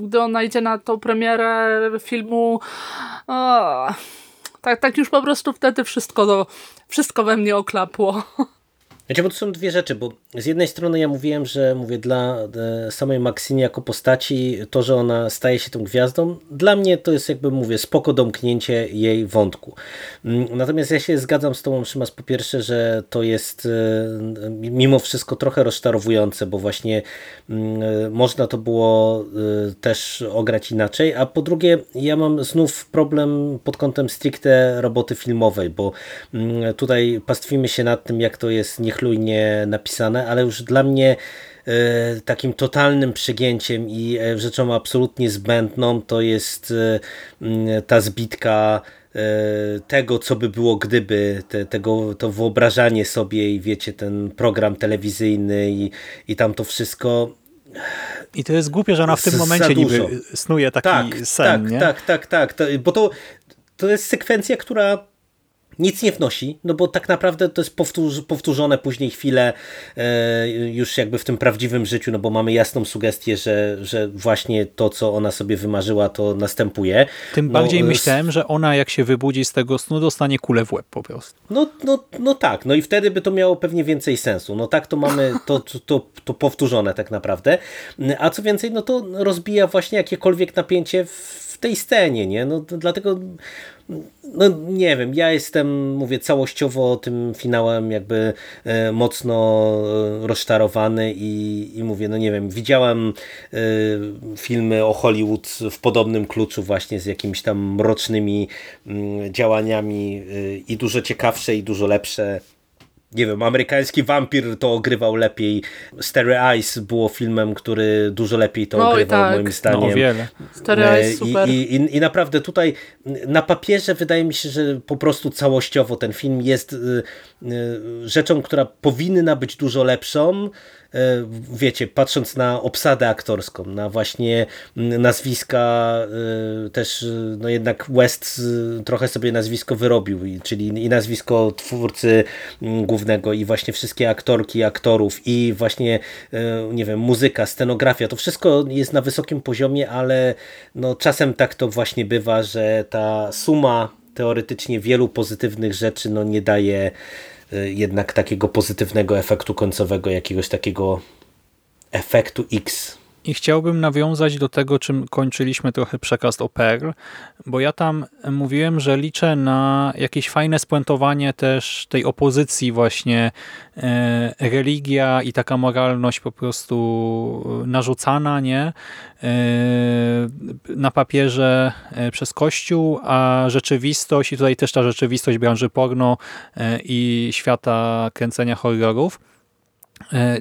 gdy ona idzie na tą premierę filmu. O, tak, tak już po prostu wtedy wszystko, wszystko we mnie oklapło. Znaczy, bo to są dwie rzeczy, bo z jednej strony ja mówiłem, że mówię dla e, samej Maxine jako postaci, to, że ona staje się tą gwiazdą, dla mnie to jest jakby mówię, spoko domknięcie jej wątku. Mm, natomiast ja się zgadzam z tobą, Szymas, po pierwsze, że to jest e, mimo wszystko trochę rozczarowujące, bo właśnie mm, e, można to było też ograć inaczej, a po drugie ja mam znów problem pod kątem stricte roboty filmowej, bo mm, tutaj pastwimy się nad tym, jak to jest niech niechlujnie napisane, ale już dla mnie e, takim totalnym przegięciem i e, rzeczą absolutnie zbędną to jest e, ta zbitka tego, co by było gdyby, te, tego, to wyobrażanie sobie i wiecie, ten program telewizyjny i, i tam to wszystko. I to jest głupie, że ona w tym momencie niby snuje taki tak, sen, tak, nie? Tak, tak, tak, tak, bo to, to jest sekwencja, która nic nie wnosi, no bo tak naprawdę to jest powtórzone później chwilę e, już jakby w tym prawdziwym życiu, no bo mamy jasną sugestię, że, że właśnie to, co ona sobie wymarzyła, to następuje. Tym no, bardziej myślałem, że ona jak się wybudzi z tego snu, dostanie kulę w łeb po prostu. No, no, no tak, no i wtedy by to miało pewnie więcej sensu. No tak to mamy to, to, to, to powtórzone tak naprawdę. A co więcej, no to rozbija właśnie jakiekolwiek napięcie w tej scenie, nie? No dlatego no nie wiem, ja jestem, mówię, całościowo tym finałem jakby e, mocno e, rozczarowany i, i mówię, no nie wiem, widziałem e, filmy o Hollywood w podobnym kluczu właśnie z jakimiś tam mrocznymi mm, działaniami i dużo ciekawsze i dużo lepsze nie wiem, amerykański wampir to ogrywał lepiej. Starry Eyes było filmem, który dużo lepiej to Oj, ogrywał tak. moim zdaniem. No, wiele. Starry Eyes super. I, i, I naprawdę tutaj na papierze wydaje mi się, że po prostu całościowo ten film jest y, y, rzeczą, która powinna być dużo lepszą, E, wiecie, patrząc na obsadę aktorską, na właśnie nazwiska, e, też no jednak West trochę sobie nazwisko wyrobił, czyli i nazwisko twórcy głównego i właśnie wszystkie aktorki, aktorów i właśnie, e, nie wiem, muzyka, scenografia, to wszystko jest na wysokim poziomie, ale no czasem tak to właśnie bywa, że ta suma teoretycznie wielu pozytywnych rzeczy no nie daje jednak takiego pozytywnego efektu końcowego, jakiegoś takiego efektu X. I chciałbym nawiązać do tego, czym kończyliśmy trochę przekaz o Pearl, bo ja tam mówiłem, że liczę na jakieś fajne spuentowanie też tej opozycji właśnie e, religia i taka moralność po prostu narzucana, nie? E, na papierze e, przez Kościół, a rzeczywistość i tutaj też ta rzeczywistość branży porno e, i świata kręcenia horrorów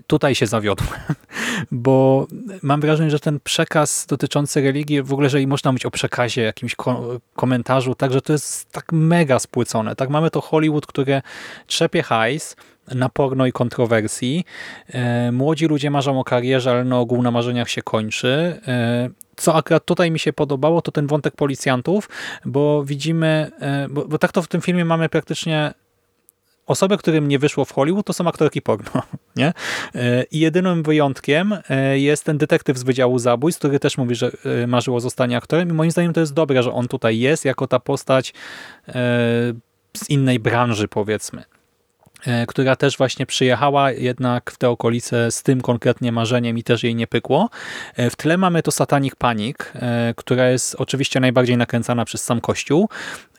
tutaj się zawiodłem, bo mam wrażenie, że ten przekaz dotyczący religii, w ogóle jeżeli można mówić o przekazie, jakimś ko komentarzu, także to jest tak mega spłycone. Tak mamy to Hollywood, które trzepie hajs na porno i kontrowersji. E, młodzi ludzie marzą o karierze, ale na ogół na marzeniach się kończy. E, co akurat tutaj mi się podobało, to ten wątek policjantów, bo widzimy, bo, bo tak to w tym filmie mamy praktycznie osoby, którym nie wyszło w Hollywood, to są aktorki porno. Nie? E, I jedynym wyjątkiem e, jest ten detektyw z Wydziału Zabójstw, który też mówi, że e, marzyło zostanie aktorem i moim zdaniem to jest dobre, że on tutaj jest jako ta postać z innej branży powiedzmy która też właśnie przyjechała jednak w te okolice z tym konkretnie marzeniem i też jej nie pykło. W tle mamy to Satanic Panic, która jest oczywiście najbardziej nakręcana przez sam Kościół,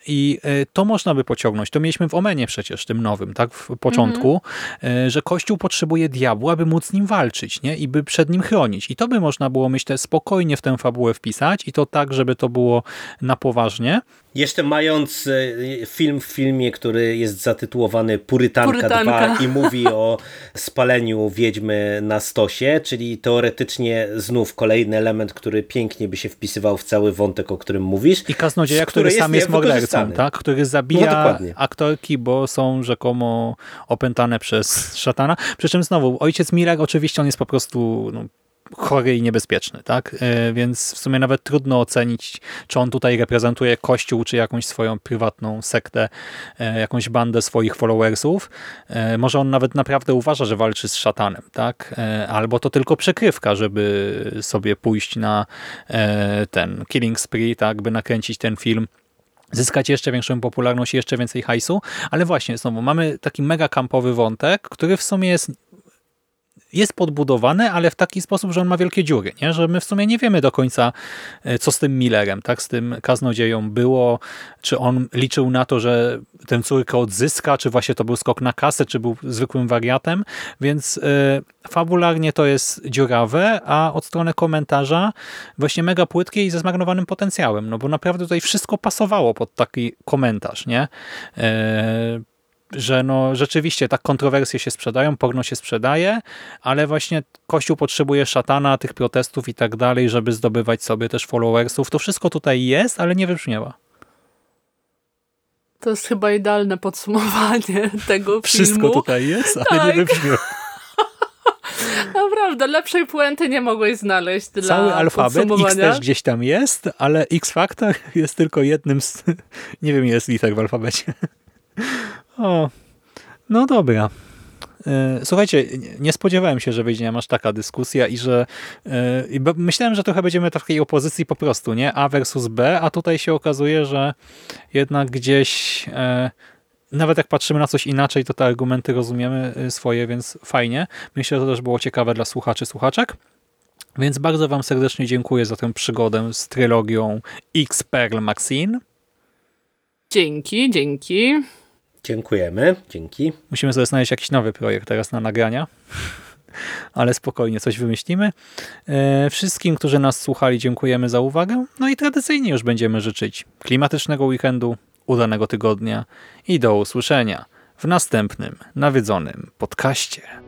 i e, to można by pociągnąć. To mieliśmy w Omenie przecież, tym nowym, tak, w początku, mm. że Kościół potrzebuje diabła, aby móc z nim walczyć, nie? I by przed nim chronić. I to by można było, myślę, spokojnie w tę fabułę wpisać i to tak, żeby to było na poważnie. Jeszcze mając e, film w filmie, który jest zatytułowany Purytanka, Purytanka 2 i mówi o spaleniu wiedźmy na stosie, czyli teoretycznie znów kolejny element, który pięknie by się wpisywał w cały wątek, o którym mówisz. I kaznodzieja, który, który sam jest mordercą, tak? który zabija no, aktorki, bo są rzekomo opętane przez szatana. Przy czym znowu, ojciec Miller oczywiście on jest po prostu no, chory i niebezpieczny, tak? E, więc w sumie nawet trudno ocenić, czy on tutaj reprezentuje kościół, czy jakąś swoją prywatną sektę, e, jakąś bandę swoich followersów. E, może on nawet naprawdę uważa, że walczy z szatanem, tak? Albo to tylko przekrywka, żeby sobie pójść na ten killing spree, tak? By nakręcić ten film zyskać jeszcze większą popularność i jeszcze więcej hajsu, ale właśnie znowu mamy taki mega kampowy wątek, który w sumie jest jest podbudowany, ale w taki sposób, że on ma wielkie dziury, nie? że my w sumie nie wiemy do końca, e, co z tym Millerem, tak? z tym kaznodzieją było, czy on liczył na to, że tę córkę odzyska, czy właśnie to był skok na kasę, czy był zwykłym wariatem, więc yy, fabularnie to jest dziurawe, a od strony komentarza właśnie mega płytkie i ze zmarnowanym potencjałem, no bo naprawdę tutaj wszystko pasowało pod taki komentarz, nie? Yy, że no rzeczywiście tak kontrowersje się sprzedają, porno się sprzedaje, ale właśnie Kościół potrzebuje szatana, tych protestów i tak dalej, żeby zdobywać sobie też followersów. To wszystko tutaj jest, ale nie wybrzmiewa. To jest chyba idealne podsumowanie tego Wszystko filmu. Wszystko tutaj jest, ale tak. nie wybrzmiewa. Naprawdę, lepszej puenty nie mogłeś znaleźć dla Cały alfabet X też gdzieś tam jest, ale X-Factor jest tylko jednym z... Nie wiem, jest liter w alfabecie. O, no dobra. E, słuchajcie, nie spodziewałem się, że wyjdzie aż taka dyskusja i że yy, myślałem, że trochę będziemy w takiej opozycji po prostu, nie? A versus B, a tutaj się okazuje, że jednak gdzieś yy, nawet jak patrzymy na coś inaczej, to te argumenty rozumiemy swoje, więc fajnie. Myślę, że to też było ciekawe dla słuchaczy, słuchaczek. Więc bardzo Wam serdecznie dziękuję za tę przygodę z trylogią X Pearl Maxine. Dzięki, dzięki. Dziękujemy, dzięki. Musimy sobie znaleźć jakiś nowy projekt teraz na nagrania, ale spokojnie coś wymyślimy. E, wszystkim, którzy nas słuchali, dziękujemy za uwagę. No i tradycyjnie już będziemy życzyć klimatycznego weekendu, udanego tygodnia i do usłyszenia w następnym nawiedzonym podcaście.